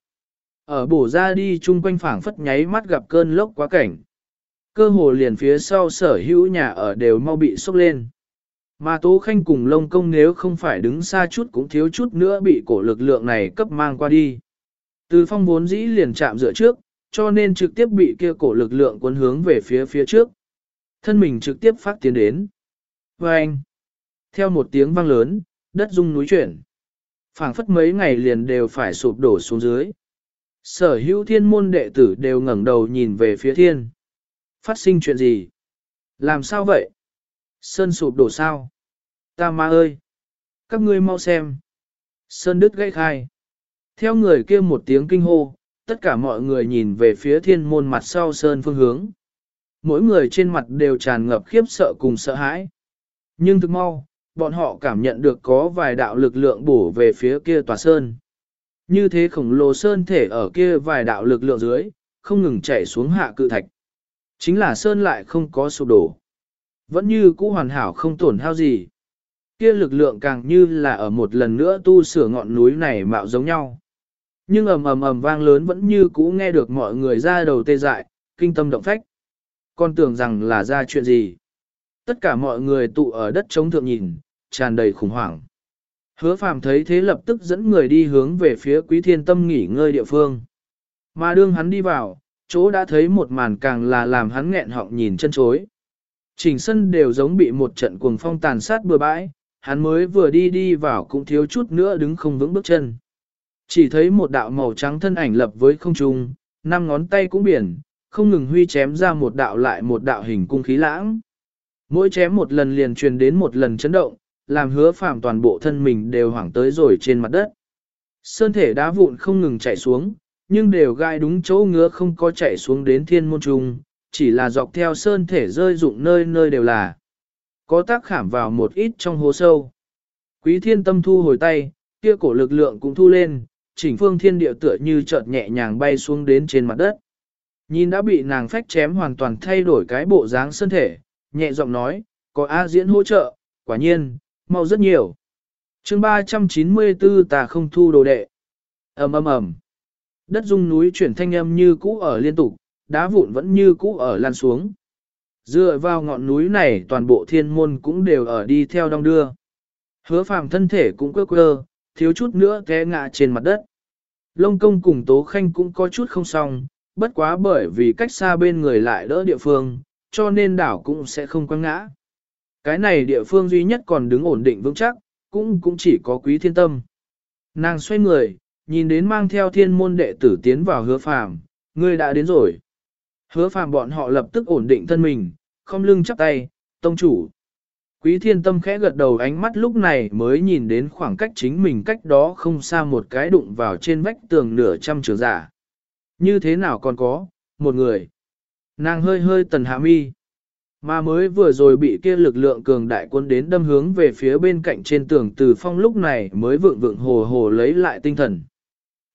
Ở bổ ra đi chung quanh phảng phất nháy mắt gặp cơn lốc quá cảnh. Cơ hồ liền phía sau sở hữu nhà ở đều mau bị sốc lên. Mà Tố Khanh cùng Lông Công nếu không phải đứng xa chút cũng thiếu chút nữa bị cổ lực lượng này cấp mang qua đi. Từ phong vốn dĩ liền chạm dựa trước, cho nên trực tiếp bị kia cổ lực lượng cuốn hướng về phía phía trước. Thân mình trực tiếp phát tiến đến. Và anh, theo một tiếng vang lớn, đất rung núi chuyển. phảng phất mấy ngày liền đều phải sụp đổ xuống dưới. Sở hữu thiên môn đệ tử đều ngẩng đầu nhìn về phía thiên. Phát sinh chuyện gì? Làm sao vậy? Sơn sụp đổ sao? Ta ma ơi! Các ngươi mau xem. Sơn đứt gãy khai. Theo người kia một tiếng kinh hô, tất cả mọi người nhìn về phía thiên môn mặt sau Sơn phương hướng. Mỗi người trên mặt đều tràn ngập khiếp sợ cùng sợ hãi. Nhưng thực mau, bọn họ cảm nhận được có vài đạo lực lượng bổ về phía kia tòa Sơn. Như thế khổng lồ Sơn thể ở kia vài đạo lực lượng dưới, không ngừng chảy xuống hạ cự thạch. Chính là Sơn lại không có sụp đổ. Vẫn như cũ hoàn hảo không tổn hao gì. Kia lực lượng càng như là ở một lần nữa tu sửa ngọn núi này mạo giống nhau. Nhưng ầm ầm ầm vang lớn vẫn như cũ nghe được mọi người ra đầu tê dại, kinh tâm động phách. Con tưởng rằng là ra chuyện gì. Tất cả mọi người tụ ở đất chống thượng nhìn, tràn đầy khủng hoảng. Hứa phàm thấy thế lập tức dẫn người đi hướng về phía quý thiên tâm nghỉ ngơi địa phương. Mà đương hắn đi vào, chỗ đã thấy một màn càng là làm hắn nghẹn họng nhìn chân chối. Trình sân đều giống bị một trận cuồng phong tàn sát bừa bãi, hắn mới vừa đi đi vào cũng thiếu chút nữa đứng không vững bước chân. Chỉ thấy một đạo màu trắng thân ảnh lập với không trung, năm ngón tay cũng biển, không ngừng huy chém ra một đạo lại một đạo hình cung khí lãng. Mỗi chém một lần liền truyền đến một lần chấn động, làm hứa phạm toàn bộ thân mình đều hoảng tới rồi trên mặt đất. Sơn thể đá vụn không ngừng chạy xuống, nhưng đều gai đúng chỗ ngứa không có chạy xuống đến thiên môn trung, chỉ là dọc theo sơn thể rơi rụng nơi nơi đều là. Có tác khảm vào một ít trong hố sâu. Quý thiên tâm thu hồi tay, kia cổ lực lượng cũng thu lên, chỉnh phương thiên địa tựa như chợt nhẹ nhàng bay xuống đến trên mặt đất. Nhìn đã bị nàng phách chém hoàn toàn thay đổi cái bộ dáng sơn thể, nhẹ giọng nói, có A diễn hỗ trợ, quả nhiên, mau rất nhiều. chương 394 ta không thu đồ đệ. ầm ầm ầm Đất rung núi chuyển thanh âm như cũ ở liên tục, đá vụn vẫn như cũ ở lan xuống. Dựa vào ngọn núi này toàn bộ thiên môn cũng đều ở đi theo đong đưa. Hứa phàm thân thể cũng quơ quơ, thiếu chút nữa té ngã trên mặt đất. Lông công cùng Tố Khanh cũng có chút không xong, bất quá bởi vì cách xa bên người lại đỡ địa phương, cho nên đảo cũng sẽ không quăng ngã. Cái này địa phương duy nhất còn đứng ổn định vững chắc, cũng cũng chỉ có quý thiên tâm. Nàng xoay người, nhìn đến mang theo thiên môn đệ tử tiến vào hứa phàm, ngươi đã đến rồi. Hứa phàm bọn họ lập tức ổn định thân mình, không lưng chắp tay, tông chủ. Quý thiên tâm khẽ gật đầu ánh mắt lúc này mới nhìn đến khoảng cách chính mình cách đó không xa một cái đụng vào trên vách tường nửa trăm trường giả. Như thế nào còn có, một người. Nàng hơi hơi tần hạ mi. Mà mới vừa rồi bị kia lực lượng cường đại quân đến đâm hướng về phía bên cạnh trên tường từ phong lúc này mới vượng vượng hồ hồ lấy lại tinh thần.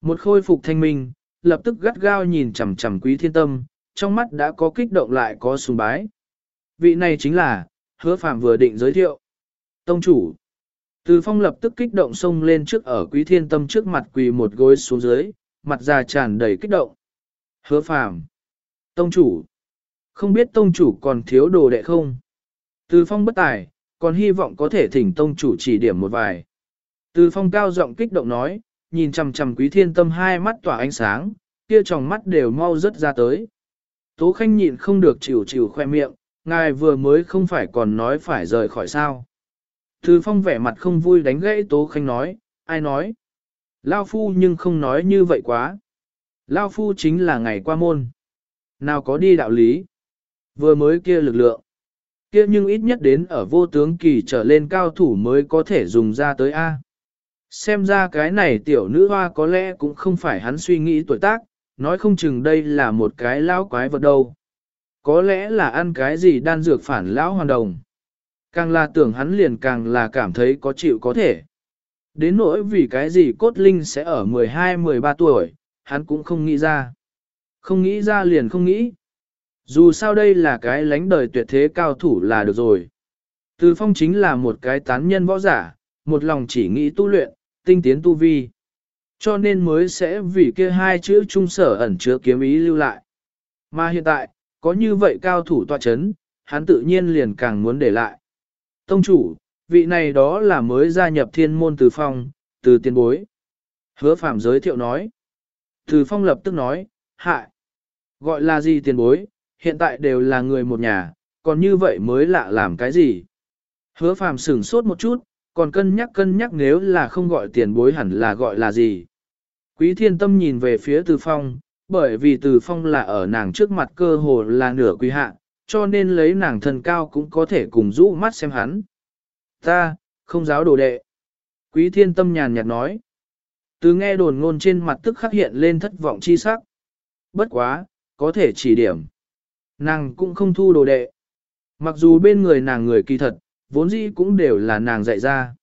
Một khôi phục thanh minh, lập tức gắt gao nhìn chằm chằm quý thiên tâm, trong mắt đã có kích động lại có sùng bái. Vị này chính là, hứa phạm vừa định giới thiệu. Tông chủ. Từ phong lập tức kích động xông lên trước ở quý thiên tâm trước mặt quỳ một gối xuống dưới, mặt già tràn đầy kích động. Hứa Phàm, Tông chủ. Không biết tông chủ còn thiếu đồ đệ không? Từ phong bất tài, còn hy vọng có thể thỉnh tông chủ chỉ điểm một vài. Từ phong cao giọng kích động nói, nhìn chằm chằm quý thiên tâm hai mắt tỏa ánh sáng, kia tròng mắt đều mau rớt ra tới. Tố khanh nhịn không được chịu chịu khoe miệng, ngài vừa mới không phải còn nói phải rời khỏi sao. Từ phong vẻ mặt không vui đánh gãy tố khanh nói, ai nói. Lao phu nhưng không nói như vậy quá. Lao phu chính là ngày qua môn. Nào có đi đạo lý. Vừa mới kia lực lượng. Kia nhưng ít nhất đến ở vô tướng kỳ trở lên cao thủ mới có thể dùng ra tới A. Xem ra cái này tiểu nữ hoa có lẽ cũng không phải hắn suy nghĩ tuổi tác, nói không chừng đây là một cái lão quái vật đâu. Có lẽ là ăn cái gì đan dược phản lão hoàn đồng. Càng là tưởng hắn liền càng là cảm thấy có chịu có thể. Đến nỗi vì cái gì cốt linh sẽ ở 12-13 tuổi, hắn cũng không nghĩ ra. Không nghĩ ra liền không nghĩ. Dù sao đây là cái lánh đời tuyệt thế cao thủ là được rồi. Từ phong chính là một cái tán nhân võ giả, một lòng chỉ nghĩ tu luyện, tinh tiến tu vi. Cho nên mới sẽ vì kia hai chữ trung sở ẩn chứa kiếm ý lưu lại. Mà hiện tại, có như vậy cao thủ tọa chấn, hắn tự nhiên liền càng muốn để lại. Tông chủ, vị này đó là mới gia nhập thiên môn từ phong, từ tiên bối. Hứa phạm giới thiệu nói. Từ phong lập tức nói, hại. Gọi là gì tiền bối, hiện tại đều là người một nhà, còn như vậy mới lạ làm cái gì. Hứa phàm sửng sốt một chút, còn cân nhắc cân nhắc nếu là không gọi tiền bối hẳn là gọi là gì. Quý thiên tâm nhìn về phía từ phong, bởi vì từ phong là ở nàng trước mặt cơ hồ là nửa quý hạ, cho nên lấy nàng thân cao cũng có thể cùng rũ mắt xem hắn. Ta, không giáo đồ đệ. Quý thiên tâm nhàn nhạt nói. Từ nghe đồn ngôn trên mặt tức khắc hiện lên thất vọng chi sắc. Bất quá, có thể chỉ điểm. Nàng cũng không thu đồ đệ. Mặc dù bên người nàng người kỳ thật, vốn dĩ cũng đều là nàng dạy ra.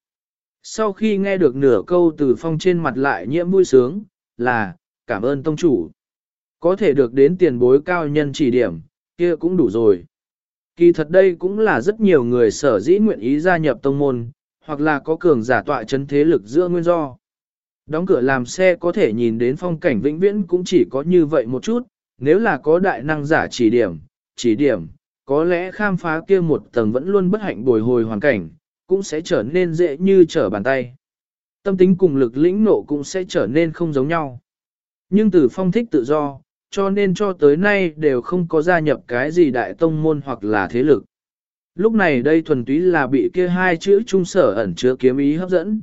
Sau khi nghe được nửa câu từ phong trên mặt lại nhiễm vui sướng, là, cảm ơn tông chủ. Có thể được đến tiền bối cao nhân chỉ điểm, kia cũng đủ rồi. Kỳ thật đây cũng là rất nhiều người sở dĩ nguyện ý gia nhập tông môn, hoặc là có cường giả tọa chấn thế lực giữa nguyên do. Đóng cửa làm xe có thể nhìn đến phong cảnh vĩnh viễn cũng chỉ có như vậy một chút, nếu là có đại năng giả chỉ điểm, chỉ điểm, có lẽ khám phá kia một tầng vẫn luôn bất hạnh bồi hồi hoàn cảnh, cũng sẽ trở nên dễ như trở bàn tay. Tâm tính cùng lực lĩnh nộ cũng sẽ trở nên không giống nhau. Nhưng từ phong thích tự do, cho nên cho tới nay đều không có gia nhập cái gì đại tông môn hoặc là thế lực. Lúc này đây thuần túy là bị kia hai chữ trung sở ẩn chứa kiếm ý hấp dẫn.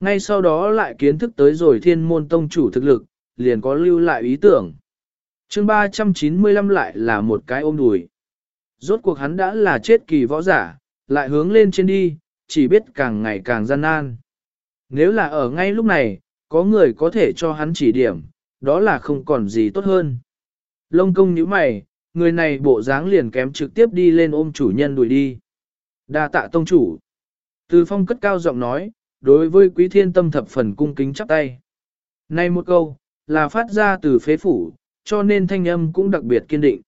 Ngay sau đó lại kiến thức tới rồi thiên môn tông chủ thực lực, liền có lưu lại ý tưởng chương 395 lại là một cái ôm đùi. Rốt cuộc hắn đã là chết kỳ võ giả, lại hướng lên trên đi, chỉ biết càng ngày càng gian nan. Nếu là ở ngay lúc này, có người có thể cho hắn chỉ điểm, đó là không còn gì tốt hơn. Lông công nhíu mày, người này bộ dáng liền kém trực tiếp đi lên ôm chủ nhân đuổi đi. đa tạ tông chủ. Từ phong cất cao giọng nói, đối với quý thiên tâm thập phần cung kính chắp tay. Này một câu, là phát ra từ phế phủ, cho nên thanh âm cũng đặc biệt kiên định.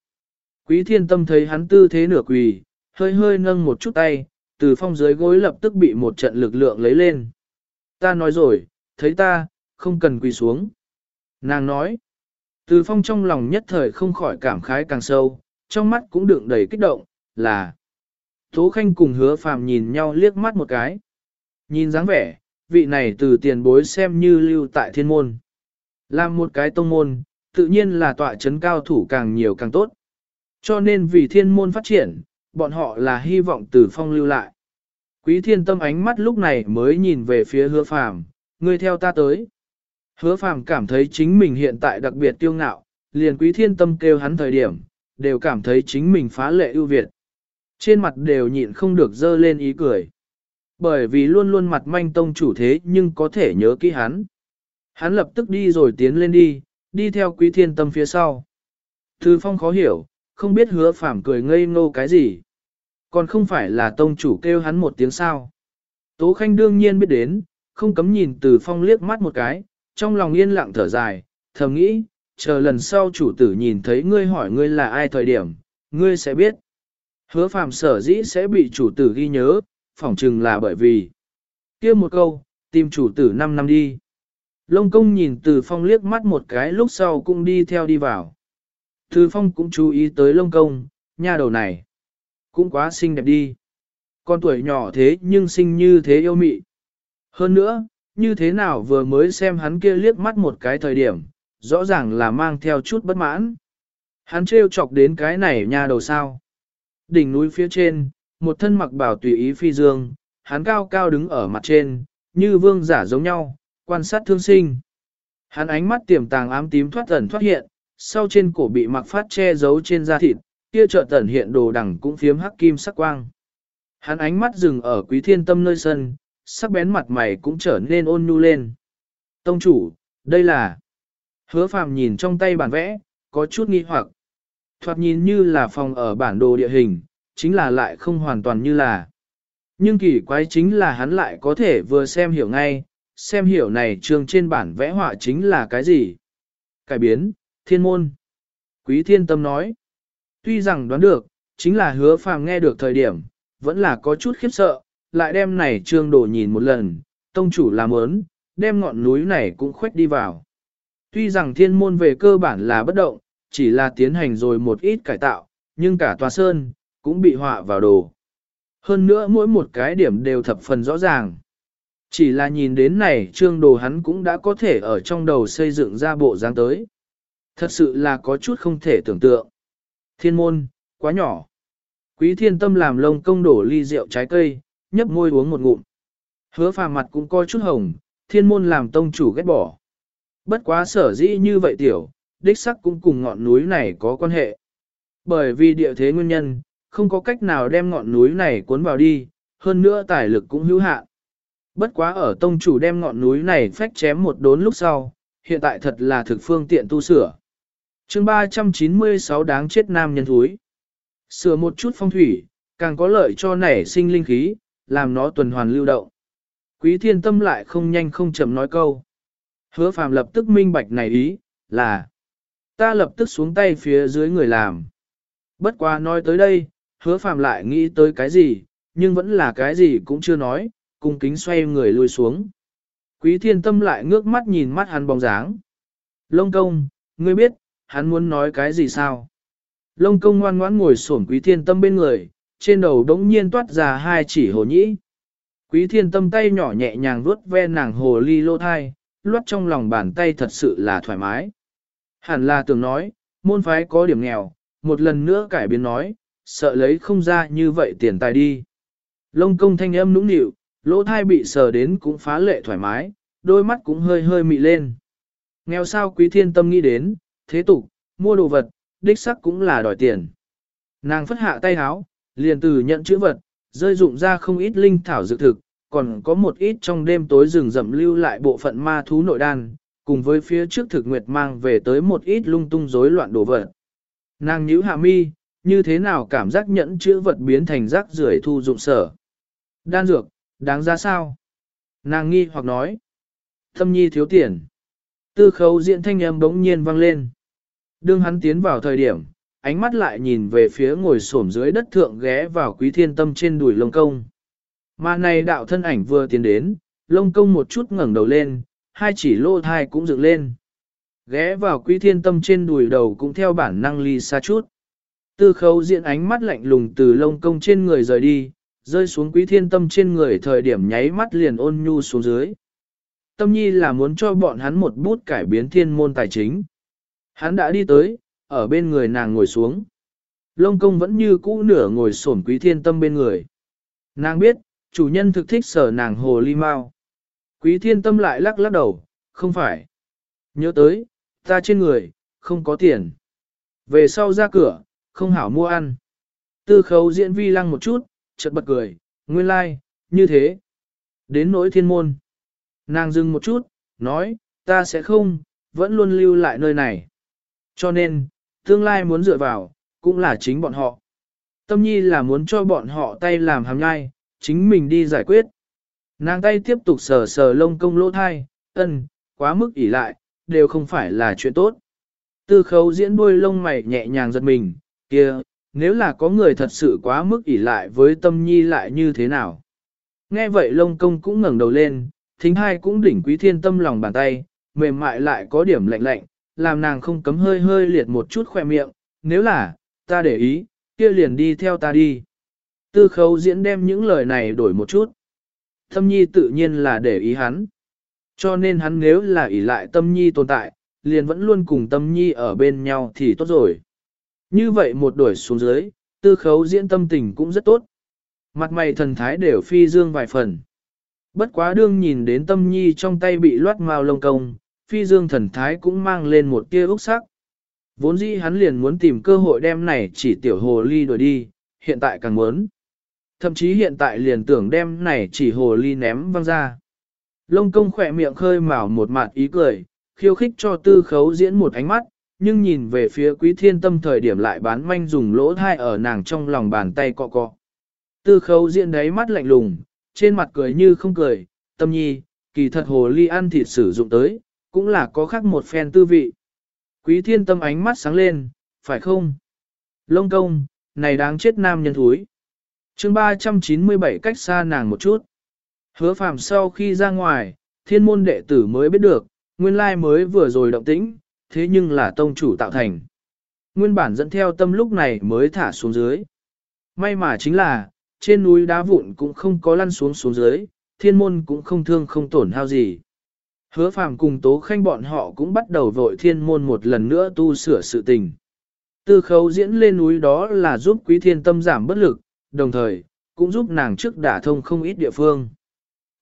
Quý thiên tâm thấy hắn tư thế nửa quỳ, hơi hơi nâng một chút tay, từ phong dưới gối lập tức bị một trận lực lượng lấy lên. Ta nói rồi, thấy ta, không cần quỳ xuống. Nàng nói, từ phong trong lòng nhất thời không khỏi cảm khái càng sâu, trong mắt cũng đựng đầy kích động, là Tố Khanh cùng hứa phàm nhìn nhau liếc mắt một cái. Nhìn dáng vẻ, vị này từ tiền bối xem như lưu tại thiên môn. Làm một cái tông môn, tự nhiên là tọa chấn cao thủ càng nhiều càng tốt. Cho nên vì thiên môn phát triển, bọn họ là hy vọng từ phong lưu lại. Quý thiên tâm ánh mắt lúc này mới nhìn về phía hứa phàm, ngươi theo ta tới. Hứa phàm cảm thấy chính mình hiện tại đặc biệt tiêu ngạo, liền quý thiên tâm kêu hắn thời điểm, đều cảm thấy chính mình phá lệ ưu việt. Trên mặt đều nhịn không được dơ lên ý cười. Bởi vì luôn luôn mặt manh tông chủ thế nhưng có thể nhớ kỹ hắn. Hắn lập tức đi rồi tiến lên đi, đi theo quý thiên tâm phía sau. Thư phong khó hiểu, không biết hứa phàm cười ngây ngô cái gì. Còn không phải là tông chủ kêu hắn một tiếng sao. Tố khanh đương nhiên biết đến, không cấm nhìn từ phong liếc mắt một cái, trong lòng yên lặng thở dài, thầm nghĩ, chờ lần sau chủ tử nhìn thấy ngươi hỏi ngươi là ai thời điểm, ngươi sẽ biết. Hứa phàm sở dĩ sẽ bị chủ tử ghi nhớ, phỏng chừng là bởi vì. kia một câu, tìm chủ tử 5 năm đi. Lông công nhìn từ phong liếc mắt một cái lúc sau cũng đi theo đi vào. Từ phong cũng chú ý tới lông công, nha đầu này. Cũng quá xinh đẹp đi. Con tuổi nhỏ thế nhưng xinh như thế yêu mị. Hơn nữa, như thế nào vừa mới xem hắn kia liếc mắt một cái thời điểm, rõ ràng là mang theo chút bất mãn. Hắn trêu chọc đến cái này nha đầu sao. Đỉnh núi phía trên, một thân mặc bảo tùy ý phi dương, hắn cao cao đứng ở mặt trên, như vương giả giống nhau, quan sát thương sinh. Hắn ánh mắt tiềm tàng ám tím thoát ẩn thoát hiện, sau trên cổ bị mặc phát che giấu trên da thịt, kia trợ tẩn hiện đồ đẳng cũng phiếm hắc kim sắc quang. Hắn ánh mắt dừng ở quý thiên tâm nơi sân, sắc bén mặt mày cũng trở nên ôn nhu lên. Tông chủ, đây là... Hứa phàm nhìn trong tay bản vẽ, có chút nghi hoặc. Thoạt nhìn như là phòng ở bản đồ địa hình, chính là lại không hoàn toàn như là. Nhưng kỳ quái chính là hắn lại có thể vừa xem hiểu ngay, xem hiểu này trường trên bản vẽ họa chính là cái gì. Cải biến, thiên môn. Quý thiên tâm nói. Tuy rằng đoán được, chính là hứa phàm nghe được thời điểm, vẫn là có chút khiếp sợ, lại đem này trương đồ nhìn một lần, tông chủ làm ớn, đem ngọn núi này cũng khuếch đi vào. Tuy rằng thiên môn về cơ bản là bất động, chỉ là tiến hành rồi một ít cải tạo, nhưng cả tòa sơn, cũng bị họa vào đồ. Hơn nữa mỗi một cái điểm đều thập phần rõ ràng. Chỉ là nhìn đến này trương đồ hắn cũng đã có thể ở trong đầu xây dựng ra bộ dáng tới. Thật sự là có chút không thể tưởng tượng. Thiên môn, quá nhỏ. Quý thiên tâm làm lông công đổ ly rượu trái cây, nhấp môi uống một ngụm. Hứa phàm mặt cũng coi chút hồng, thiên môn làm tông chủ ghét bỏ. Bất quá sở dĩ như vậy tiểu, đích sắc cũng cùng ngọn núi này có quan hệ. Bởi vì địa thế nguyên nhân, không có cách nào đem ngọn núi này cuốn vào đi, hơn nữa tài lực cũng hữu hạn. Bất quá ở tông chủ đem ngọn núi này phách chém một đốn lúc sau, hiện tại thật là thực phương tiện tu sửa. chương 396 đáng chết nam nhân thúi. Sửa một chút phong thủy, càng có lợi cho nảy sinh linh khí, làm nó tuần hoàn lưu động. Quý thiên tâm lại không nhanh không chậm nói câu. Hứa phàm lập tức minh bạch này ý, là ta lập tức xuống tay phía dưới người làm. Bất quá nói tới đây, hứa phàm lại nghĩ tới cái gì, nhưng vẫn là cái gì cũng chưa nói, cung kính xoay người lui xuống. Quý thiên tâm lại ngước mắt nhìn mắt hắn bóng dáng. Lông công, ngươi biết, hắn muốn nói cái gì sao? Lông công ngoan ngoãn ngồi xổm quý thiên tâm bên người, trên đầu đống nhiên toát ra hai chỉ hồ nhĩ. Quý thiên tâm tay nhỏ nhẹ nhàng vuốt ve nàng hồ ly lô thai, luốt trong lòng bàn tay thật sự là thoải mái. Hẳn là tưởng nói, môn phái có điểm nghèo, một lần nữa cải biến nói, sợ lấy không ra như vậy tiền tài đi. Lông công thanh âm nũng nịu, lỗ thai bị sờ đến cũng phá lệ thoải mái, đôi mắt cũng hơi hơi mị lên. Nghèo sao quý thiên tâm nghĩ đến, thế tục, mua đồ vật, đích sắc cũng là đòi tiền. Nàng phất hạ tay háo, liền từ nhận chữ vật, rơi dụng ra không ít linh thảo dược thực, còn có một ít trong đêm tối rừng rậm lưu lại bộ phận ma thú nội đan, cùng với phía trước thực nguyệt mang về tới một ít lung tung rối loạn đồ vật. Nàng nhíu hạ mi, như thế nào cảm giác nhẫn chữ vật biến thành rác rưởi thu dụng sở. Đan dược, đáng giá sao? Nàng nghi hoặc nói. Thâm nhi thiếu tiền. Tư khấu diện thanh âm bỗng nhiên vang lên. Đương hắn tiến vào thời điểm, ánh mắt lại nhìn về phía ngồi xổm dưới đất thượng ghé vào quý thiên tâm trên đùi lông công. Mà này đạo thân ảnh vừa tiến đến, lông công một chút ngẩng đầu lên, hai chỉ lô thai cũng dựng lên. Ghé vào quý thiên tâm trên đùi đầu cũng theo bản năng ly xa chút. Tư khấu diện ánh mắt lạnh lùng từ lông công trên người rời đi, rơi xuống quý thiên tâm trên người thời điểm nháy mắt liền ôn nhu xuống dưới. Tâm nhi là muốn cho bọn hắn một bút cải biến thiên môn tài chính. Hắn đã đi tới, ở bên người nàng ngồi xuống. Lông công vẫn như cũ nửa ngồi xổm quý thiên tâm bên người. Nàng biết, chủ nhân thực thích sở nàng hồ ly mau. Quý thiên tâm lại lắc lắc đầu, không phải. Nhớ tới, ta trên người, không có tiền. Về sau ra cửa, không hảo mua ăn. Tư khấu diễn vi lăng một chút, chợt bật cười, nguyên lai, like, như thế. Đến nỗi thiên môn. Nàng dừng một chút, nói, ta sẽ không, vẫn luôn lưu lại nơi này. Cho nên, tương lai muốn dựa vào, cũng là chính bọn họ. Tâm nhi là muốn cho bọn họ tay làm hàm nhai, chính mình đi giải quyết. Nàng tay tiếp tục sờ sờ lông công lỗ thai, ân, quá mức ỉ lại, đều không phải là chuyện tốt. Tư khấu diễn đuôi lông mày nhẹ nhàng giật mình, kia, nếu là có người thật sự quá mức ỉ lại với tâm nhi lại như thế nào. Nghe vậy lông công cũng ngẩng đầu lên, thính hai cũng đỉnh quý thiên tâm lòng bàn tay, mềm mại lại có điểm lạnh lạnh, làm nàng không cấm hơi hơi liệt một chút khoe miệng, nếu là, ta để ý, kia liền đi theo ta đi. Tư khấu diễn đem những lời này đổi một chút. Tâm nhi tự nhiên là để ý hắn. Cho nên hắn nếu là ỷ lại tâm nhi tồn tại, liền vẫn luôn cùng tâm nhi ở bên nhau thì tốt rồi. Như vậy một đổi xuống dưới, tư khấu diễn tâm tình cũng rất tốt. Mặt mày thần thái đều phi dương vài phần. Bất quá đương nhìn đến tâm nhi trong tay bị loát mao lông công, phi dương thần thái cũng mang lên một tia úc sắc. Vốn dĩ hắn liền muốn tìm cơ hội đem này chỉ tiểu hồ ly đuổi đi, hiện tại càng muốn. Thậm chí hiện tại liền tưởng đem này chỉ hồ ly ném văng ra. Lông công khỏe miệng khơi mào một mặt ý cười, khiêu khích cho tư khấu diễn một ánh mắt, nhưng nhìn về phía quý thiên tâm thời điểm lại bán manh dùng lỗ thai ở nàng trong lòng bàn tay cọ cọ. Tư khấu diễn đáy mắt lạnh lùng, trên mặt cười như không cười, tâm nhi, kỳ thật hồ ly ăn thịt sử dụng tới, cũng là có khác một phen tư vị. Quý thiên tâm ánh mắt sáng lên, phải không? Lông công, này đáng chết nam nhân thúi. chương 397 cách xa nàng một chút. Hứa phàm sau khi ra ngoài, thiên môn đệ tử mới biết được, nguyên lai mới vừa rồi động tĩnh, thế nhưng là tông chủ tạo thành. Nguyên bản dẫn theo tâm lúc này mới thả xuống dưới. May mà chính là, trên núi đá vụn cũng không có lăn xuống xuống dưới, thiên môn cũng không thương không tổn hao gì. Hứa phàm cùng tố khanh bọn họ cũng bắt đầu vội thiên môn một lần nữa tu sửa sự tình. Tư khấu diễn lên núi đó là giúp quý thiên tâm giảm bất lực, đồng thời, cũng giúp nàng trước đả thông không ít địa phương.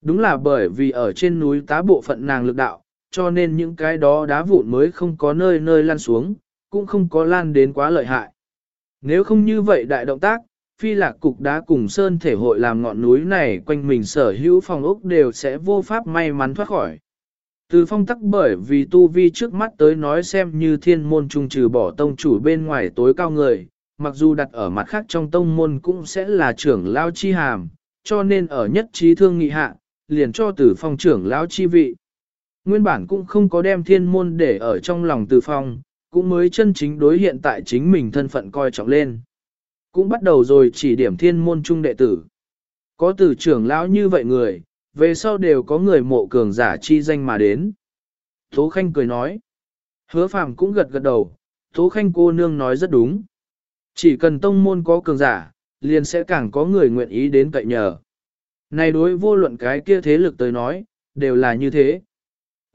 Đúng là bởi vì ở trên núi tá bộ phận nàng lực đạo, cho nên những cái đó đá vụn mới không có nơi nơi lan xuống, cũng không có lan đến quá lợi hại. Nếu không như vậy đại động tác, phi lạc cục đá cùng sơn thể hội làm ngọn núi này quanh mình sở hữu phòng ốc đều sẽ vô pháp may mắn thoát khỏi. Từ phong tắc bởi vì tu vi trước mắt tới nói xem như thiên môn trung trừ bỏ tông chủ bên ngoài tối cao người, mặc dù đặt ở mặt khác trong tông môn cũng sẽ là trưởng lao chi hàm, cho nên ở nhất trí thương nghị hạ, liền cho tử phong trưởng lao chi vị. Nguyên bản cũng không có đem thiên môn để ở trong lòng tử phong, cũng mới chân chính đối hiện tại chính mình thân phận coi trọng lên. Cũng bắt đầu rồi chỉ điểm thiên môn trung đệ tử. Có tử trưởng lão như vậy người, về sau đều có người mộ cường giả chi danh mà đến. Tố Khanh cười nói. Hứa phàm cũng gật gật đầu, Tố Khanh cô nương nói rất đúng. Chỉ cần tông môn có cường giả, liền sẽ càng có người nguyện ý đến cậy nhờ. Này đối vô luận cái kia thế lực tới nói, đều là như thế.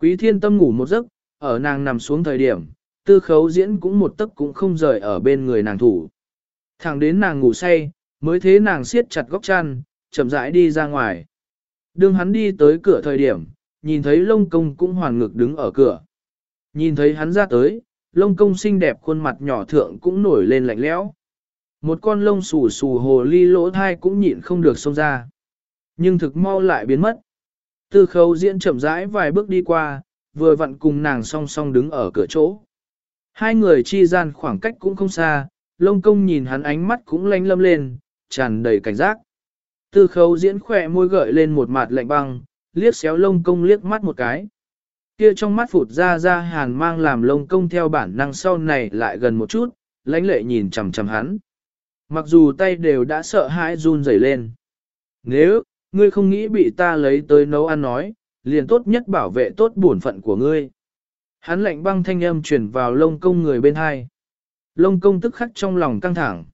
Quý thiên tâm ngủ một giấc, ở nàng nằm xuống thời điểm, tư khấu diễn cũng một tấc cũng không rời ở bên người nàng thủ. Thẳng đến nàng ngủ say, mới thế nàng siết chặt góc chăn, chậm rãi đi ra ngoài. Đương hắn đi tới cửa thời điểm, nhìn thấy lông công cũng hoàn ngực đứng ở cửa. Nhìn thấy hắn ra tới, lông công xinh đẹp khuôn mặt nhỏ thượng cũng nổi lên lạnh lẽo. Một con lông xù xù hồ ly lỗ thai cũng nhịn không được xông ra. Nhưng thực mau lại biến mất. Tư khấu diễn chậm rãi vài bước đi qua, vừa vặn cùng nàng song song đứng ở cửa chỗ. Hai người chi gian khoảng cách cũng không xa, lông công nhìn hắn ánh mắt cũng lanh lâm lên, tràn đầy cảnh giác. Tư khấu diễn khỏe môi gợi lên một mặt lạnh băng, liếc xéo lông công liếc mắt một cái. Kia trong mắt phụt ra ra hàn mang làm lông công theo bản năng sau này lại gần một chút, lãnh lệ nhìn chằm chằm hắn. Mặc dù tay đều đã sợ hãi run rẩy lên. Nếu, ngươi không nghĩ bị ta lấy tới nấu ăn nói, liền tốt nhất bảo vệ tốt bổn phận của ngươi. Hắn lạnh băng thanh âm truyền vào lông công người bên hai. Lông công tức khắc trong lòng căng thẳng.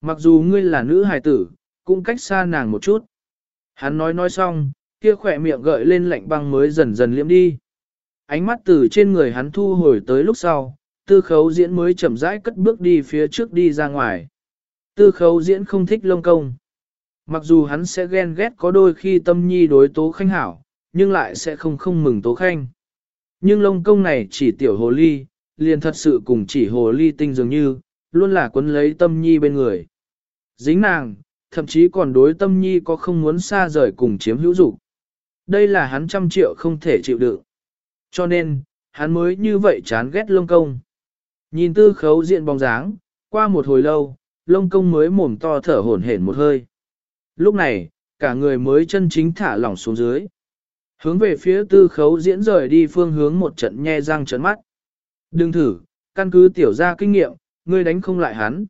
Mặc dù ngươi là nữ hài tử, cũng cách xa nàng một chút. Hắn nói nói xong, kia khỏe miệng gợi lên lạnh băng mới dần dần liễm đi. Ánh mắt từ trên người hắn thu hồi tới lúc sau, tư khấu diễn mới chậm rãi cất bước đi phía trước đi ra ngoài. Tư khấu diễn không thích lông công. Mặc dù hắn sẽ ghen ghét có đôi khi tâm nhi đối tố khanh hảo, nhưng lại sẽ không không mừng tố khanh. Nhưng lông công này chỉ tiểu hồ ly, liền thật sự cùng chỉ hồ ly tinh dường như, luôn là quấn lấy tâm nhi bên người. Dính nàng, thậm chí còn đối tâm nhi có không muốn xa rời cùng chiếm hữu dục Đây là hắn trăm triệu không thể chịu đựng. Cho nên, hắn mới như vậy chán ghét lông công. Nhìn tư khấu diện bóng dáng, qua một hồi lâu, lông công mới mồm to thở hổn hển một hơi. Lúc này, cả người mới chân chính thả lỏng xuống dưới. Hướng về phía tư khấu diễn rời đi phương hướng một trận nhe răng trấn mắt. Đừng thử, căn cứ tiểu ra kinh nghiệm, ngươi đánh không lại hắn.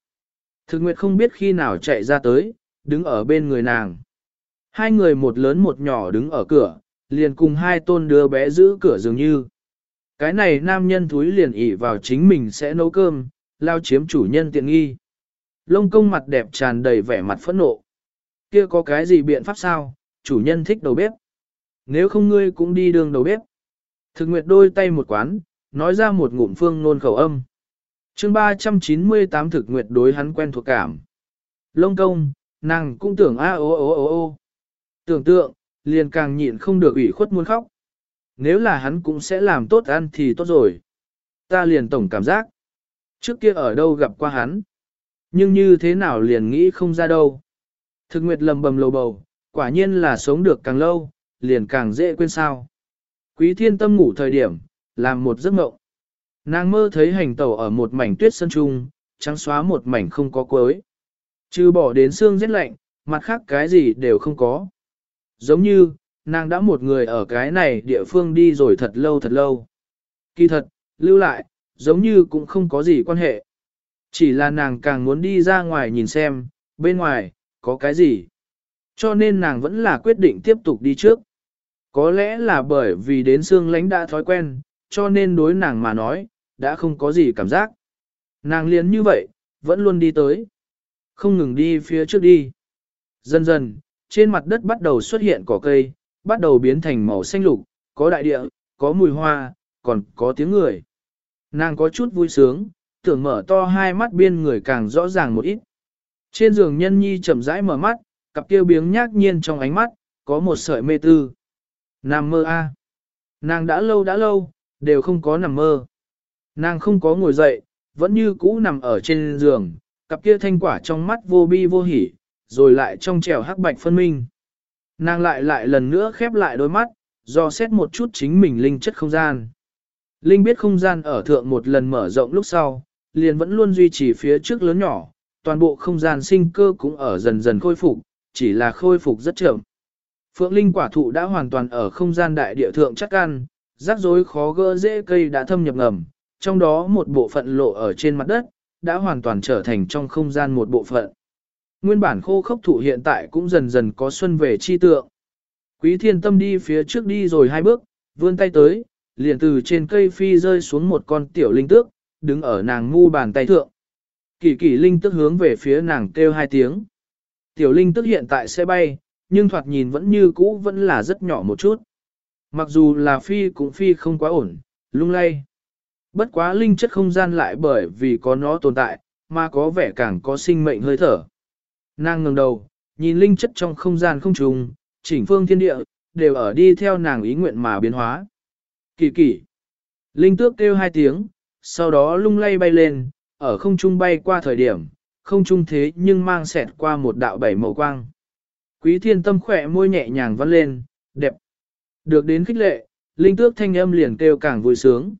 Thực nguyệt không biết khi nào chạy ra tới, đứng ở bên người nàng. Hai người một lớn một nhỏ đứng ở cửa, liền cùng hai tôn đứa bé giữ cửa dường như. Cái này nam nhân thúi liền ỉ vào chính mình sẽ nấu cơm, lao chiếm chủ nhân tiện nghi. lông công mặt đẹp tràn đầy vẻ mặt phẫn nộ. Kia có cái gì biện pháp sao, chủ nhân thích đầu bếp. Nếu không ngươi cũng đi đường đầu bếp. Thực nguyệt đôi tay một quán, nói ra một ngụm phương nôn khẩu âm. chương 398 thực nguyệt đối hắn quen thuộc cảm. Lông công, nàng cũng tưởng a ô ô ô ô. Tưởng tượng, liền càng nhịn không được ủy khuất muốn khóc. Nếu là hắn cũng sẽ làm tốt ăn thì tốt rồi. Ta liền tổng cảm giác. Trước kia ở đâu gặp qua hắn. Nhưng như thế nào liền nghĩ không ra đâu. Thực nguyệt lầm bầm lầu bầu, quả nhiên là sống được càng lâu, liền càng dễ quên sao. Quý thiên tâm ngủ thời điểm, làm một giấc mộng. Nàng mơ thấy hành tẩu ở một mảnh tuyết sân trung, trắng xóa một mảnh không có cuối. Trừ bỏ đến xương rét lạnh, mặt khác cái gì đều không có. Giống như, nàng đã một người ở cái này địa phương đi rồi thật lâu thật lâu. Kỳ thật, lưu lại, giống như cũng không có gì quan hệ. Chỉ là nàng càng muốn đi ra ngoài nhìn xem, bên ngoài, có cái gì. Cho nên nàng vẫn là quyết định tiếp tục đi trước. Có lẽ là bởi vì đến xương lánh đã thói quen, cho nên đối nàng mà nói, đã không có gì cảm giác. Nàng liền như vậy, vẫn luôn đi tới. Không ngừng đi phía trước đi. Dần dần, trên mặt đất bắt đầu xuất hiện cỏ cây, bắt đầu biến thành màu xanh lục, có đại địa, có mùi hoa, còn có tiếng người. Nàng có chút vui sướng, tưởng mở to hai mắt biên người càng rõ ràng một ít. Trên giường nhân nhi chậm rãi mở mắt, cặp kia biếng nhác nhiên trong ánh mắt, có một sợi mê tư. Nằm mơ a, Nàng đã lâu đã lâu, đều không có nằm mơ. Nàng không có ngồi dậy, vẫn như cũ nằm ở trên giường, cặp kia thanh quả trong mắt vô bi vô hỉ, rồi lại trong trèo hắc bạch phân minh. Nàng lại lại lần nữa khép lại đôi mắt, do xét một chút chính mình linh chất không gian. Linh biết không gian ở thượng một lần mở rộng lúc sau, liền vẫn luôn duy trì phía trước lớn nhỏ, toàn bộ không gian sinh cơ cũng ở dần dần khôi phục, chỉ là khôi phục rất chậm. Phượng Linh quả thụ đã hoàn toàn ở không gian đại địa thượng chắc ăn, rắc rối khó gỡ dễ cây đã thâm nhập ngầm, trong đó một bộ phận lộ ở trên mặt đất, đã hoàn toàn trở thành trong không gian một bộ phận. Nguyên bản khô khốc thụ hiện tại cũng dần dần có xuân về chi tượng. Quý thiên tâm đi phía trước đi rồi hai bước, vươn tay tới, liền từ trên cây phi rơi xuống một con tiểu linh tước, đứng ở nàng ngu bàn tay thượng. Kỳ kỳ linh tước hướng về phía nàng kêu hai tiếng. Tiểu linh tước hiện tại sẽ bay, nhưng thoạt nhìn vẫn như cũ vẫn là rất nhỏ một chút. Mặc dù là phi cũng phi không quá ổn, lung lay. Bất quá linh chất không gian lại bởi vì có nó tồn tại, mà có vẻ càng có sinh mệnh hơi thở. Nàng ngẩng đầu, nhìn linh chất trong không gian không trùng, chỉnh phương thiên địa, đều ở đi theo nàng ý nguyện mà biến hóa. Kỳ kỳ. Linh tước kêu hai tiếng, sau đó lung lay bay lên, ở không trung bay qua thời điểm, không trung thế nhưng mang xẹt qua một đạo bảy màu quang. Quý thiên tâm khỏe môi nhẹ nhàng vắt lên, đẹp. Được đến khích lệ, linh tước thanh âm liền kêu càng vui sướng.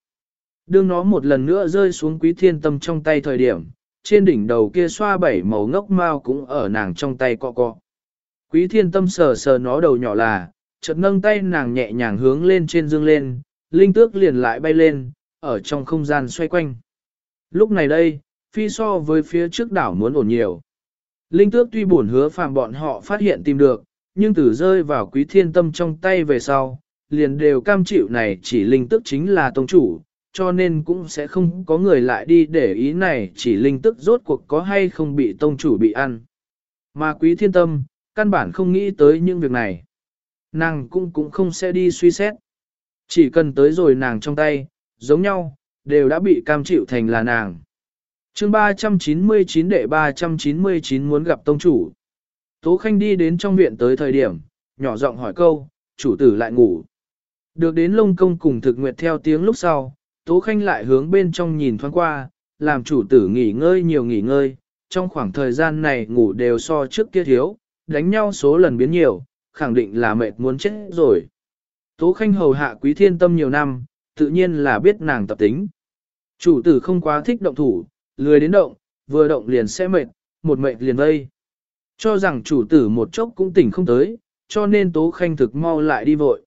Đương nó một lần nữa rơi xuống quý thiên tâm trong tay thời điểm, trên đỉnh đầu kia xoa bảy màu ngốc mao cũng ở nàng trong tay cọ cọ. Quý thiên tâm sờ sờ nó đầu nhỏ là, chợt nâng tay nàng nhẹ nhàng hướng lên trên dương lên, linh tước liền lại bay lên, ở trong không gian xoay quanh. Lúc này đây, phi so với phía trước đảo muốn ổn nhiều. Linh tước tuy buồn hứa phàm bọn họ phát hiện tìm được, nhưng từ rơi vào quý thiên tâm trong tay về sau, liền đều cam chịu này chỉ linh tước chính là tông chủ, cho nên cũng sẽ không có người lại đi để ý này chỉ linh tức rốt cuộc có hay không bị tông chủ bị ăn. Mà quý thiên tâm, căn bản không nghĩ tới những việc này. Nàng cũng cũng không sẽ đi suy xét. Chỉ cần tới rồi nàng trong tay, giống nhau, đều đã bị cam chịu thành là nàng. chương 399 đệ 399 muốn gặp tông chủ. Tố Khanh đi đến trong viện tới thời điểm, nhỏ giọng hỏi câu, chủ tử lại ngủ. Được đến lông công cùng thực nguyệt theo tiếng lúc sau, Tố Khanh lại hướng bên trong nhìn thoáng qua, làm chủ tử nghỉ ngơi nhiều nghỉ ngơi, trong khoảng thời gian này ngủ đều so trước kia thiếu, đánh nhau số lần biến nhiều, khẳng định là mệt muốn chết rồi. Tố Khanh hầu hạ quý thiên tâm nhiều năm, tự nhiên là biết nàng tập tính. Chủ tử không quá thích động thủ, lười đến động, vừa động liền sẽ mệt, một mệt liền vây. Cho rằng chủ tử một chốc cũng tỉnh không tới, cho nên Tố Khanh thực mau lại đi vội.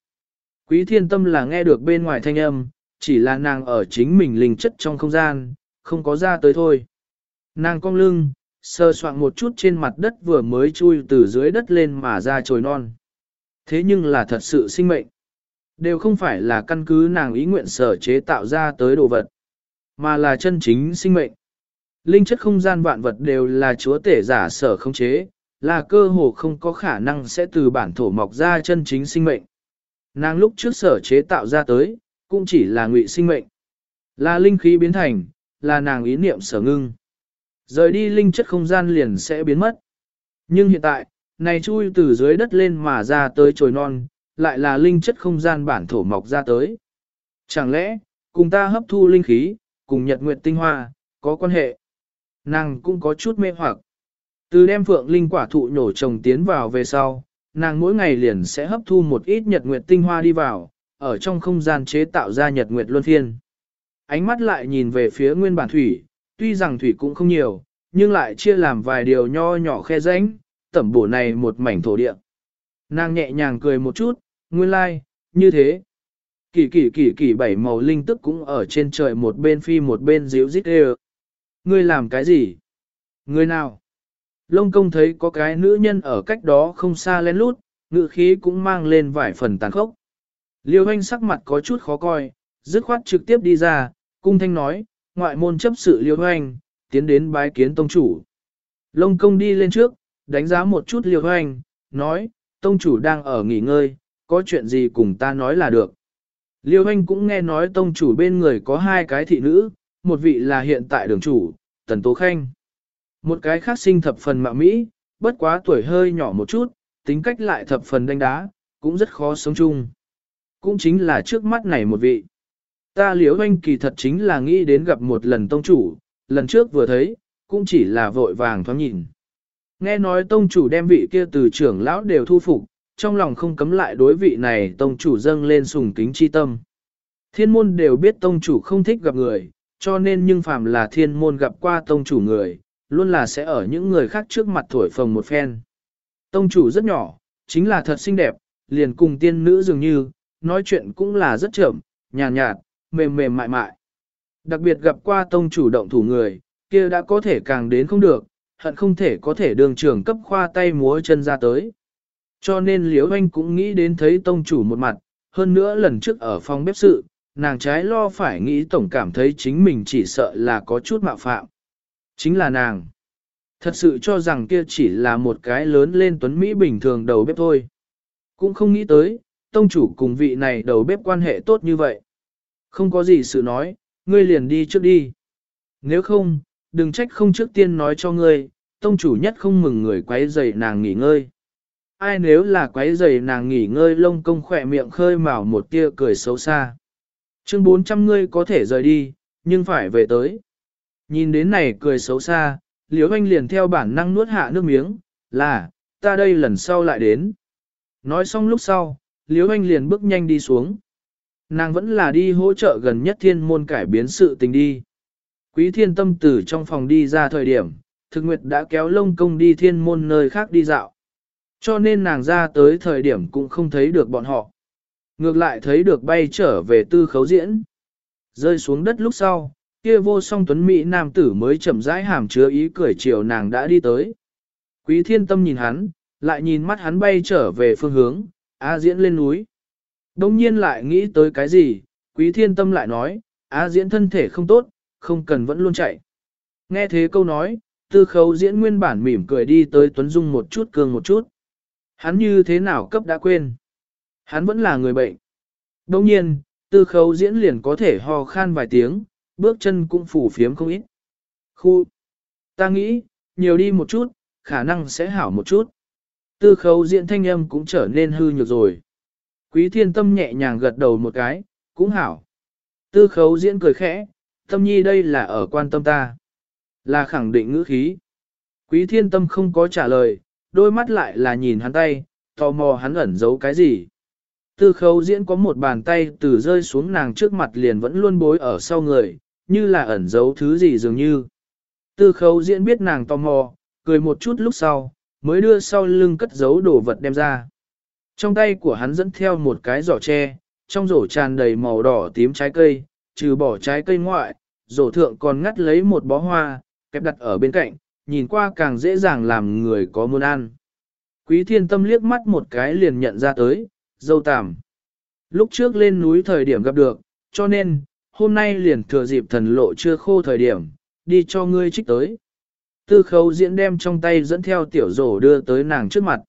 Quý thiên tâm là nghe được bên ngoài thanh âm, chỉ là nàng ở chính mình linh chất trong không gian, không có ra tới thôi. Nàng cong lưng, sơ soạn một chút trên mặt đất vừa mới chui từ dưới đất lên mà ra trồi non. Thế nhưng là thật sự sinh mệnh. Đều không phải là căn cứ nàng ý nguyện sở chế tạo ra tới đồ vật, mà là chân chính sinh mệnh. linh chất không gian vạn vật đều là chúa tể giả sở không chế, là cơ hồ không có khả năng sẽ từ bản thổ mọc ra chân chính sinh mệnh. Nàng lúc trước sở chế tạo ra tới, cũng chỉ là ngụy sinh mệnh. Là linh khí biến thành, là nàng ý niệm sở ngưng. Rời đi linh chất không gian liền sẽ biến mất. Nhưng hiện tại, này chui từ dưới đất lên mà ra tới trồi non, lại là linh chất không gian bản thổ mọc ra tới. Chẳng lẽ, cùng ta hấp thu linh khí, cùng nhật nguyệt tinh hoa, có quan hệ? Nàng cũng có chút mê hoặc. Từ đem phượng linh quả thụ nhổ trồng tiến vào về sau, nàng mỗi ngày liền sẽ hấp thu một ít nhật nguyệt tinh hoa đi vào, ở trong không gian chế tạo ra nhật nguyệt luân phiên. Ánh mắt lại nhìn về phía nguyên bản thủy, tuy rằng thủy cũng không nhiều, nhưng lại chia làm vài điều nho nhỏ khe rãnh, tẩm bổ này một mảnh thổ địa. Nàng nhẹ nhàng cười một chút, nguyên lai, like, như thế. Kỳ kỳ kỳ kỳ bảy màu linh tức cũng ở trên trời một bên phi một bên díu dít đê Ngươi làm cái gì? Ngươi nào? Lông công thấy có cái nữ nhân ở cách đó không xa lén lút, ngự khí cũng mang lên vài phần tàn khốc. Liêu Anh sắc mặt có chút khó coi, dứt khoát trực tiếp đi ra, cung thanh nói, ngoại môn chấp sự Liêu Anh, tiến đến bái kiến tông chủ. Lông công đi lên trước, đánh giá một chút Liêu Anh, nói, tông chủ đang ở nghỉ ngơi, có chuyện gì cùng ta nói là được. Liêu Anh cũng nghe nói tông chủ bên người có hai cái thị nữ, một vị là hiện tại đường chủ, Tần Tố Khanh. Một cái khác sinh thập phần mạo Mỹ, bất quá tuổi hơi nhỏ một chút, tính cách lại thập phần đánh đá, cũng rất khó sống chung. Cũng chính là trước mắt này một vị. Ta liễu anh kỳ thật chính là nghĩ đến gặp một lần tông chủ, lần trước vừa thấy, cũng chỉ là vội vàng thoáng nhìn. Nghe nói tông chủ đem vị kia từ trưởng lão đều thu phục, trong lòng không cấm lại đối vị này tông chủ dâng lên sùng kính chi tâm. Thiên môn đều biết tông chủ không thích gặp người, cho nên nhưng phàm là thiên môn gặp qua tông chủ người, luôn là sẽ ở những người khác trước mặt thổi phồng một phen. Tông chủ rất nhỏ, chính là thật xinh đẹp, liền cùng tiên nữ dường như, nói chuyện cũng là rất chậm, nhàn nhạt, nhạt, mềm mềm mại mại. Đặc biệt gặp qua tông chủ động thủ người, kia đã có thể càng đến không được, hận không thể có thể đường trưởng cấp khoa tay múa chân ra tới. Cho nên Liễu Anh cũng nghĩ đến thấy tông chủ một mặt, hơn nữa lần trước ở phòng bếp sự, nàng trái lo phải nghĩ tổng cảm thấy chính mình chỉ sợ là có chút mạo phạm. Chính là nàng. Thật sự cho rằng kia chỉ là một cái lớn lên tuấn Mỹ bình thường đầu bếp thôi. Cũng không nghĩ tới, tông chủ cùng vị này đầu bếp quan hệ tốt như vậy. Không có gì sự nói, ngươi liền đi trước đi. Nếu không, đừng trách không trước tiên nói cho ngươi, tông chủ nhất không mừng người quấy rầy nàng nghỉ ngơi. Ai nếu là quấy rầy nàng nghỉ ngơi lông công khỏe miệng khơi mào một tia cười xấu xa. Chương 400 ngươi có thể rời đi, nhưng phải về tới. Nhìn đến này cười xấu xa, Liễu Anh liền theo bản năng nuốt hạ nước miếng, là, ta đây lần sau lại đến. Nói xong lúc sau, Liễu Anh liền bước nhanh đi xuống. Nàng vẫn là đi hỗ trợ gần nhất thiên môn cải biến sự tình đi. Quý thiên tâm tử trong phòng đi ra thời điểm, thực nguyệt đã kéo lông công đi thiên môn nơi khác đi dạo. Cho nên nàng ra tới thời điểm cũng không thấy được bọn họ. Ngược lại thấy được bay trở về tư khấu diễn. Rơi xuống đất lúc sau, kia vô song tuấn Mỹ nam tử mới chậm rãi hàm chứa ý cười chiều nàng đã đi tới. Quý thiên tâm nhìn hắn, lại nhìn mắt hắn bay trở về phương hướng, A diễn lên núi. Đông nhiên lại nghĩ tới cái gì, quý thiên tâm lại nói, A diễn thân thể không tốt, không cần vẫn luôn chạy. Nghe thế câu nói, tư khấu diễn nguyên bản mỉm cười đi tới Tuấn Dung một chút cường một chút. Hắn như thế nào cấp đã quên. Hắn vẫn là người bệnh. Đông nhiên, tư khấu diễn liền có thể ho khan vài tiếng, bước chân cũng phủ phiếm không ít. Khu, ta nghĩ, nhiều đi một chút, khả năng sẽ hảo một chút. Tư khấu diễn thanh âm cũng trở nên hư nhược rồi. Quý thiên tâm nhẹ nhàng gật đầu một cái, cũng hảo. Tư khấu diễn cười khẽ, tâm nhi đây là ở quan tâm ta. Là khẳng định ngữ khí. Quý thiên tâm không có trả lời, đôi mắt lại là nhìn hắn tay, tò mò hắn ẩn giấu cái gì. Tư khấu diễn có một bàn tay từ rơi xuống nàng trước mặt liền vẫn luôn bối ở sau người, như là ẩn giấu thứ gì dường như. Tư khấu diễn biết nàng tò mò, cười một chút lúc sau, mới đưa sau lưng cất giấu đồ vật đem ra. Trong tay của hắn dẫn theo một cái giỏ tre, trong rổ tràn đầy màu đỏ tím trái cây, trừ bỏ trái cây ngoại, rổ thượng còn ngắt lấy một bó hoa, kẹp đặt ở bên cạnh, nhìn qua càng dễ dàng làm người có muốn ăn. Quý thiên tâm liếc mắt một cái liền nhận ra tới, dâu tằm. Lúc trước lên núi thời điểm gặp được, cho nên, hôm nay liền thừa dịp thần lộ chưa khô thời điểm, đi cho ngươi trích tới. Tư khấu diễn đem trong tay dẫn theo tiểu rổ đưa tới nàng trước mặt.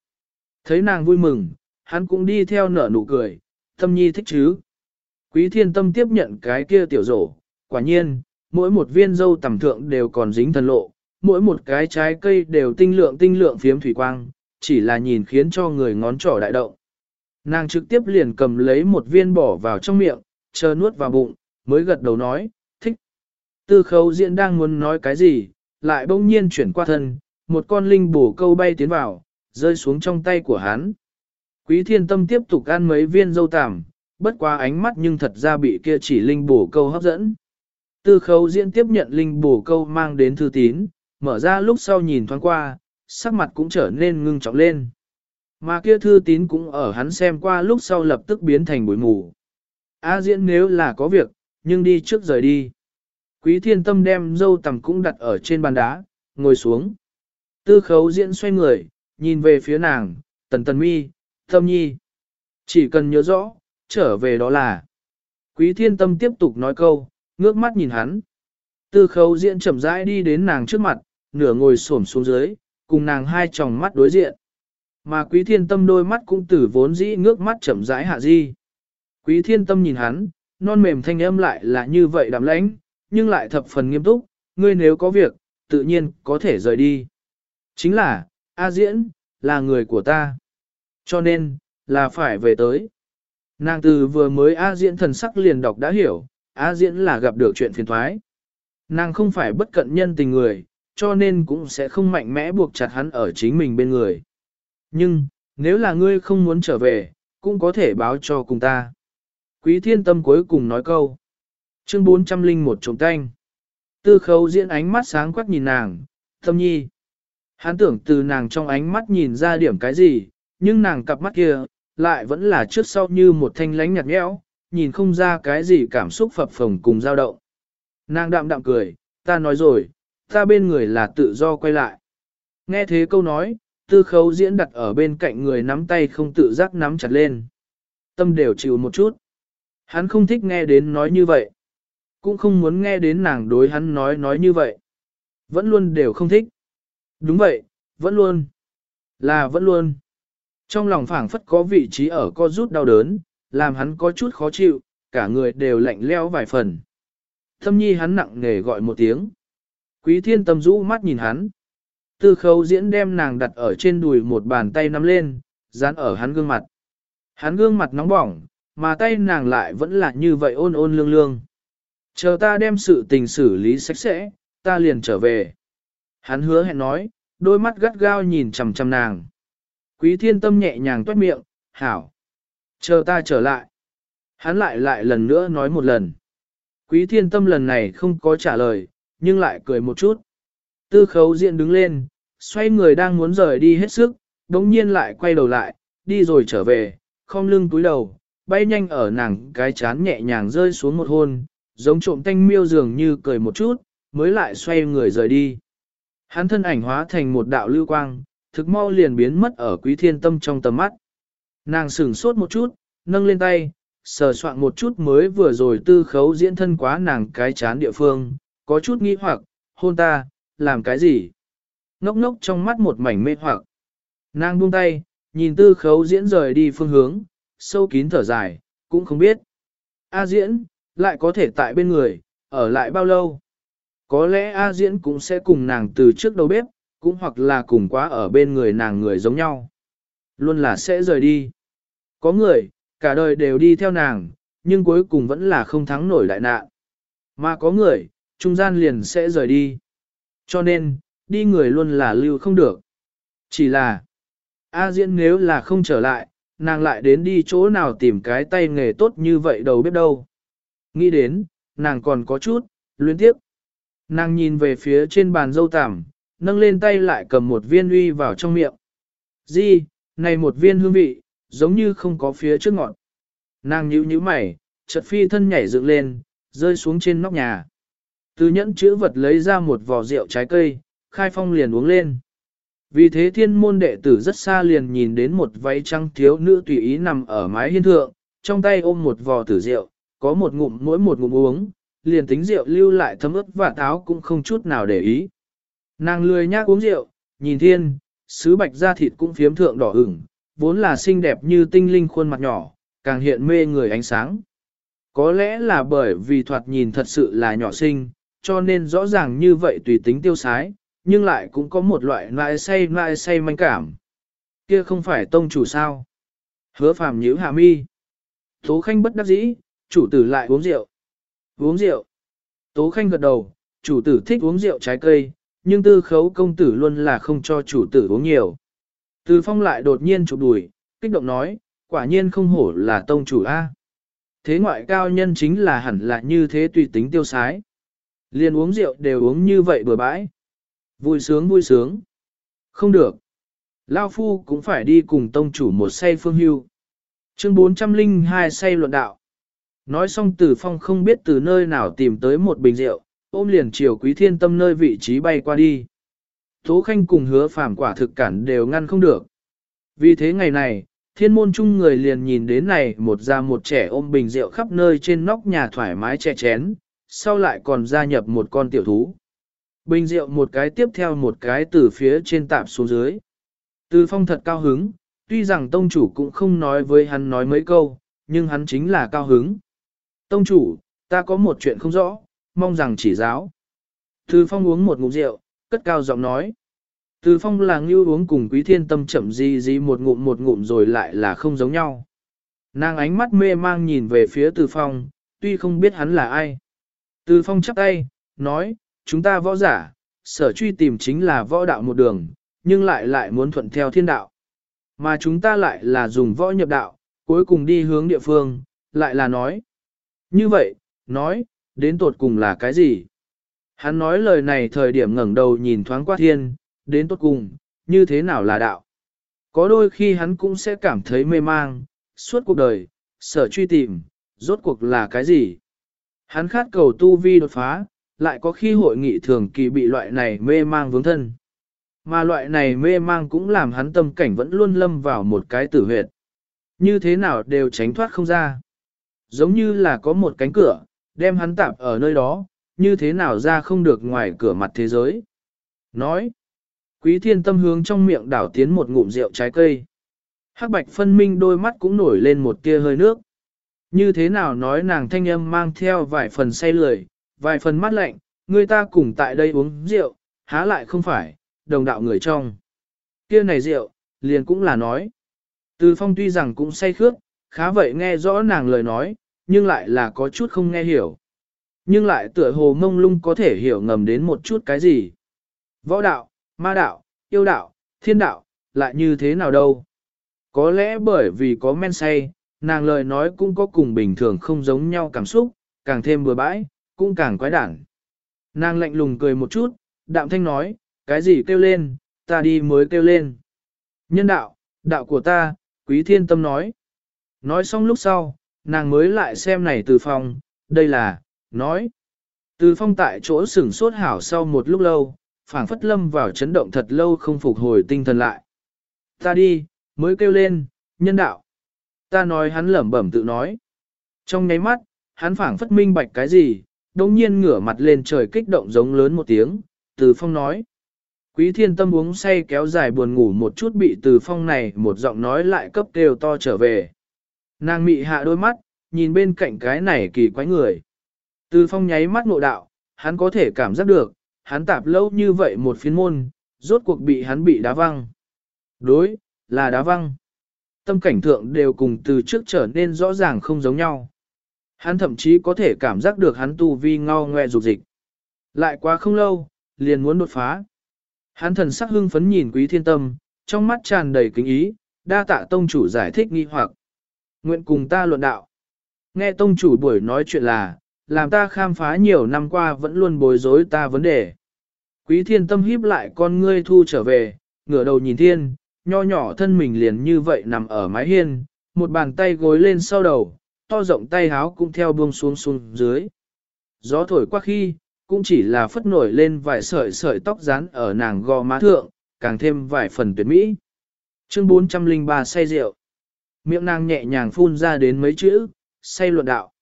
Thấy nàng vui mừng, hắn cũng đi theo nở nụ cười, tâm nhi thích chứ. Quý thiên tâm tiếp nhận cái kia tiểu rổ, quả nhiên, mỗi một viên dâu tầm thượng đều còn dính thần lộ, mỗi một cái trái cây đều tinh lượng tinh lượng phiếm thủy quang, chỉ là nhìn khiến cho người ngón trỏ đại động. Nàng trực tiếp liền cầm lấy một viên bỏ vào trong miệng, chờ nuốt vào bụng, mới gật đầu nói, thích. Tư khấu diễn đang muốn nói cái gì, lại bỗng nhiên chuyển qua thân, một con linh bổ câu bay tiến vào, rơi xuống trong tay của hắn. Quý thiên tâm tiếp tục ăn mấy viên dâu tằm, bất quá ánh mắt nhưng thật ra bị kia chỉ linh bổ câu hấp dẫn. Tư khấu diễn tiếp nhận linh bổ câu mang đến thư tín, mở ra lúc sau nhìn thoáng qua, sắc mặt cũng trở nên ngưng trọng lên. Mà kia thư tín cũng ở hắn xem qua lúc sau lập tức biến thành bụi mù. A diễn nếu là có việc, nhưng đi trước rời đi. Quý thiên tâm đem dâu tằm cũng đặt ở trên bàn đá, ngồi xuống. Tư khấu diễn xoay người, nhìn về phía nàng, tần tần mi, tâm nhi. Chỉ cần nhớ rõ, trở về đó là. Quý thiên tâm tiếp tục nói câu, ngước mắt nhìn hắn. Tư khấu diễn chậm rãi đi đến nàng trước mặt, nửa ngồi xổm xuống dưới, cùng nàng hai tròng mắt đối diện. Mà quý thiên tâm đôi mắt cũng tử vốn dĩ ngước mắt chậm rãi hạ di. Quý thiên tâm nhìn hắn, non mềm thanh âm lại là như vậy đạm lãnh, nhưng lại thập phần nghiêm túc, ngươi nếu có việc, tự nhiên có thể rời đi. Chính là, A Diễn, là người của ta. Cho nên, là phải về tới. Nàng từ vừa mới A Diễn thần sắc liền đọc đã hiểu, A Diễn là gặp được chuyện phiền thoái. Nàng không phải bất cận nhân tình người, cho nên cũng sẽ không mạnh mẽ buộc chặt hắn ở chính mình bên người. Nhưng, nếu là ngươi không muốn trở về, cũng có thể báo cho cùng ta. Quý thiên tâm cuối cùng nói câu. Chương 401 trống canh. Tư khấu diễn ánh mắt sáng quắc nhìn nàng, tâm nhi. Hắn tưởng từ nàng trong ánh mắt nhìn ra điểm cái gì, nhưng nàng cặp mắt kia, lại vẫn là trước sau như một thanh lánh nhạt nhẽo, nhìn không ra cái gì cảm xúc phập phồng cùng dao động. Nàng đạm đạm cười, ta nói rồi, ta bên người là tự do quay lại. Nghe thế câu nói, tư khấu diễn đặt ở bên cạnh người nắm tay không tự giác nắm chặt lên. Tâm đều chịu một chút. Hắn không thích nghe đến nói như vậy. Cũng không muốn nghe đến nàng đối hắn nói nói như vậy. Vẫn luôn đều không thích. Đúng vậy, vẫn luôn. Là vẫn luôn. Trong lòng phảng phất có vị trí ở co rút đau đớn, làm hắn có chút khó chịu, cả người đều lạnh leo vài phần. Thâm nhi hắn nặng nề gọi một tiếng. Quý thiên tâm rũ mắt nhìn hắn. Tư khấu diễn đem nàng đặt ở trên đùi một bàn tay nắm lên, dán ở hắn gương mặt. Hắn gương mặt nóng bỏng, mà tay nàng lại vẫn là như vậy ôn ôn lương lương. Chờ ta đem sự tình xử lý sạch sẽ, ta liền trở về. Hắn hứa hẹn nói, đôi mắt gắt gao nhìn chằm chằm nàng. Quý thiên tâm nhẹ nhàng toát miệng, hảo. Chờ ta trở lại. Hắn lại lại lần nữa nói một lần. Quý thiên tâm lần này không có trả lời, nhưng lại cười một chút. Tư khấu diện đứng lên, xoay người đang muốn rời đi hết sức, đống nhiên lại quay đầu lại, đi rồi trở về, không lưng túi đầu, bay nhanh ở nàng cái chán nhẹ nhàng rơi xuống một hôn, giống trộm thanh miêu dường như cười một chút, mới lại xoay người rời đi. Hắn thân ảnh hóa thành một đạo lưu quang, thực mau liền biến mất ở quý thiên tâm trong tầm mắt. Nàng sửng sốt một chút, nâng lên tay, sờ soạn một chút mới vừa rồi tư khấu diễn thân quá nàng cái chán địa phương, có chút nghi hoặc, hôn ta, làm cái gì? Ngốc ngốc trong mắt một mảnh mê hoặc. Nàng buông tay, nhìn tư khấu diễn rời đi phương hướng, sâu kín thở dài, cũng không biết. A diễn, lại có thể tại bên người, ở lại bao lâu? Có lẽ A diễn cũng sẽ cùng nàng từ trước đầu bếp, cũng hoặc là cùng quá ở bên người nàng người giống nhau. Luôn là sẽ rời đi. Có người, cả đời đều đi theo nàng, nhưng cuối cùng vẫn là không thắng nổi đại nạn. Mà có người, trung gian liền sẽ rời đi. Cho nên, đi người luôn là lưu không được. Chỉ là, A diễn nếu là không trở lại, nàng lại đến đi chỗ nào tìm cái tay nghề tốt như vậy đầu biết đâu. Nghĩ đến, nàng còn có chút, luyến tiếp. Nàng nhìn về phía trên bàn dâu tằm, nâng lên tay lại cầm một viên uy vào trong miệng. Di, này một viên hương vị, giống như không có phía trước ngọn. Nàng nhíu nhíu mày, chợt phi thân nhảy dựng lên, rơi xuống trên nóc nhà. Từ nhẫn chữ vật lấy ra một vò rượu trái cây, khai phong liền uống lên. Vì thế thiên môn đệ tử rất xa liền nhìn đến một váy trăng thiếu nữ tùy ý nằm ở mái hiên thượng, trong tay ôm một vò tử rượu, có một ngụm mỗi một ngụm uống, liền tính rượu lưu lại thấm ướt và táo cũng không chút nào để ý. Nàng lười nhác uống rượu, nhìn thiên, sứ bạch da thịt cũng phiếm thượng đỏ ửng, vốn là xinh đẹp như tinh linh khuôn mặt nhỏ, càng hiện mê người ánh sáng. Có lẽ là bởi vì thoạt nhìn thật sự là nhỏ xinh, cho nên rõ ràng như vậy tùy tính tiêu sái, nhưng lại cũng có một loại nại say nại say manh cảm. Kia không phải tông chủ sao? Hứa phàm nhíu hạ mi. Tố khanh bất đắc dĩ, chủ tử lại uống rượu. Uống rượu. Tố khanh gật đầu, chủ tử thích uống rượu trái cây, nhưng tư khấu công tử luôn là không cho chủ tử uống nhiều. Từ phong lại đột nhiên chụp đùi, kích động nói, quả nhiên không hổ là tông chủ A. Thế ngoại cao nhân chính là hẳn là như thế tùy tính tiêu sái. Liên uống rượu đều uống như vậy bừa bãi. Vui sướng vui sướng. Không được. Lao phu cũng phải đi cùng tông chủ một say phương hưu. Chương 402 say luận đạo. Nói xong từ phong không biết từ nơi nào tìm tới một bình rượu, ôm liền chiều quý thiên tâm nơi vị trí bay qua đi. Tố khanh cùng hứa phàm quả thực cản đều ngăn không được. Vì thế ngày này, thiên môn chung người liền nhìn đến này một già một trẻ ôm bình rượu khắp nơi trên nóc nhà thoải mái che chén, sau lại còn gia nhập một con tiểu thú. Bình rượu một cái tiếp theo một cái từ phía trên tạp xuống dưới. Từ phong thật cao hứng, tuy rằng tông chủ cũng không nói với hắn nói mấy câu, nhưng hắn chính là cao hứng. Tông chủ, ta có một chuyện không rõ, mong rằng chỉ giáo. Từ phong uống một ngụm rượu, cất cao giọng nói. Từ phong là ngưu uống cùng quý thiên tâm chậm gì gì một ngụm một ngụm rồi lại là không giống nhau. Nàng ánh mắt mê mang nhìn về phía từ phong, tuy không biết hắn là ai. Từ phong chắp tay, nói, chúng ta võ giả, sở truy tìm chính là võ đạo một đường, nhưng lại lại muốn thuận theo thiên đạo. Mà chúng ta lại là dùng võ nhập đạo, cuối cùng đi hướng địa phương, lại là nói. Như vậy, nói, đến tột cùng là cái gì? Hắn nói lời này thời điểm ngẩng đầu nhìn thoáng qua thiên, đến tột cùng, như thế nào là đạo? Có đôi khi hắn cũng sẽ cảm thấy mê mang, suốt cuộc đời, sở truy tìm, rốt cuộc là cái gì? Hắn khát cầu tu vi đột phá, lại có khi hội nghị thường kỳ bị loại này mê mang vướng thân. Mà loại này mê mang cũng làm hắn tâm cảnh vẫn luôn lâm vào một cái tử huyệt. Như thế nào đều tránh thoát không ra. Giống như là có một cánh cửa, đem hắn tạp ở nơi đó, như thế nào ra không được ngoài cửa mặt thế giới. Nói, quý thiên tâm hướng trong miệng đảo tiến một ngụm rượu trái cây. Hắc bạch phân minh đôi mắt cũng nổi lên một tia hơi nước. Như thế nào nói nàng thanh âm mang theo vài phần say lười, vài phần mắt lạnh, người ta cùng tại đây uống rượu, há lại không phải, đồng đạo người trong. Kia này rượu, liền cũng là nói. Từ phong tuy rằng cũng say khước, khá vậy nghe rõ nàng lời nói, nhưng lại là có chút không nghe hiểu. Nhưng lại tựa hồ mông lung có thể hiểu ngầm đến một chút cái gì. Võ đạo, ma đạo, yêu đạo, thiên đạo, lại như thế nào đâu. Có lẽ bởi vì có men say, nàng lời nói cũng có cùng bình thường không giống nhau cảm xúc, càng thêm bừa bãi, cũng càng quái đản. Nàng lạnh lùng cười một chút, đạm thanh nói, cái gì kêu lên, ta đi mới kêu lên. Nhân đạo, đạo của ta, quý thiên tâm nói. Nói xong lúc sau, nàng mới lại xem này từ phong, đây là, nói. Từ phong tại chỗ sửng sốt hảo sau một lúc lâu, phảng phất lâm vào chấn động thật lâu không phục hồi tinh thần lại. Ta đi, mới kêu lên, nhân đạo. Ta nói hắn lẩm bẩm tự nói. Trong nháy mắt, hắn phảng phất minh bạch cái gì, đồng nhiên ngửa mặt lên trời kích động giống lớn một tiếng, từ phong nói. Quý thiên tâm uống say kéo dài buồn ngủ một chút bị từ phong này một giọng nói lại cấp kêu to trở về. Nàng mị hạ đôi mắt, nhìn bên cạnh cái này kỳ quái người. Từ phong nháy mắt ngộ đạo, hắn có thể cảm giác được, hắn tạp lâu như vậy một phiến môn, rốt cuộc bị hắn bị đá văng. Đối, là đá văng. Tâm cảnh thượng đều cùng từ trước trở nên rõ ràng không giống nhau. Hắn thậm chí có thể cảm giác được hắn tu vi ngao ngoe rục dịch. Lại quá không lâu, liền muốn đột phá. Hắn thần sắc hưng phấn nhìn quý thiên tâm, trong mắt tràn đầy kính ý, đa tạ tông chủ giải thích nghi hoặc. Nguyện cùng ta luận đạo. Nghe tông chủ buổi nói chuyện là, làm ta khám phá nhiều năm qua vẫn luôn bối rối ta vấn đề. Quý thiên tâm híp lại con ngươi thu trở về, ngửa đầu nhìn thiên, nho nhỏ thân mình liền như vậy nằm ở mái hiên, một bàn tay gối lên sau đầu, to rộng tay háo cũng theo buông xuống xuống dưới. Gió thổi qua khi, cũng chỉ là phất nổi lên vài sợi sợi tóc rán ở nàng gò má thượng, càng thêm vài phần tuyệt mỹ. Chương 403 say rượu. Miệng nàng nhẹ nhàng phun ra đến mấy chữ, say luận đạo.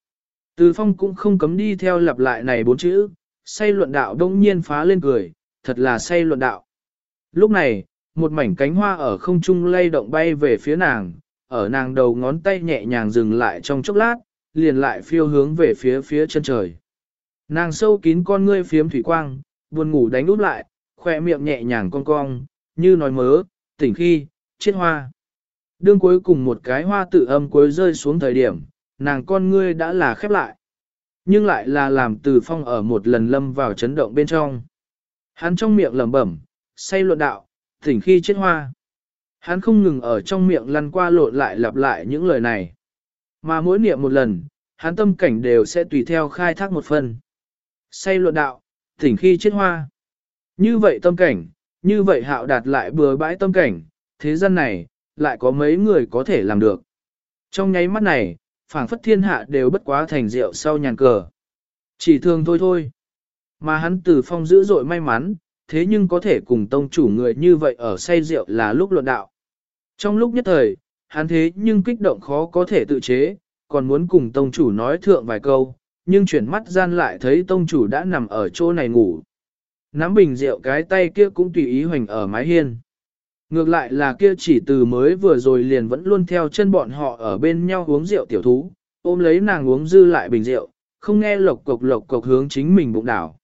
Từ phong cũng không cấm đi theo lặp lại này bốn chữ, say luận đạo đông nhiên phá lên cười, thật là say luận đạo. Lúc này, một mảnh cánh hoa ở không trung lay động bay về phía nàng, ở nàng đầu ngón tay nhẹ nhàng dừng lại trong chốc lát, liền lại phiêu hướng về phía phía chân trời. Nàng sâu kín con ngươi phiếm thủy quang, buồn ngủ đánh úp lại, khỏe miệng nhẹ nhàng cong cong, như nói mớ, tỉnh khi, chết hoa. Đương cuối cùng một cái hoa tự âm cuối rơi xuống thời điểm, nàng con ngươi đã là khép lại. Nhưng lại là làm từ phong ở một lần lâm vào chấn động bên trong. Hắn trong miệng lẩm bẩm, say luận đạo, thỉnh khi chết hoa. Hắn không ngừng ở trong miệng lăn qua lộn lại lặp lại những lời này. Mà mỗi niệm một lần, hắn tâm cảnh đều sẽ tùy theo khai thác một phần. Say luận đạo, thỉnh khi chết hoa. Như vậy tâm cảnh, như vậy hạo đạt lại bừa bãi tâm cảnh, thế gian này, lại có mấy người có thể làm được. Trong nháy mắt này, phảng phất thiên hạ đều bất quá thành rượu sau nhàn cờ. Chỉ thường thôi thôi. Mà hắn từ phong dữ dội may mắn, thế nhưng có thể cùng tông chủ người như vậy ở say rượu là lúc luận đạo. Trong lúc nhất thời, hắn thế nhưng kích động khó có thể tự chế, còn muốn cùng tông chủ nói thượng vài câu, nhưng chuyển mắt gian lại thấy tông chủ đã nằm ở chỗ này ngủ. Nắm bình rượu cái tay kia cũng tùy ý hoành ở mái hiên. Ngược lại là kia chỉ từ mới vừa rồi liền vẫn luôn theo chân bọn họ ở bên nhau uống rượu tiểu thú, ôm lấy nàng uống dư lại bình rượu, không nghe lộc cộc lộc cộc hướng chính mình bụng đảo.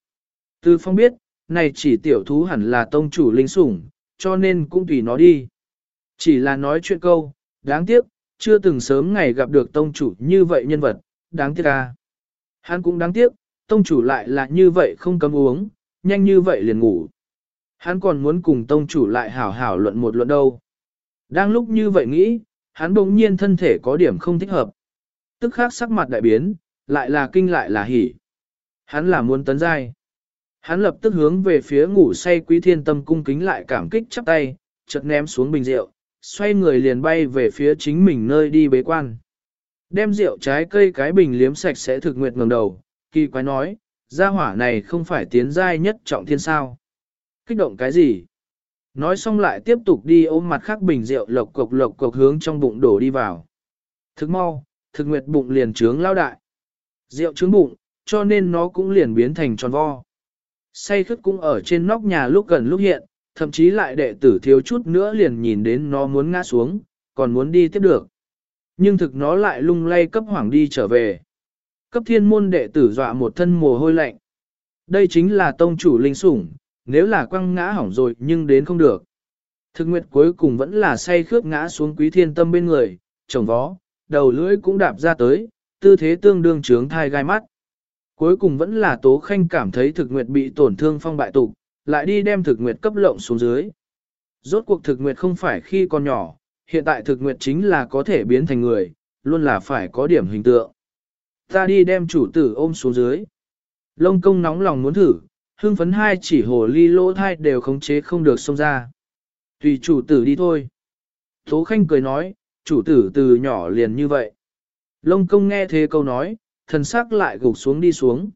Từ phong biết, này chỉ tiểu thú hẳn là tông chủ linh sủng, cho nên cũng tùy nó đi. Chỉ là nói chuyện câu, đáng tiếc, chưa từng sớm ngày gặp được tông chủ như vậy nhân vật, đáng tiếc à. Hắn cũng đáng tiếc, tông chủ lại là như vậy không cấm uống, nhanh như vậy liền ngủ. Hắn còn muốn cùng tông chủ lại hảo hảo luận một luận đâu. Đang lúc như vậy nghĩ, hắn bỗng nhiên thân thể có điểm không thích hợp. Tức khác sắc mặt đại biến, lại là kinh lại là hỉ. Hắn là muốn tấn giai. Hắn lập tức hướng về phía ngủ say quý thiên tâm cung kính lại cảm kích chắp tay, chợt ném xuống bình rượu, xoay người liền bay về phía chính mình nơi đi bế quan. Đem rượu trái cây cái bình liếm sạch sẽ thực nguyệt ngẩng đầu, kỳ quái nói, gia hỏa này không phải tiến giai nhất trọng thiên sao. Kích động cái gì? Nói xong lại tiếp tục đi ôm mặt khác bình rượu lộc cộc lộc cộc hướng trong bụng đổ đi vào. Thực mau, thực nguyệt bụng liền trướng lao đại. Rượu trướng bụng, cho nên nó cũng liền biến thành tròn vo. Say khất cũng ở trên nóc nhà lúc gần lúc hiện, thậm chí lại đệ tử thiếu chút nữa liền nhìn đến nó muốn ngã xuống, còn muốn đi tiếp được. Nhưng thực nó lại lung lay cấp hoàng đi trở về. Cấp thiên môn đệ tử dọa một thân mồ hôi lạnh. Đây chính là tông chủ linh sủng, nếu là quăng ngã hỏng rồi nhưng đến không được. Thực nguyệt cuối cùng vẫn là say khước ngã xuống quý thiên tâm bên người, chồng vó, đầu lưỡi cũng đạp ra tới, tư thế tương đương trướng thai gai mắt. Cuối cùng vẫn là Tố Khanh cảm thấy thực nguyệt bị tổn thương phong bại tục, lại đi đem thực nguyệt cấp lộng xuống dưới. Rốt cuộc thực nguyệt không phải khi còn nhỏ, hiện tại thực nguyệt chính là có thể biến thành người, luôn là phải có điểm hình tượng. Ta đi đem chủ tử ôm xuống dưới. Lông công nóng lòng muốn thử, hương phấn hai chỉ hồ ly lỗ thai đều khống chế không được xông ra. Tùy chủ tử đi thôi. Tố Khanh cười nói, chủ tử từ nhỏ liền như vậy. Lông công nghe thế câu nói, thần sắc lại gục xuống đi xuống.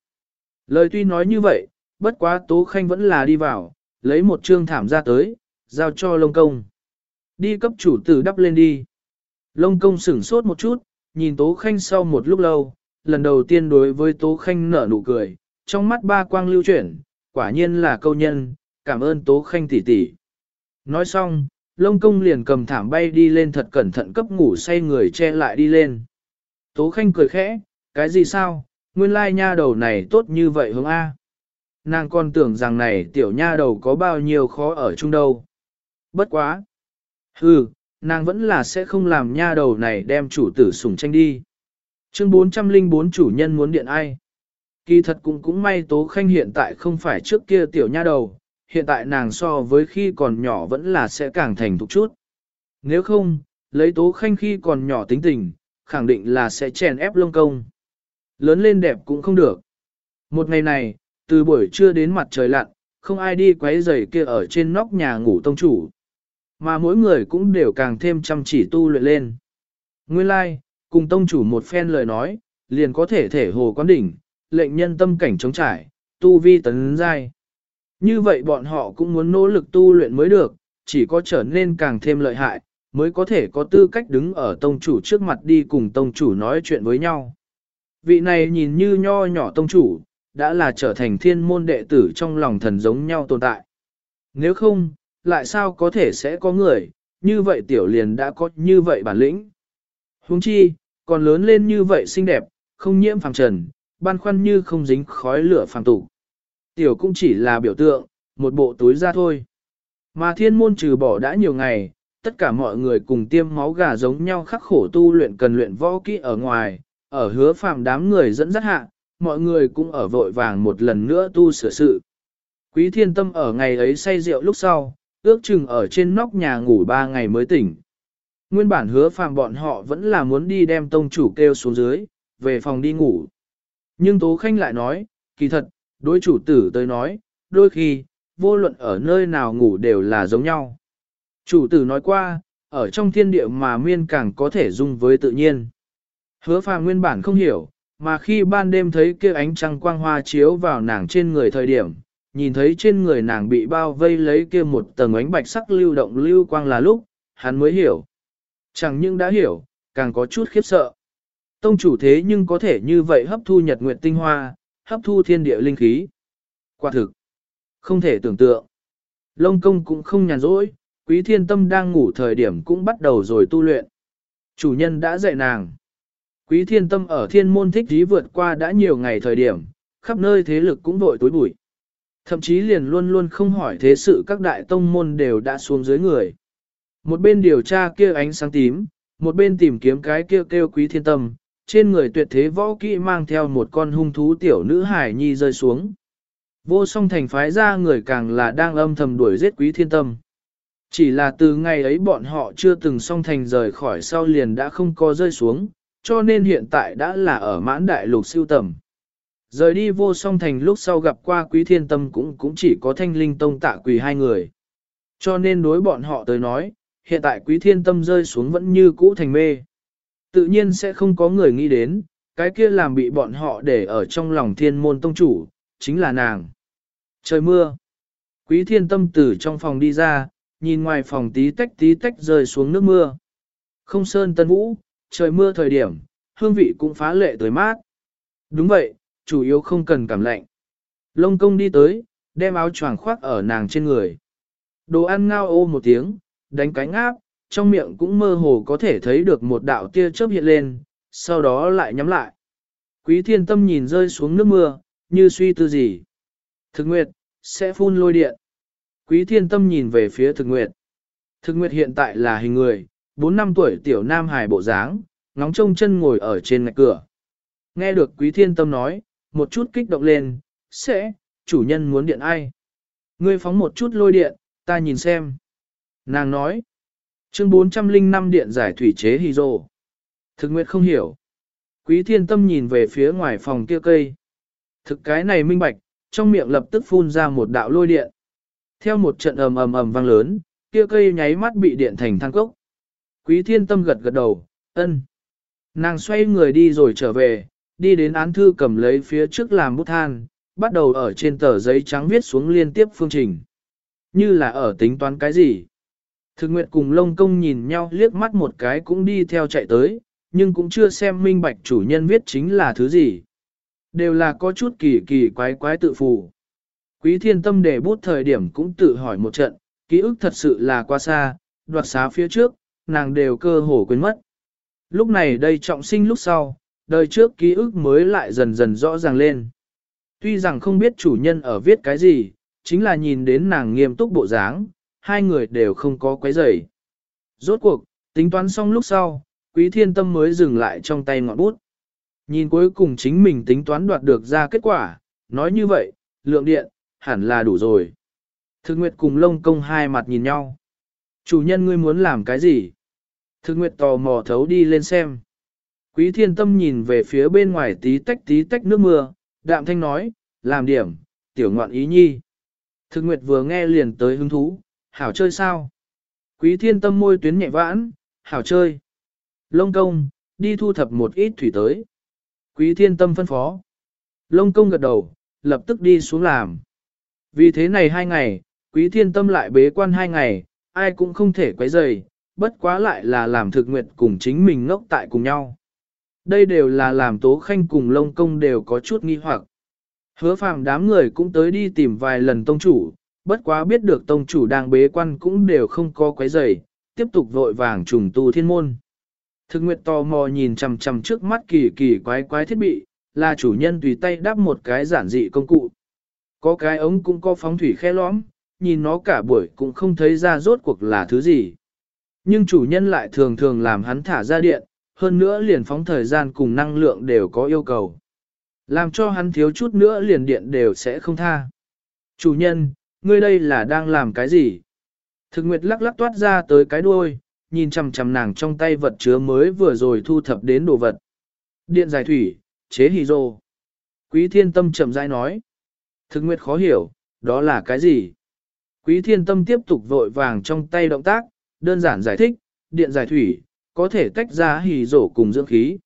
Lời tuy nói như vậy, bất quá Tố Khanh vẫn là đi vào, lấy một trương thảm ra tới, giao cho lông công. Đi cấp chủ tử đắp lên đi. Lông công sửng sốt một chút, nhìn Tố Khanh sau một lúc lâu, lần đầu tiên đối với Tố Khanh nở nụ cười, trong mắt ba quang lưu chuyển, quả nhiên là câu nhân, cảm ơn Tố Khanh tỷ tỷ. Nói xong, lông công liền cầm thảm bay đi lên thật cẩn thận cấp ngủ say người che lại đi lên. Tố Khanh cười khẽ, cái gì sao, nguyên lai nha đầu này tốt như vậy hướng A. Nàng còn tưởng rằng này tiểu nha đầu có bao nhiêu khó ở chung đâu. Bất quá. Hừ, nàng vẫn là sẽ không làm nha đầu này đem chủ tử sủng tranh đi. Chương 404 chủ nhân muốn điện ai? Kỳ thật cũng cũng may Tố Khanh hiện tại không phải trước kia tiểu nha đầu, hiện tại nàng so với khi còn nhỏ vẫn là sẽ càng thành thục chút. Nếu không, lấy Tố Khanh khi còn nhỏ tính tình, khẳng định là sẽ chèn ép lông công. Lớn lên đẹp cũng không được. Một ngày này, từ buổi trưa đến mặt trời lặn, không ai đi quấy giày kia ở trên nóc nhà ngủ tông chủ. Mà mỗi người cũng đều càng thêm chăm chỉ tu luyện lên. Nguyên lai, like, cùng tông chủ một phen lời nói, liền có thể thể hồ quán đỉnh, lệnh nhân tâm cảnh chống trải, tu vi tấn giai. Như vậy bọn họ cũng muốn nỗ lực tu luyện mới được, chỉ có trở nên càng thêm lợi hại, mới có thể có tư cách đứng ở tông chủ trước mặt đi cùng tông chủ nói chuyện với nhau. Vị này nhìn như nho nhỏ tông chủ, đã là trở thành thiên môn đệ tử trong lòng thần giống nhau tồn tại. Nếu không, lại sao có thể sẽ có người, như vậy tiểu liền đã có như vậy bản lĩnh. Huống chi, còn lớn lên như vậy xinh đẹp, không nhiễm phàm trần, ban khoăn như không dính khói lửa phàm tục. Tiểu cũng chỉ là biểu tượng, một bộ túi ra thôi. Mà thiên môn trừ bỏ đã nhiều ngày, tất cả mọi người cùng tiêm máu gà giống nhau khắc khổ tu luyện cần luyện võ kỹ ở ngoài, ở hứa phàm đám người dẫn dắt hạ, mọi người cũng ở vội vàng một lần nữa tu sửa sự. Quý thiên tâm ở ngày ấy say rượu lúc sau, ước chừng ở trên nóc nhà ngủ ba ngày mới tỉnh. Nguyên bản hứa phàm bọn họ vẫn là muốn đi đem tông chủ kêu xuống dưới, về phòng đi ngủ. Nhưng Tố Khanh lại nói, kỳ thật, đối chủ tử tới nói, đôi khi, vô luận ở nơi nào ngủ đều là giống nhau. Chủ tử nói qua, ở trong thiên địa mà miên càng có thể dung với tự nhiên. Hứa phàm nguyên bản không hiểu, mà khi ban đêm thấy kia ánh trăng quang hoa chiếu vào nàng trên người thời điểm, nhìn thấy trên người nàng bị bao vây lấy kia một tầng ánh bạch sắc lưu động lưu quang là lúc, hắn mới hiểu. Chẳng những đã hiểu, càng có chút khiếp sợ. Tông chủ thế nhưng có thể như vậy hấp thu nhật nguyệt tinh hoa, hấp thu thiên địa linh khí. Quả thực, không thể tưởng tượng. Lông công cũng không nhàn rỗi, quý thiên tâm đang ngủ thời điểm cũng bắt đầu rồi tu luyện. Chủ nhân đã dạy nàng. Quý thiên tâm ở thiên môn thích trí vượt qua đã nhiều ngày thời điểm, khắp nơi thế lực cũng vội tối bụi. Thậm chí liền luôn luôn không hỏi thế sự các đại tông môn đều đã xuống dưới người. Một bên điều tra kia ánh sáng tím, một bên tìm kiếm cái kia kêu, kêu quý thiên tâm, trên người tuyệt thế võ kỹ mang theo một con hung thú tiểu nữ hải nhi rơi xuống. Vô song thành phái ra người càng là đang âm thầm đuổi giết quý thiên tâm. Chỉ là từ ngày ấy bọn họ chưa từng song thành rời khỏi sau liền đã không có rơi xuống, cho nên hiện tại đã là ở mãn đại lục siêu tầm. Rời đi vô song thành lúc sau gặp qua quý thiên tâm cũng cũng chỉ có thanh linh tông tạ quỳ hai người. Cho nên đối bọn họ tới nói, hiện tại quý thiên tâm rơi xuống vẫn như cũ thành mê. Tự nhiên sẽ không có người nghĩ đến, cái kia làm bị bọn họ để ở trong lòng thiên môn tông chủ, chính là nàng. Trời mưa. Quý thiên tâm tử trong phòng đi ra, nhìn ngoài phòng tí tách tí tách rơi xuống nước mưa. Không sơn tân vũ, trời mưa thời điểm, hương vị cũng phá lệ tới mát. Đúng vậy, chủ yếu không cần cảm lạnh. Lông công đi tới, đem áo choàng khoác ở nàng trên người. Đồ ăn ngao ô một tiếng, đánh cánh áp, trong miệng cũng mơ hồ có thể thấy được một đạo tia chớp hiện lên, sau đó lại nhắm lại. Quý thiên tâm nhìn rơi xuống nước mưa, như suy tư gì. Thực nguyệt, sẽ phun lôi điện. Quý thiên tâm nhìn về phía thực nguyệt. Thực nguyệt hiện tại là hình người, 4 năm tuổi tiểu nam hài bộ dáng, ngóng trông chân ngồi ở trên ngạch cửa. Nghe được quý thiên tâm nói, một chút kích động lên, sẽ, chủ nhân muốn điện ai? Ngươi phóng một chút lôi điện, ta nhìn xem. Nàng nói, chương 405 điện giải thủy chế hydro. Thực nguyệt không hiểu. Quý thiên tâm nhìn về phía ngoài phòng kia cây. Thực cái này minh bạch, trong miệng lập tức phun ra một đạo lôi điện. Theo một trận ầm ầm ầm vang lớn, kia cây nháy mắt bị điện thành than cốc. Quý thiên tâm gật gật đầu, ân. Nàng xoay người đi rồi trở về, đi đến án thư cầm lấy phía trước làm bút than, bắt đầu ở trên tờ giấy trắng viết xuống liên tiếp phương trình. Như là ở tính toán cái gì. Thực nguyệt cùng lông công nhìn nhau liếc mắt một cái cũng đi theo chạy tới, nhưng cũng chưa xem minh bạch chủ nhân viết chính là thứ gì. Đều là có chút kỳ kỳ quái quái tự phù. Quý thiên tâm để bút thời điểm cũng tự hỏi một trận, ký ức thật sự là quá xa, đoạt xá phía trước, nàng đều cơ hồ quên mất. Lúc này đây trọng sinh lúc sau, đời trước ký ức mới lại dần dần rõ ràng lên. Tuy rằng không biết chủ nhân ở viết cái gì, chính là nhìn đến nàng nghiêm túc bộ dáng, hai người đều không có quấy rầy. Rốt cuộc, tính toán xong lúc sau, quý thiên tâm mới dừng lại trong tay ngọn bút. Nhìn cuối cùng chính mình tính toán đoạt được ra kết quả, nói như vậy, lượng điện, hẳn là đủ rồi. Thực nguyệt cùng lông công hai mặt nhìn nhau. Chủ nhân ngươi muốn làm cái gì? Thực nguyệt tò mò thấu đi lên xem. Quý thiên tâm nhìn về phía bên ngoài tí tách tí tách nước mưa, đạm thanh nói, làm điểm, tiểu ngoạn ý nhi. Thực nguyệt vừa nghe liền tới hứng thú, hảo chơi sao? Quý thiên tâm môi tuyến nhẹ vãn, hảo chơi. Lông công, đi thu thập một ít thủy tới. Quý thiên tâm phân phó. Lông công gật đầu, lập tức đi xuống làm. Vì thế này hai ngày, quý thiên tâm lại bế quan hai ngày, ai cũng không thể quấy rầy, bất quá lại là làm thực nguyện cùng chính mình ngốc tại cùng nhau. Đây đều là làm tố khanh cùng lông công đều có chút nghi hoặc. Hứa phàm đám người cũng tới đi tìm vài lần tông chủ, bất quá biết được tông chủ đang bế quan cũng đều không có quấy rầy, tiếp tục vội vàng trùng tu thiên môn. Thực nguyệt tò mò nhìn chằm chằm trước mắt kỳ kỳ quái quái thiết bị, là chủ nhân tùy tay đắp một cái giản dị công cụ. Có cái ống cũng có phóng thủy khe lõm, nhìn nó cả buổi cũng không thấy ra rốt cuộc là thứ gì. Nhưng chủ nhân lại thường thường làm hắn thả ra điện, hơn nữa liền phóng thời gian cùng năng lượng đều có yêu cầu. Làm cho hắn thiếu chút nữa liền điện đều sẽ không tha. Chủ nhân, ngươi đây là đang làm cái gì? Thực nguyệt lắc lắc toát ra tới cái đuôi, nhìn chằm chằm nàng trong tay vật chứa mới vừa rồi thu thập đến đồ vật. Điện giải thủy, chế hì rô. Quý thiên tâm chậm rãi nói. Thực nguyệt khó hiểu, đó là cái gì? Quý thiên tâm tiếp tục vội vàng trong tay động tác, đơn giản giải thích, điện giải thủy, có thể tách ra hì rổ cùng dưỡng khí.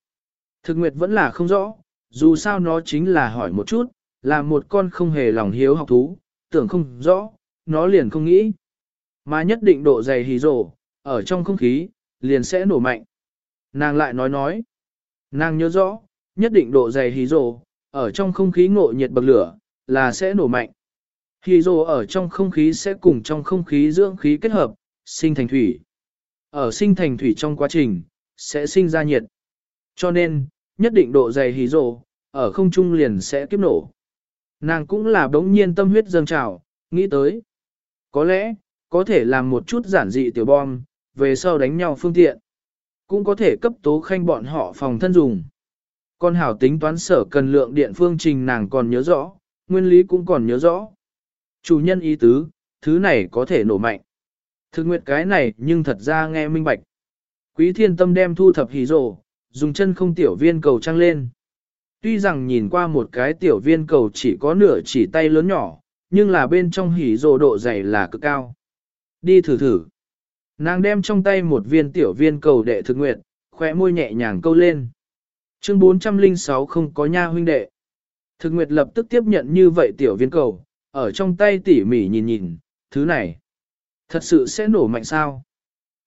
Thực nguyệt vẫn là không rõ, dù sao nó chính là hỏi một chút, là một con không hề lòng hiếu học thú, tưởng không rõ, nó liền không nghĩ. Mà nhất định độ dày hì rổ, ở trong không khí, liền sẽ nổ mạnh. Nàng lại nói nói, nàng nhớ rõ, nhất định độ dày hì rổ, ở trong không khí ngộ nhiệt bậc lửa, là sẽ nổ mạnh. Hì rổ ở trong không khí sẽ cùng trong không khí dưỡng khí kết hợp, sinh thành thủy. Ở sinh thành thủy trong quá trình, sẽ sinh ra nhiệt. Cho nên, nhất định độ dày hì rổ, ở không trung liền sẽ kiếp nổ. Nàng cũng là đống nhiên tâm huyết dâng trào, nghĩ tới. Có lẽ, có thể làm một chút giản dị tiểu bom, về sau đánh nhau phương tiện. Cũng có thể cấp tố khanh bọn họ phòng thân dùng. Con hảo tính toán sở cần lượng điện phương trình nàng còn nhớ rõ, nguyên lý cũng còn nhớ rõ. Chủ nhân ý tứ, thứ này có thể nổ mạnh. Thực nguyệt cái này nhưng thật ra nghe minh bạch. Quý thiên tâm đem thu thập hỉ rổ, dùng chân không tiểu viên cầu trăng lên. Tuy rằng nhìn qua một cái tiểu viên cầu chỉ có nửa chỉ tay lớn nhỏ, nhưng là bên trong hỉ rồ độ dày là cực cao. Đi thử thử. Nàng đem trong tay một viên tiểu viên cầu đệ thực nguyệt, khóe môi nhẹ nhàng câu lên. Chương 406 không có nha huynh đệ. Thực nguyệt lập tức tiếp nhận như vậy tiểu viên cầu, ở trong tay tỉ mỉ nhìn nhìn, thứ này. Thật sự sẽ nổ mạnh sao?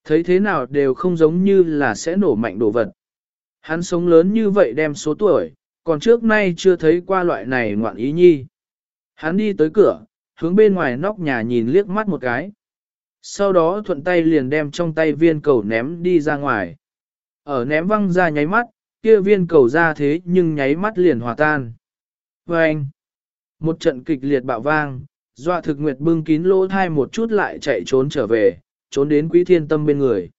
Thấy thế nào đều không giống như là sẽ nổ mạnh đồ vật. Hắn sống lớn như vậy đem số tuổi, còn trước nay chưa thấy qua loại này ngoạn ý nhi. Hắn đi tới cửa, hướng bên ngoài nóc nhà nhìn liếc mắt một cái. Sau đó thuận tay liền đem trong tay viên cầu ném đi ra ngoài. Ở ném văng ra nháy mắt, kia viên cầu ra thế nhưng nháy mắt liền hòa tan. Và anh, một trận kịch liệt bạo vang, dọa thực nguyệt bưng kín lỗ thai một chút lại chạy trốn trở về, trốn đến quý thiên tâm bên người.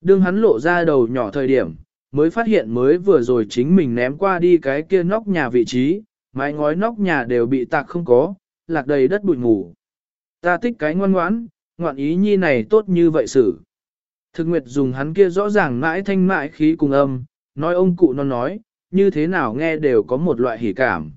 Đương hắn lộ ra đầu nhỏ thời điểm, mới phát hiện mới vừa rồi chính mình ném qua đi cái kia nóc nhà vị trí, mái ngói nóc nhà đều bị tạc không có, lạc đầy đất bụi ngủ. Ta thích cái ngoan ngoãn, ngoạn ý nhi này tốt như vậy xử. Thực nguyệt dùng hắn kia rõ ràng mãi thanh mãi khí cùng âm, nói ông cụ nó nói, như thế nào nghe đều có một loại hỉ cảm.